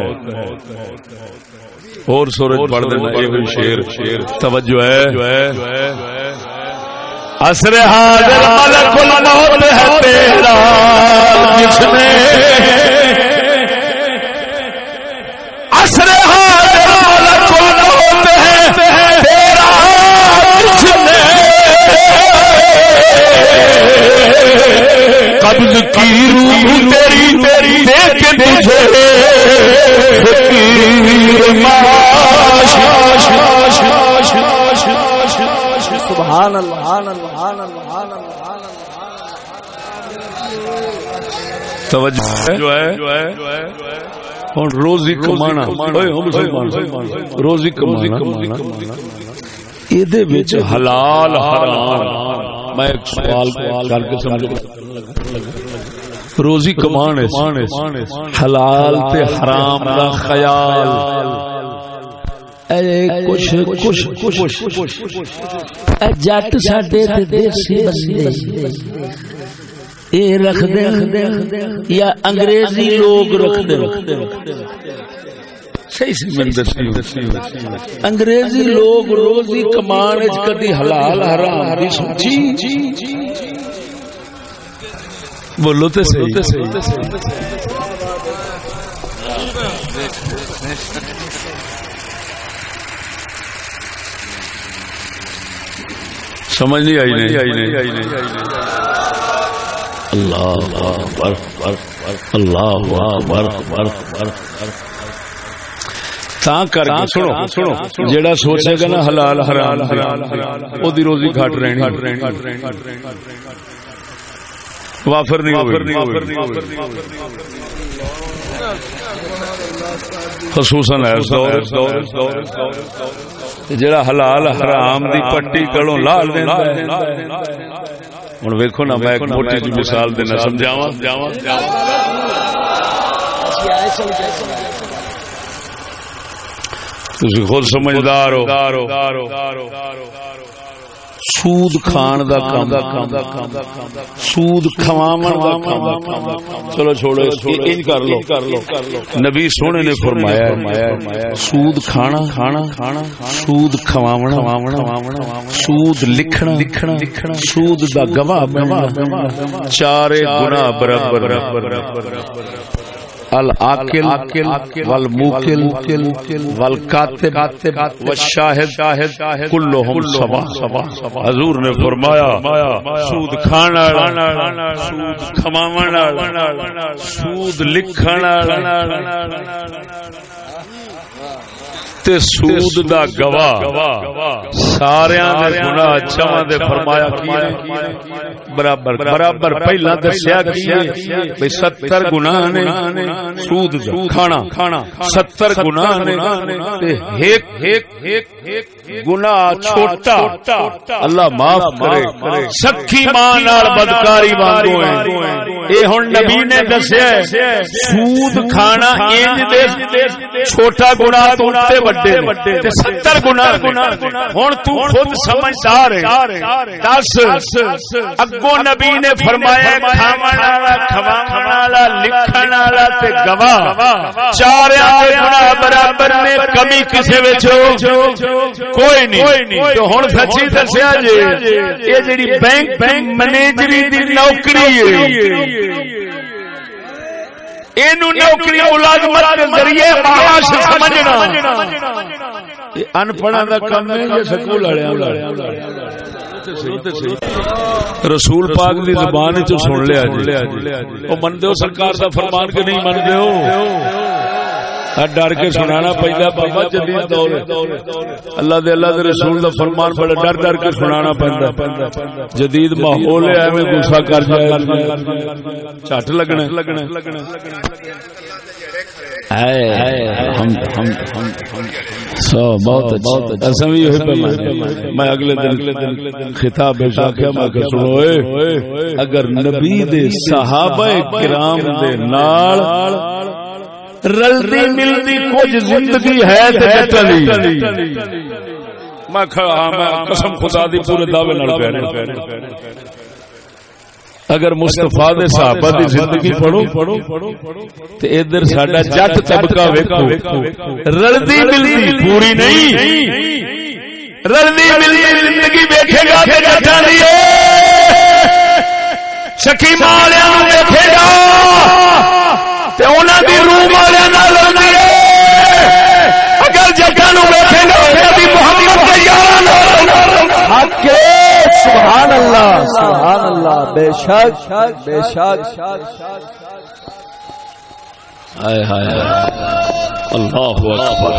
اور سورج پڑھ دینا، یہ شیر شیر توجہ ہے۔ اثر حاضر ملک الموت ہے تیرا جس نے اثر حاضر ملک الموت ہے تیرا جس نے قبض کی روح تیری تیری دیکھ تجھے فقیر ماش سبحان اللہ۔ سبحان اللہ توجہ جو ہے روزی کمانا۔ روزی کمانا۔ یہ حلال حرام۔ میں ایک سوال کر کے سمجھ روزی کمانے حلال تے حرام دا خیال۔ کچھ کچھ کچھ جٹ ساڈے تے دیسی بندے اے رکھ دے یا انگریزی لوگ رکھ دے انگریزی لوگ روزی کمان کدی حلال حرام دی سوچی بولو تے صحیح سمجھ نہیں آئی نہیں۔ اللہ اللہ تا کر کے سنو سنو۔ جیڑا سوچے گا نا حلال حرام او دی روزی گھٹ رہنی۔ وافر نہیں ہوئی۔ خصوصاً جڑا حلال حرام دی پٹی کڑوں لال دیندا ہن ویکھو نا میں ایک موٹی جی مثال دینا سمجھاواں تسی خود سمجھدار ہو سود کھان دا کام سود کھواون دا کام چلو چھوڑو ان کر لو۔ نبی سونے نے فرمایا سود کھانا کھانا سود کھواونا سود لکھنا لکھنا سود دا گواہ بننا۔ چارے گناہ برابر۔ العاقل والموکل والکاتب والشاہد کلہم سوا. حضور نے فرمایا، سود کھانا سود کھماونا سود لکھنا تے سود دا گواہ۔ سارے گناہ چواں دے فرمایا کی برابر برابر پہلا دسیا کی بھئی 70 گناہ نے سود کھانا۔ کھانا 70 گناہ نے تے ایک ایک ایک گناہ چھوٹا اللہ معاف کرے۔ سکھی ماں نال بدکاری وانگو ہیں اے ہن نبی نے دسیا سود کھانا انج دے چھوٹا گناہ تو تے وڈے تے 70 گناہ ہن تو خود سمجھدار ہے۔ دس۔ اگوں نبی نے فرمایا کھاون والا کھواون والا لکھن والا تے گواہ۔ چاریاں دے گناہ برابر نے کمی کسے وچ کوئی نہیں. تو ہن سچی دسیا جی یہ جڑی بینک بینک مینیجری دی نوکری ہے۔ اینو نوکری ملازمت کے ذریعے معاش سمجھنا۔ ان پڑھا دا کم ہے یا سکول والے رسول پاک دی زبان چ سن لیا جی۔ او سرکار دا فرمان کے نہیں مندے ہو؟ ڈر کے سنانا پہلا بابا جدید دور۔ اللہ دے اللہ دے رسول دا فرمان بڑا ڈر ڈر کے سنانا پہندا۔ جدید ماحول ہے، ایویں غصہ کر جائے۔ چھٹ لگنا میں۔ اگلے دن خطاب سنو اگر نبی دے صحابہ کرام دے نال رلدی ملتی کچھ زندگی ہے ہاں، میں قسم خدا دی پورے دعوے اگر مستفا صحابہ دی زندگی پڑھو تو ادھر سڈا جٹ طبقہ ویکو رلدی ملتی پوری نہیں۔ رلدی ملتی زندگی ویکھے گا جٹا شکیم ویکھے گا۔ روح والے اگر جگہ نو ویکھے گا محمد سبحان اللہ سبحان اللہ بے شک بے شک اللہ اکبر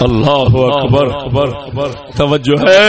اللہ اکبر توجہ ہے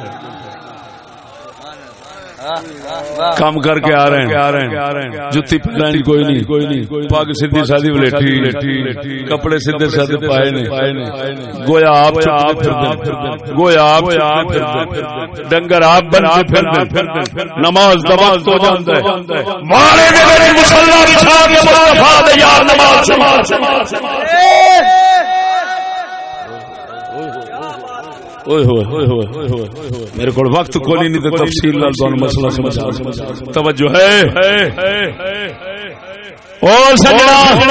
کام کر کے آ رہے ہیں۔ جتی پہنانی کوئی نہیں۔ کوئی نہیں پگ سیدھی سادی ولیٹھی۔ کپڑے سیدھے سادے پائے نے۔ گویا آپ گویا آپ ڈنگر آپ بن پھر نماز دماغ تو جانتا ہے۔ مارے میرے مسلمان بچھا کے مصطفیٰ دے یار نماز۔ میرے کو وقت کو نہیں تو تفصیل لال مسئلہ توجہ ہے۔ اور سجنا۔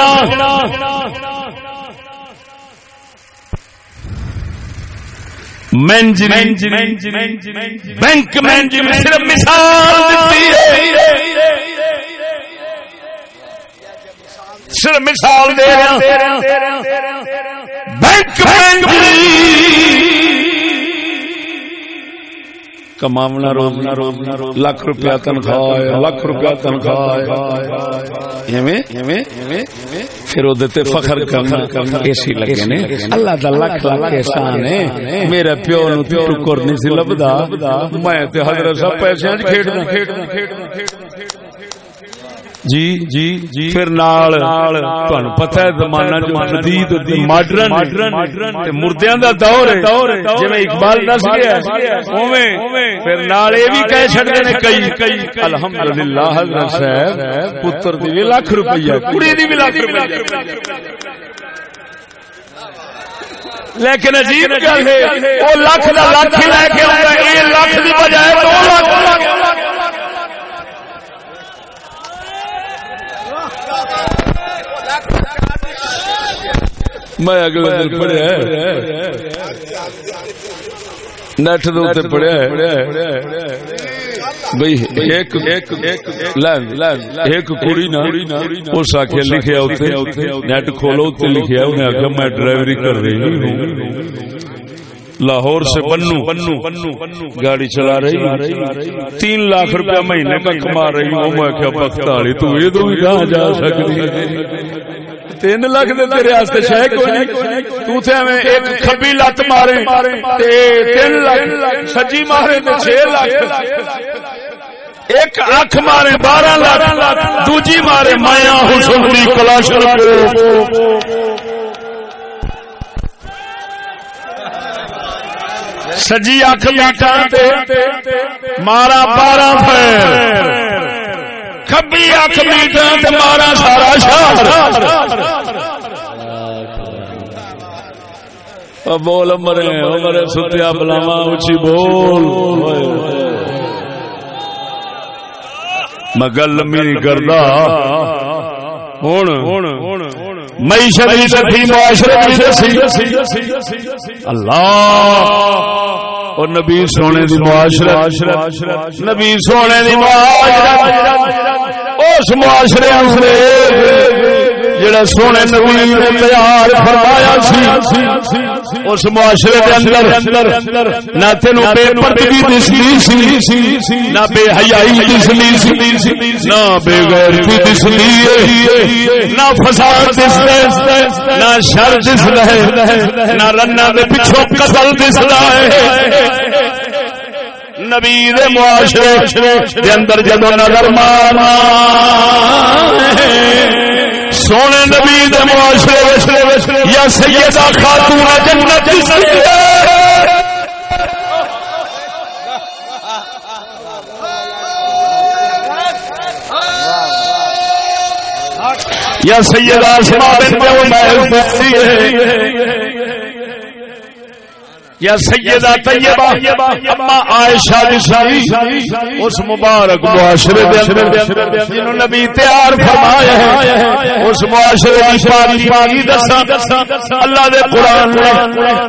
بینک صرف مثال صرف مثال دے بینک کماونا روزنا لکھ روپیہ تنخواہ لکھ روپیہ تنخواہ پھر وہ فخر کرنا اسی لگے نے۔ اللہ دا لکھ لاکھ احسان ہے۔ میرے پیو نو ٹکر نہیں سی لبدا۔ میں تے حضرت صاحب پیسے کھیڈنا۔ جی جی جی پھر نال تہن پتہ ہے زمانہ جو جدید ماڈرن تے مردیاں دا دور ہے جویں اقبال دس گیا اوویں پھر نال اے وی کہہ چھڑدے نے کئی الحمدللہ حضرت صاحب پتر دی وی لاکھ روپیہ کڑی دی وی لاکھ روپیہ لیکن عجیب گل ہے او لاکھ دا لاکھ لے کے اوندا اے لاکھ دی بجائے دو لاکھ میں اگلے دن پڑھیا نیٹ دے پڑھیا بھائی ایک ایک کڑی نا اس آخیا لکھیا نیٹ کھولو لکھیا انہیں آخیا میں ڈرائیوری کر رہی ہوں۔ لاہور سے بنو۔ بنو گاڑی چلا رہی۔ تین لاکھ روپیہ مہینے کا کما رہی ہوں۔ میں کیا پختالی تو یہ تو بھی کہاں جا سکتی تین لاکھ دے تیرے واسطے شے کوئی نہیں. تو تے میں ایک کھبی لت مارے. تے تین لاکھ سجی مارے تے 6 لاکھ ایک اکھ مارے بارہ لاکھ دوجی مارے مایا حسن دی سجی اکھ میٹھا مارا بارہ کبھی اک میٹر مارا سارا شہر بول مرے مرے ستیا بلاوا اچھی بول میں گل لمبی نہیں کرتا ہوں معیشت بھی دسی معاشرت بھی دسی اللہ اور نبی سونے دی معاشرت نبی سونے دی معاشرت اس معاشرے جڑا سونے نبی نے تیار فرمایا سی، اس معاشرے دے اندر نہ تینو بے پردگی دسلی سی، نہ بے حیائی دسلی سی، نہ بے غیرتی دسلی نہ فساد دسدا نہ شر دسدا نہ رنا دے پیچھے قتل دسدا ہے۔ نبی دے معاشرے دے اندر جدو نظر مارا سونے نبی دے معاشرے یا سیدہ خاتون جنت یا سیدہ سما بنت عمر یا سیدہ طیبہ اما عائشہ نسائی اس مبارک معاشرے دے اندر جنہوں نبی تیار فرمایا ہے اس معاشرے دی پاکی پاکی دسا اللہ دے قرآن نے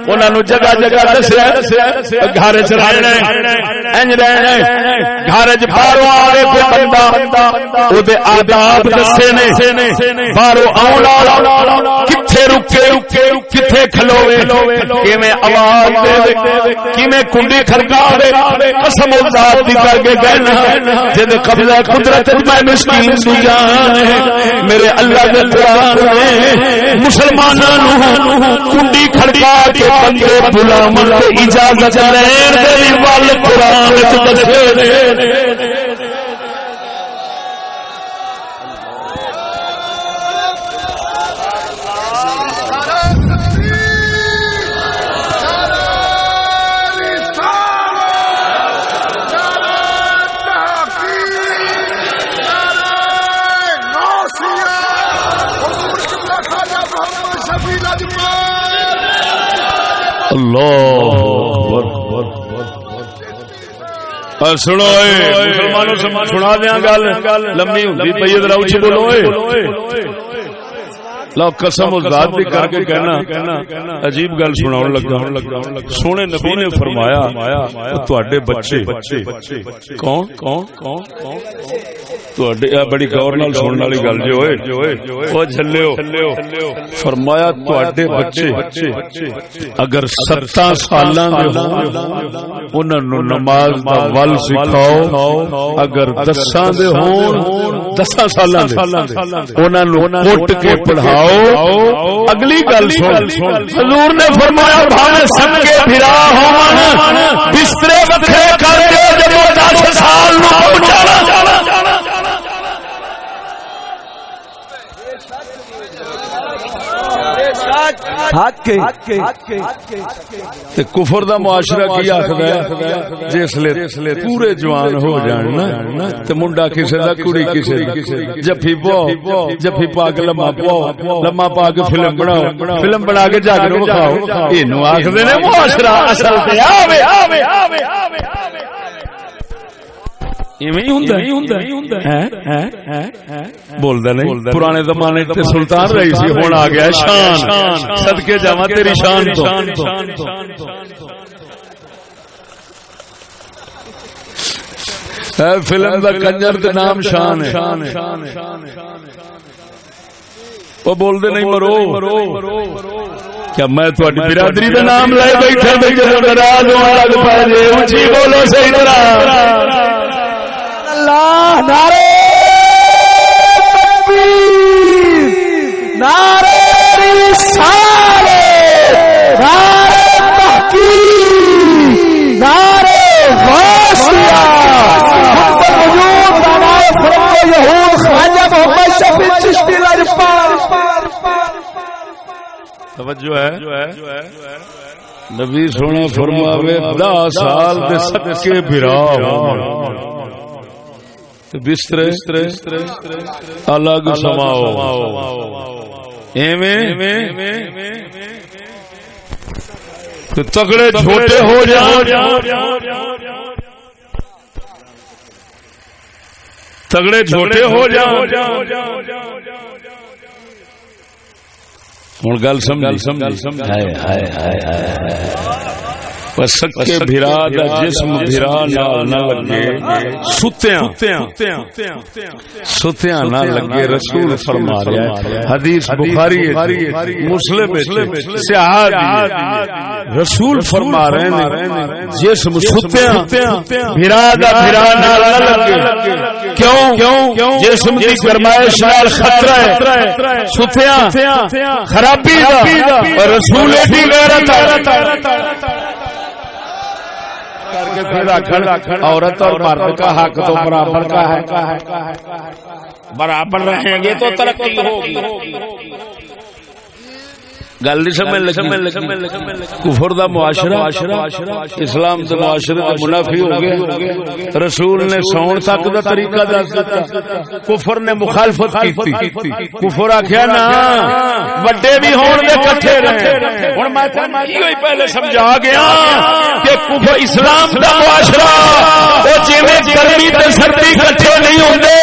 انہاں نو جگہ جگہ دسیا گھر وچ رہنا انج رہنا گھر وچ باہروں آوے کوئی بندہ او دے آداب دسے نے باہروں آون والا کتھے رکے رکے کتھے کھلوے، کیویں آواز کنڈی خرکا قسم ذات دی کر کے کہنا جے قبضہ قدرت میں مسکین دی جان میرے اللہ دے قران نے مسلماناں کنڈی کھڑکا کے بندے غلام اجازت لین دے ول قران وچ دسے سنو مسلمانوں سنا دیا گل لمبی ہوں پی ادھر بولو لو قسم ذات بھی کر کے کہنا عجیب گل سنا لگا۔ سونے نبی نے فرمایا بچے۔ کون؟ کون؟ کون؟ بڑی گور نال والی گل جو فرمایا بچے اگر ستاں سال نماز کا ول سکھاؤ۔ اگر دساں دے ہون دساں سالاں انہاں نو کٹ کے پڑھاؤ۔ اگلی گل حضور نے فرمایا بھاوے سنگے پھرا ہون۔ بسترے وکھرے کر کے جب 10 سال نو پہنچانا ہاتھ کے کفر دا معاشرہ کی آخر جس لے پورے جوان ہو جان تو منڈا کسی دا، کڑی کسی جفی پو جفی پا کے لما پو لما پا کے فلم بناؤ۔ فلم بنا کے جاگ رکھاؤ یہ آخر معاشرہ اصل تے آوے آوے آوے آوے۔ بولتا نہیں پرانے زمانے سلطان رہی سی آ گیا شان۔ تیری شان فلم کا کنجر نام شان وہ بولتے نہیں مرو۔ کیا میں برادری کا نام لے بیٹھا بولو صحیح طرح۔ اللہ نعرے نعرے رسالے، نعرے تحقیق، نعرے غوثیہ۔ نعرے فرق یہود خواجہ محمد شفیع چشتی توجہ ہے۔ نبی سونا فرماوے دا سال دے سکے بھرا بستر الگ سماؤ تگڑے چھوٹے ہو تگڑے چھوٹے ہو جاؤ ہوں گل سمجھ ہائے ہائے ہائے ہائے سکے بھرا دا جسم بھرا نال نہ لگے۔ ستیاں۔ ستیاں۔ نہ لگے رسول فرما رہا ہے حدیث بخاری مسلم رسول فرما رہے ہیں۔ جسم ستیاں۔ بھرا دا بھرا نال نہ لگے۔ کیوں؟ جسم دی گرمائش نال خطرہ ہے۔ ستیاں۔ خرابی دا۔ رسول دی غیرت کے پھر آخر عورت اور مرد کا حق تو برابر کا ہے۔ برابر رہیں گے تو ترقی ہوگی۔ گل نہیں سمجھ کفر دا معاشرہ اسلام دا معاشرے دا منافی ہو گیا رسول نے سون تک دا طریقہ دس دیتا کفر نے مخالفت کی کفر آخیا نا وڈے بھی ہون دے کٹھے رہے۔ ہن میں تینوں پہلے سمجھا گیا کہ کفر اسلام دا معاشرہ؟ او جویں گرمی تے سردی کٹھے نہیں ہوندے۔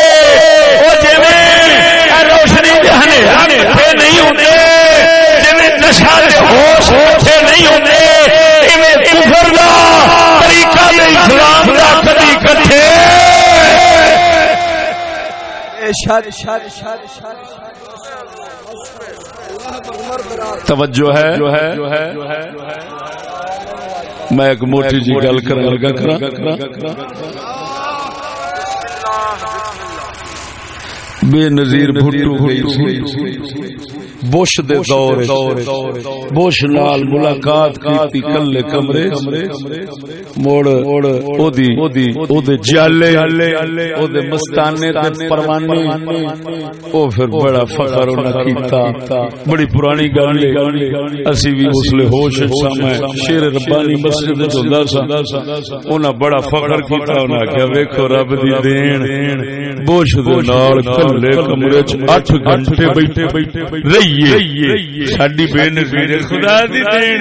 او جویں روشنی دے ہنے نہیں ہوندے۔ ہوش نہیں ہوتے توجہ ہے جو ہے جو ہے۔ میں ایک موٹی جی گل کر لگا کرا۔ بے نظیر بھٹو۔ گئی بش دے دور بش نال ملاقات کیتی کلے کمرے موڑ او دی او دے جالے او دے مستانے تے پروانے او پھر بڑا فخر انہاں کیتا۔ بڑی پرانی گل اسی بھی اس لے ہوش سامے شیر ربانی مسجد وچ ہوندا سا۔ انہاں بڑا فخر کیتا انہاں کہ ویکھو رب دی دین۔ بش دے نال کلے کمرے 8 گھنٹے بیٹھے بیٹھے ساری بے نظیر خدا دی دین۔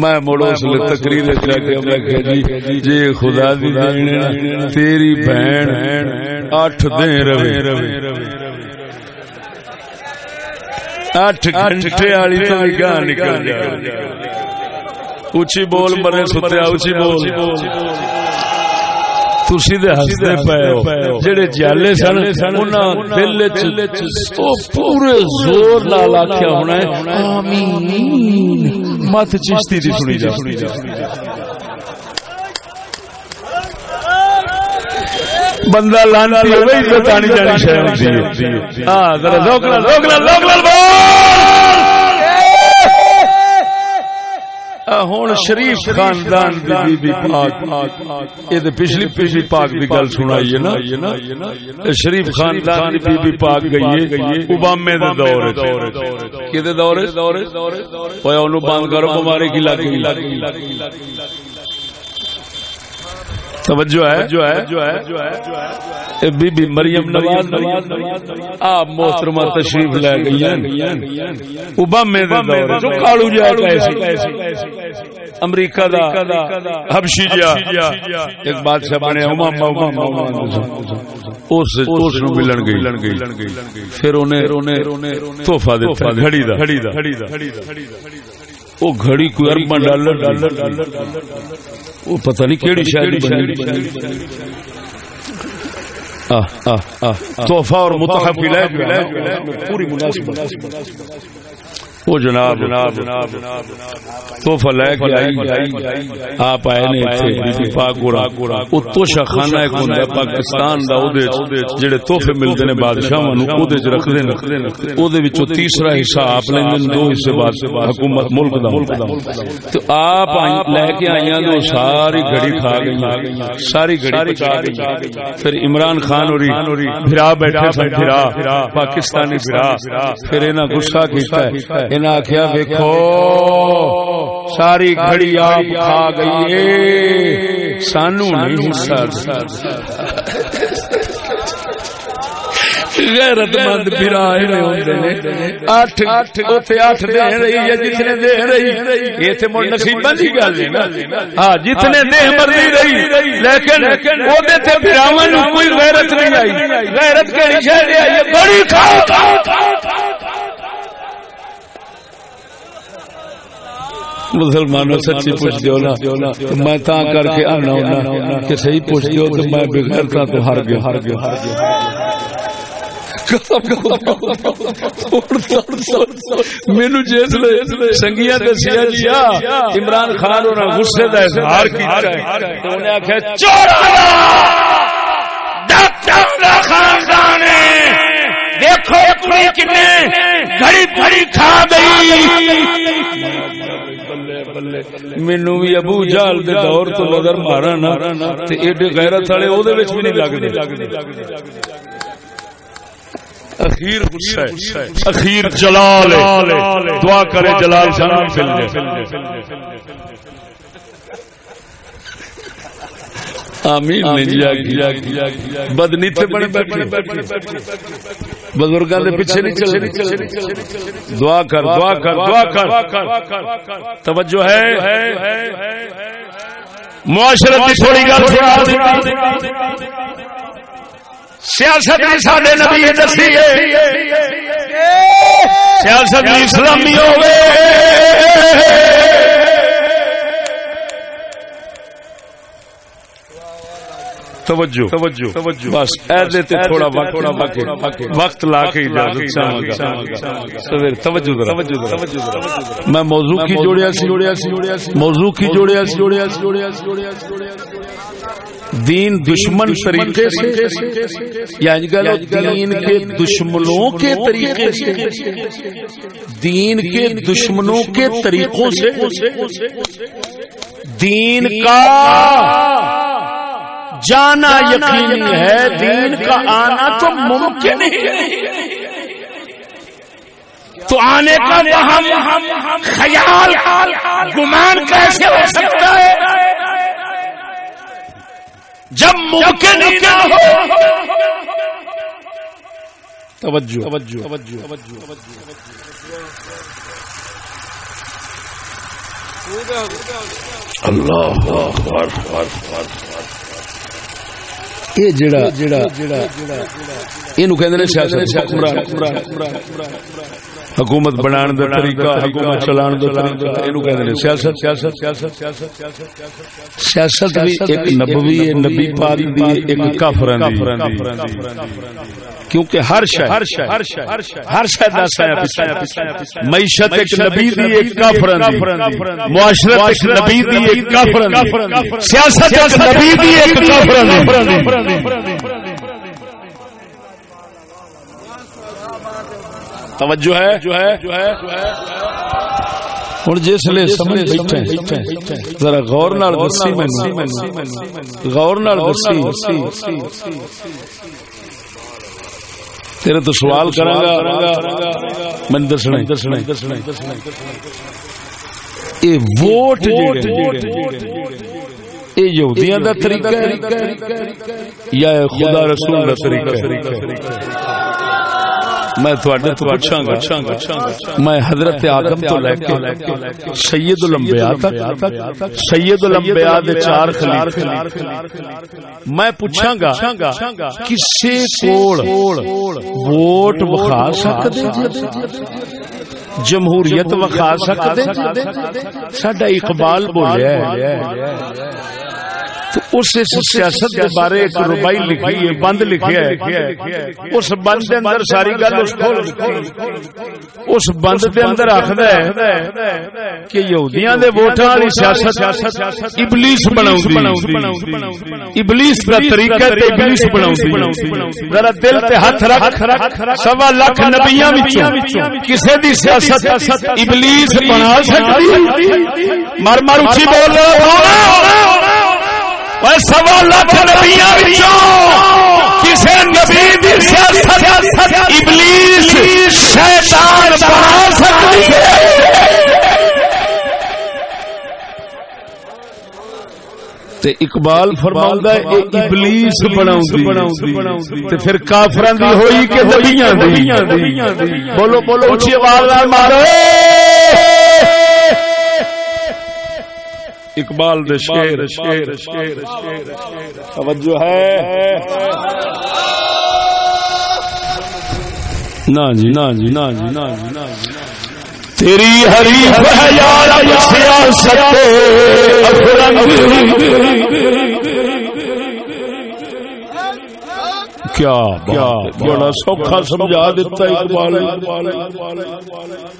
میں مڑو اس لیے تقریر جا کے میں کہ جی جی خدا دی دین تیری بہن اٹھ دن روے اٹھ گھنٹے والی تو گاہ نکل۔ جائے اچھی بول مرے ستیا اچھی بول۔ تسی دے ہستے پے جڑے جالے سن انہاں دل وچ او پورے زور نال آکھیا ہونا ہے آمین مت چشتی دی سنی جا بندہ لانتی ہوئی تو تانی جانی شہر ہوتی ہے ہاں ذرا لوگ لوگ لوگ لوگ بول ہوں شریف خاندان بی بی پاک۔ یہ پچھلی پچھلی پاک کی گل سنائی ہے نا شریف خاندان بی بی پاک گئی اوبامے دے دور کدے دور بند کرو بیماری کی لگ توجہ ہے؟ جو ہے؟ جو ہے؟ جو ہے؟ بی بی مریم نواز آپ محترمہ تشریف لے گئی اوبامے دے دور جو کالو جا امریکہ دا حبشی جا۔ ایک بادشاہ بنے امام امام اس اس نو ملن گئی۔ پھر انہیں تحفہ دیتا گھڑی دا۔ وہ گھڑی کوئی ڈالر۔ وہ پتہ نہیں کیڑی بنی تحفہ اور متحف پوری مناسبت وہ جناب جناب جناب لے کے آئی آپ آئے نے ایتھے پاک گورا او توشا خانہ ایک ہوندا پاکستان دا او دے جڑے تحفے ملدے نے بادشاہاں نو او دے وچ رکھ دے او دے وچوں تیسرا حصہ آپ لیندے دو حصے بعد حکومت ملک دا تو آپ لے کے آئیاں تو ساری گھڑی کھا گئی ساری گھڑی پچا گئی پھر عمران خان ہوری بھرا بیٹھے سن بھرا پاکستانی بھرا پھر انہاں غصہ کیتا ہے انہیں آخیا ویکو ساری گھڑی آپ کھا گئی سانو نہیں غیرت مند برا اٹھ اوتھے اٹھ دے رہی ہے جتنے دے رہی۔ اے تے مڑ نصیباں دی گل ہے نا۔ ہاں جتنے دے مرضی رہی۔ لیکن او دے تے بھراواں نو کوئی غیرت نہیں آئی۔ غیرت کیڑی شے دی آئی بڑی کھا مسلمانوں سچی پوچھ دیو نا میں تا کر کے آنا ہونا، کہ صحیح پوچھ دیو تو میں بغیر تا تو ہر گیا۔ ہر گیا ہر گیا مینو جس سنگیا دسیا جی عمران خان ہونا غصے کا اظہار خاندان دیکھو کنے گھڑی گھڑی کھا گئی۔ مینو بھی ابو جال دے دور تو نظر مارا نا ایڈے غیرت والے بھی نہیں لگتے اخیر اخیر جلال دعا کرے جلال شان مل جائے آمین نے جیا کیا کیا بد نیتے بڑے بیٹھے بزرگاں دے پیچھے نہیں چلے دعا کر دعا کر دعا کر۔ توجہ ہے۔ معاشرت کی تھوڑی گل سیاست بھی سارے نبی دسی سیاست اسلامی ہوئے توجہ توجہ توجہ۔ بس ایسے تے تھوڑا وقت وقت لا کے اجازت چاہوں گا سویر توجہ ذرا۔ میں موضوع کی جوڑیا سی جوڑیا سی۔ موضوع کی جوڑیا سی۔ جوڑیا سی جوڑیا سی۔ جوڑیا سی دین دشمن طریقے سے یعنی دین کے دشمنوں کے طریقے سے دین کے دشمنوں کے طریقوں سے۔ دین کا جانا یقینی ہے دین کا آنا تو ممکن ہے۔ تو آنے کا ہم خیال گمان کیسے ہو سکتا ہے؟ جب ممکن نہ ہو۔ توجہ توجہ توجہ اللہ۔ یہ جڑا جڑا اینو کہندے نے سیاست حکمران حکومت بنان دا طریقہ حکومت چلان دا طریقہ اینو کہندے نے سیاست۔ سیاست سیاست سیاست سیاست بھی ایک نبوی ہے نبی پاک دی ایک کافراں دی۔ کیونکہ ہر شے ہر شے ہر شے دس ہے معیشت ایک نبی دی ایک کافراں دی معاشرت ایک نبی دی ایک کافراں دی سیاست ایک نبی دی ایک کافراں دی توجہ ہے؟ جو ہے جو ہے ہوں جس لیے سمجھ بیٹھے ذرا غور نال دسی میں غور نال دسی۔ تیرے تو سوال کرا گا میں دسنا یہ ووٹ یہ یہودیاں دا طریقہ ہے یا خدا رسول دا طریقہ میں تھوڑے تو پوچھا گا میں حضرت آدم تو لے کے سید الانبیاء تک سید الانبیاء دے چار خلیفے۔ میں پوچھاں گا کسے کول ووٹ وکھا سکدے؟ جمہوریت وکھا سکدے؟ ساڈا اقبال بولیا ہے۔ اس سیاست کے بارے ایک روبائی لکھی ہے بند لکھی ہے۔ اس بند کے اندر ساری گل اس کو اس بند کے اندر آخر ہے کہ یہودیاں دے ووٹاں والی سیاست ابلیس بناؤں ابلیس کا طریقہ تے ابلیس بناؤں ذرا دل تے ہاتھ رکھ سوا لاکھ نبیاں وچوں کسے دی سیاست ابلیس بنا سکتی مر مر اچھی بول۔ رہا سوا لاکھ کسی نبی ابلیس شیطان بنا سکتی ہے تے اقبال فرماوندا ہے اے ابلیس بناوندی تے پھر کافراں دی ہوئی کہ نبیاں دی بولو بولو اونچی آواز نال مارو اقبال دے توجہ ہے۔ نا جی نا جی نا جی نا جی نا جی تیری حریف ہے یار سیاست کیا کیا بڑا سوکھا سمجھا دیتا اقبال۔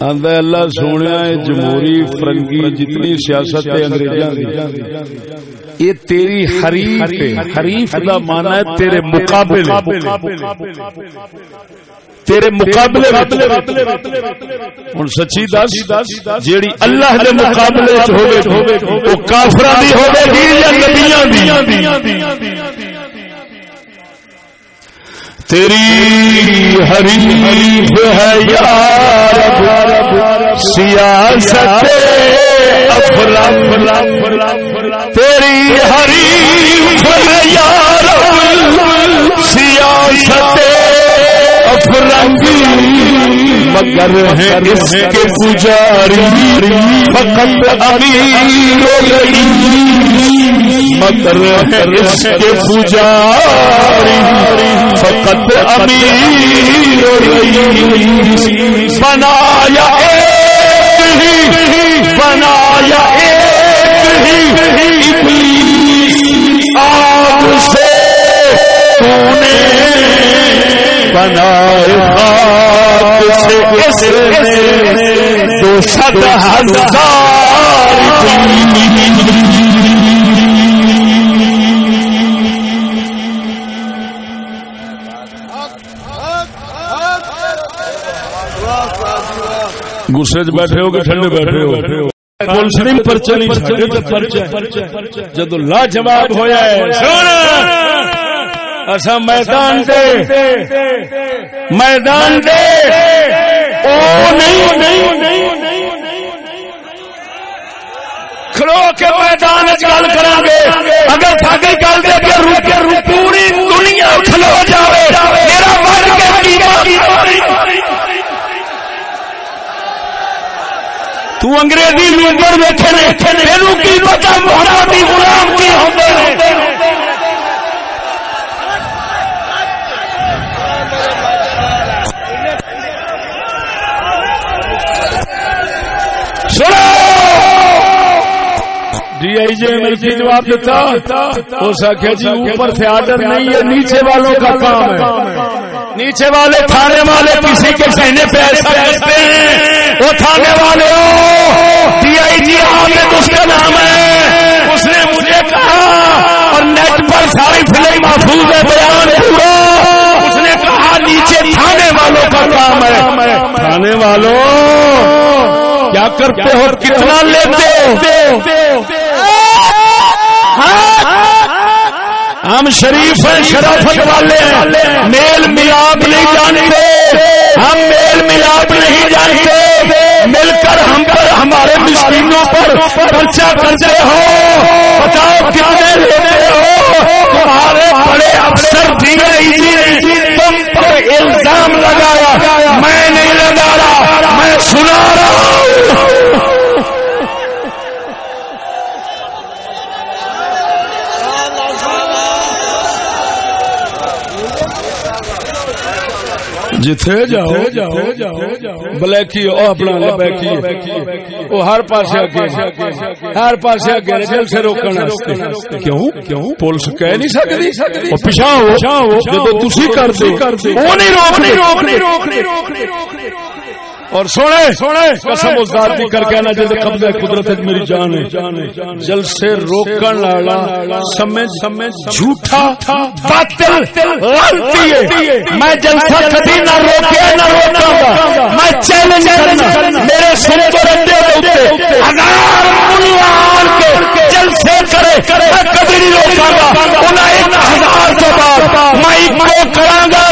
آندا اللہ سونے جمہوری فرنگی جتنی سیاست ہے، انگریزاں دی۔ یہ تیری حریف ہے، حریف دا معنی ہے تیرے مقابل تیرے مقابلے ہوں سچی دس، جیڑی اللہ دے مقابلے ہوے وہ کافراں دی ہوے گی یا نبیاں دی؟ تیری حریف ہے یار سیاست تیری حریف ہے یار سیاست افرنگی مگر ہے اس کے پجاری، فقط امیر گئی مگر ہے اس کے پجاری، فقط امیر گئی بنایا ایک ہی، بنایا ایک ہی۔ بنائے خاک سے اس نے دو سد گسے بیٹھے ہو کہ ٹھنڈے بیٹھے ہو؟ پولیس نہیں پرچہ جدو لاجواب ہوا ہے اصا میدان دے۔ میدان دے۔ کھلو کے میدان گل کرا گے اگر ساری گل دے پوری دنیا کھلو جائے میرا من تو انگریزی لیڈر ویٹے کی پتا مرادی غلام کی ہوتے ڈی آئی جی مل کی جواب دیتا، اس آخیا جی اوپر سے آرڈر نہیں ہے، نیچے والوں کا کام ہے۔ نیچے والے تھانے والے کسی کے سہنے پہ ایسا کرتے ہیں۔ وہ تھانے والے ہو ڈی آئی جی عامد اس کا نام ہے۔ اس نے مجھے کہا، اور نیٹ پر ساری فلم محفوظ ہے، بیان پورا۔ اس نے کہا، نیچے تھانے والوں کا کام ہے۔ تھانے والوں کیا کرتے ہو؟ کتنا لیتے ہم شریف ہیں، شرافت والے ہیں۔ میل ملاپ نہیں جانتے۔ ہم میل ملاپ نہیں جانتے۔ مل کر ہم پر، ہمارے مسکینوں پر خرچہ کرتے ہو۔ بتاؤ کتنے لیتے ہو؟ تمہارے بڑے افسر دیے تم پر الزام لگایا۔ سنا رہا ہوں۔ جتھے جاؤ بلیکی او اپنا بلیکی او ہر پاسے اگے ہر پاسے اگے جل سے روکنا کیوں؟ کیوں؟ پولیس کہہ نہیں او تسی او اور سونے سونے قسم اس ذات کی کر کہنا جیسے قبضہ قدرت ہے میری جان ہے۔ جل سے روکن لالا سمجھ سمجھ جھوٹا باطل غلطی ہے۔ میں جلسہ کبھی نہ روکے نہ روکوں گا میں چیلنج کرنا۔ میرے سن کو رڈے ہوتے ہزار منوان کے جلسے کرے۔ میں کبھی نہیں روکوں گا ایک ہزار کے بعد میں ایک کو کراں گا۔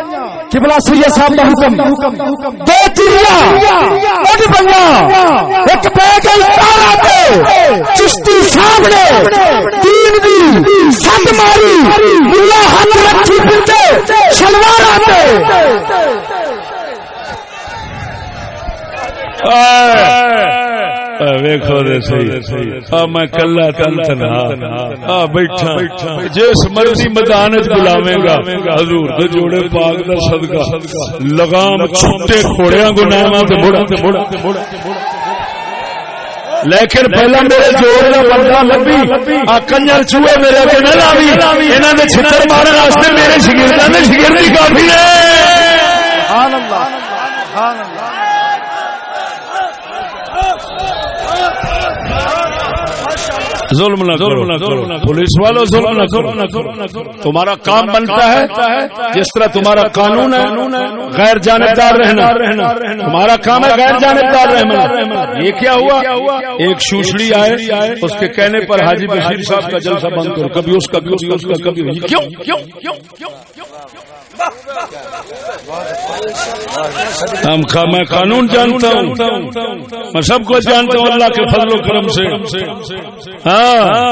قبلہ سید صاحب کا حکم، دو چڑیا اون بنیا ایک پہ گئی تارا پہ چشتی صاحب نے تین دی سد ماری، ملا ہاتھ رکھی پھرتے شلوار آتے ویکو میں کلا تن تنہا بیٹھا۔ جس مرضی میدان گا حضور دے جوڑے پاک دا صدقہ۔ لگام چھوٹے کھوڑیاں تے بڑا لیکن پہلا میرے جوڑ کا بندہ لبی آ کنجر چوہے میرے کے نہ لاوی۔ انہاں دے چھتر مارن واسطے میرے شاگرداں دے شاگردی کافی ہے سبحان اللہ سبحان اللہ۔ ظلم نہ کرو۔ پولیس والوں ظلم نہ کرو۔ تمہارا کام بنتا ہے جس طرح تمہارا قانون ہے غیر جانبدار رہنا۔ تمہارا کام ہے غیر جانبدار رہنا۔ یہ کیا ہوا؟ ایک شوشڑی آئے اس کے کہنے پر حاجی بشیر صاحب کا جلسہ بند کرو۔ کبھی اس کا کبھی اس کا کبھی کیوں؟ میں قانون جانتا ہوں، میں سب کو جانتا ہوں اللہ کے فضل و کرم سے۔ ہاں۔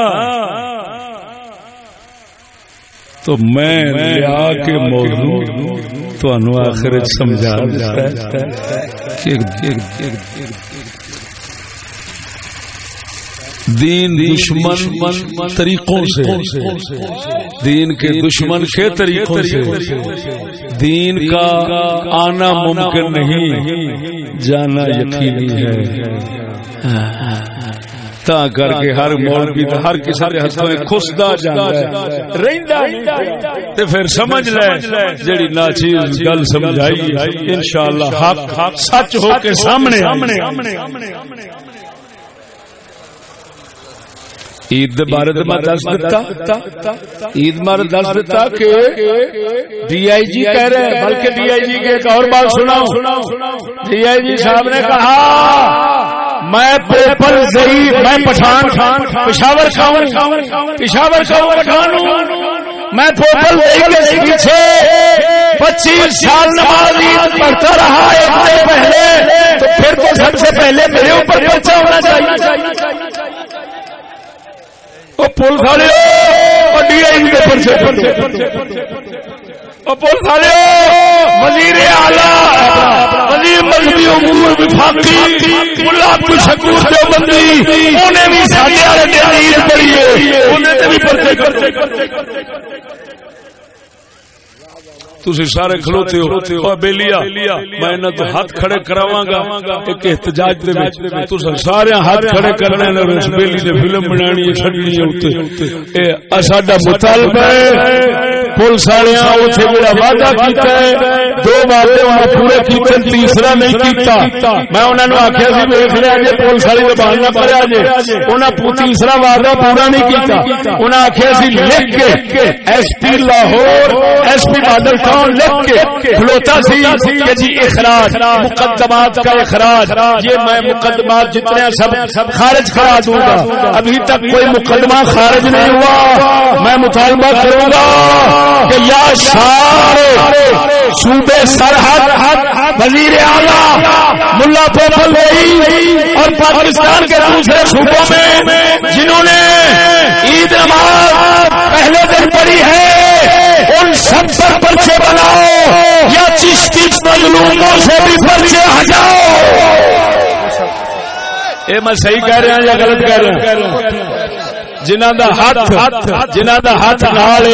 تو میں لیا کے موضوع تو آخر سمجھا۔ دین دشمن طریقوں سے۔ دین کے دشمن کے طریقوں سے۔ دین کا آنا ممکن نہیں۔ جانا یقینی ہے۔ تا کر کے ہر مولوی ہر کسی کے ہاتھوں میں خسدا جاندا تے پھر سمجھ لے۔ جڑی ناچیز گل سمجھائی انشاءاللہ حق سچ ہو کے سامنے عید بارے میں دس دتا؟ عید بارے دس دتا کہ ڈی آئی جی کہہ رہے ہیں بلکہ ڈی آئی جی کے ایک اور بات سنا ڈی آئی جی صاحب نے کہا میں پیپل زئی میں پٹھان خان پشاور خان پشاور خان پٹھان میں پیپل کے پیچھے پچیس سال نماز پڑھتا رہا ایک پہلے تو پھر تو سب سے پہلے میرے اوپر پرچا ہونا چاہیے۔ پولیس والے پولیس والے وزیر اعلی، وزیر مذہبی امور وفاقی، ملا شکور دیوبندی انہیں بھی ساڈے والے تحریر کری ہے انہیں بھی پرچے تھی سارے کھلوتے ہو بیلیا میں تو ہاتھ کھڑے کراوا گا ایک احتجاج سارے ہاتھ کھڑے کرنے بیلی نے فلم بنانی چڑنی ساڈا مطالبہ پولیس والے وعدہ کیتا ہے، دو وعدے انہیں پورے کیتے، تیسرا نہیں کیتا۔ میں انہوں نے آخیا سی ویخ لیا جی پولیس والی زبان نہ پڑیا جی انہیں تیسرا وعدہ پورا نہیں کیتا۔ انہیں آخیا سی، لکھ کے S P Lahore, S P Badal Khan لکھ کے کھلوتا سی کہ جی اخراج، مقدمات کا اخراج۔ یہ میں مقدمات جتنے سب خارج کرا دوں گا۔ ابھی تک کوئی مقدمہ خارج نہیں ہوا۔ میں مطالبہ کروں گا۔ کہ یا سارے صوبے سرحد، وزیر اعلی، ملا پوپل اور پاکستان کے دوسرے صوبوں میں جنہوں نے عید نماز پہلے دن پڑی ہے، ان سب پر پرچے بناؤ یا چشتی مظلوموں سے بھی پرچے ہٹاؤ۔ یہ میں صحیح کہہ رہا ہوں یا غلط کہہ رہا ہوں؟ جنہ دا ہاتھ جنہ دا ہاتھ نال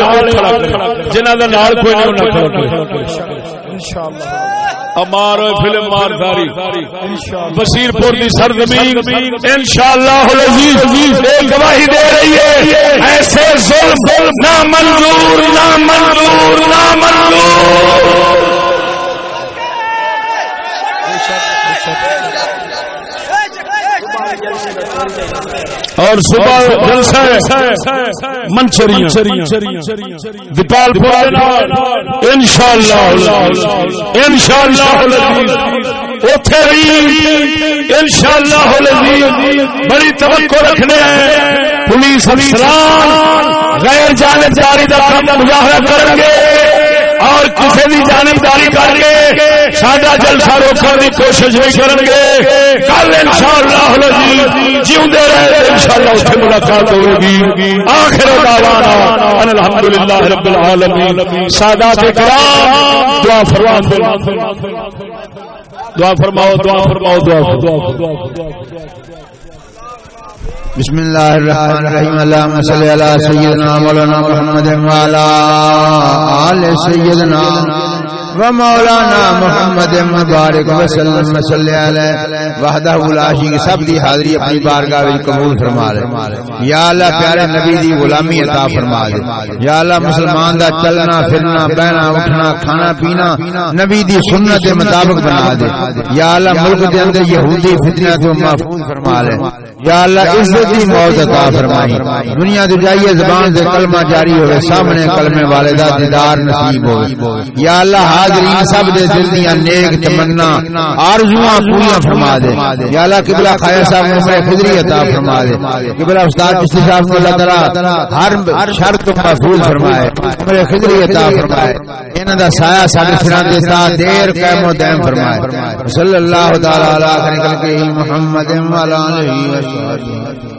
دا نال کوئی نہیں امار فلم مار ساری۔ بصیر پور کی سرزمین ان شاء اللہ گواہی دے رہی ہے۔ ایسے ظلم نہ منظور نہ منظور نہ منظور اور صبح منچری دیپال پور ان شاء اللہ ان شاء اللہ ان شاء اللہ بڑی توقع رکھنے ہیں۔ پولیس افسران غیر جانبداری کا کام مظاہرہ کریں گے اور کسی بھی جانبداری کر کے سڈا جلسہ روکنے کی کوشش نہیں کریں گے کل ان شاء اللہ جیوندے رہے ان شاء اللہ اس ملاقات ہوگی۔ آخر الحمد للہ رب العالمین۔ سادات کرام، دعا فرما دعا فرماؤ دعا فرماؤ دعا فرماؤ۔ بسم اللہ الرحمن الرحیم. اللہم صلی علی سیدنا مولانا محمد وعلا آل سیدنا سيدنا ومولانا محمد مبارک وسلم صلی علیہ وحدہ لا شریک سب دی حاضری اپنی بارگاہ وچ قبول فرما لے۔ یا اللہ پیارے نبی دی غلامی عطا فرما دے۔ یا اللہ مسلمان دا چلنا، پھرنا بیٹھنا اٹھنا، کھانا پینا نبی دی سنت دے مطابق بنا دے۔ یا اللہ ملک دے اندر یہودی فتنہ تو محفوظ فرما لے۔ یا اللہ عزت دی موت عطا فرمائی۔ دنیا دی جائیے زبان سے کلمہ جاری ہوئے، سامنے کلمے والدہ دیدار نصیب ہوئے۔ یا اللہ حاضرین سب دے دل دیا نیک تمنا آرزواں پوریاں فرما دے۔ یا اللہ قبلہ خیر صاحب نے میں خدری عطا فرما دے۔ قبلہ استاد چشتی صاحب کو اللہ تعالی ہر شر تو محفوظ فرمائے۔ میرے خدری عطا فرمائے۔ انہاں دا سایہ سارے سران دے تا دیر قائم و دائم فرمائے۔ صلی اللہ تعالی علیہ وسلم محمد و علی الیہ وسلم۔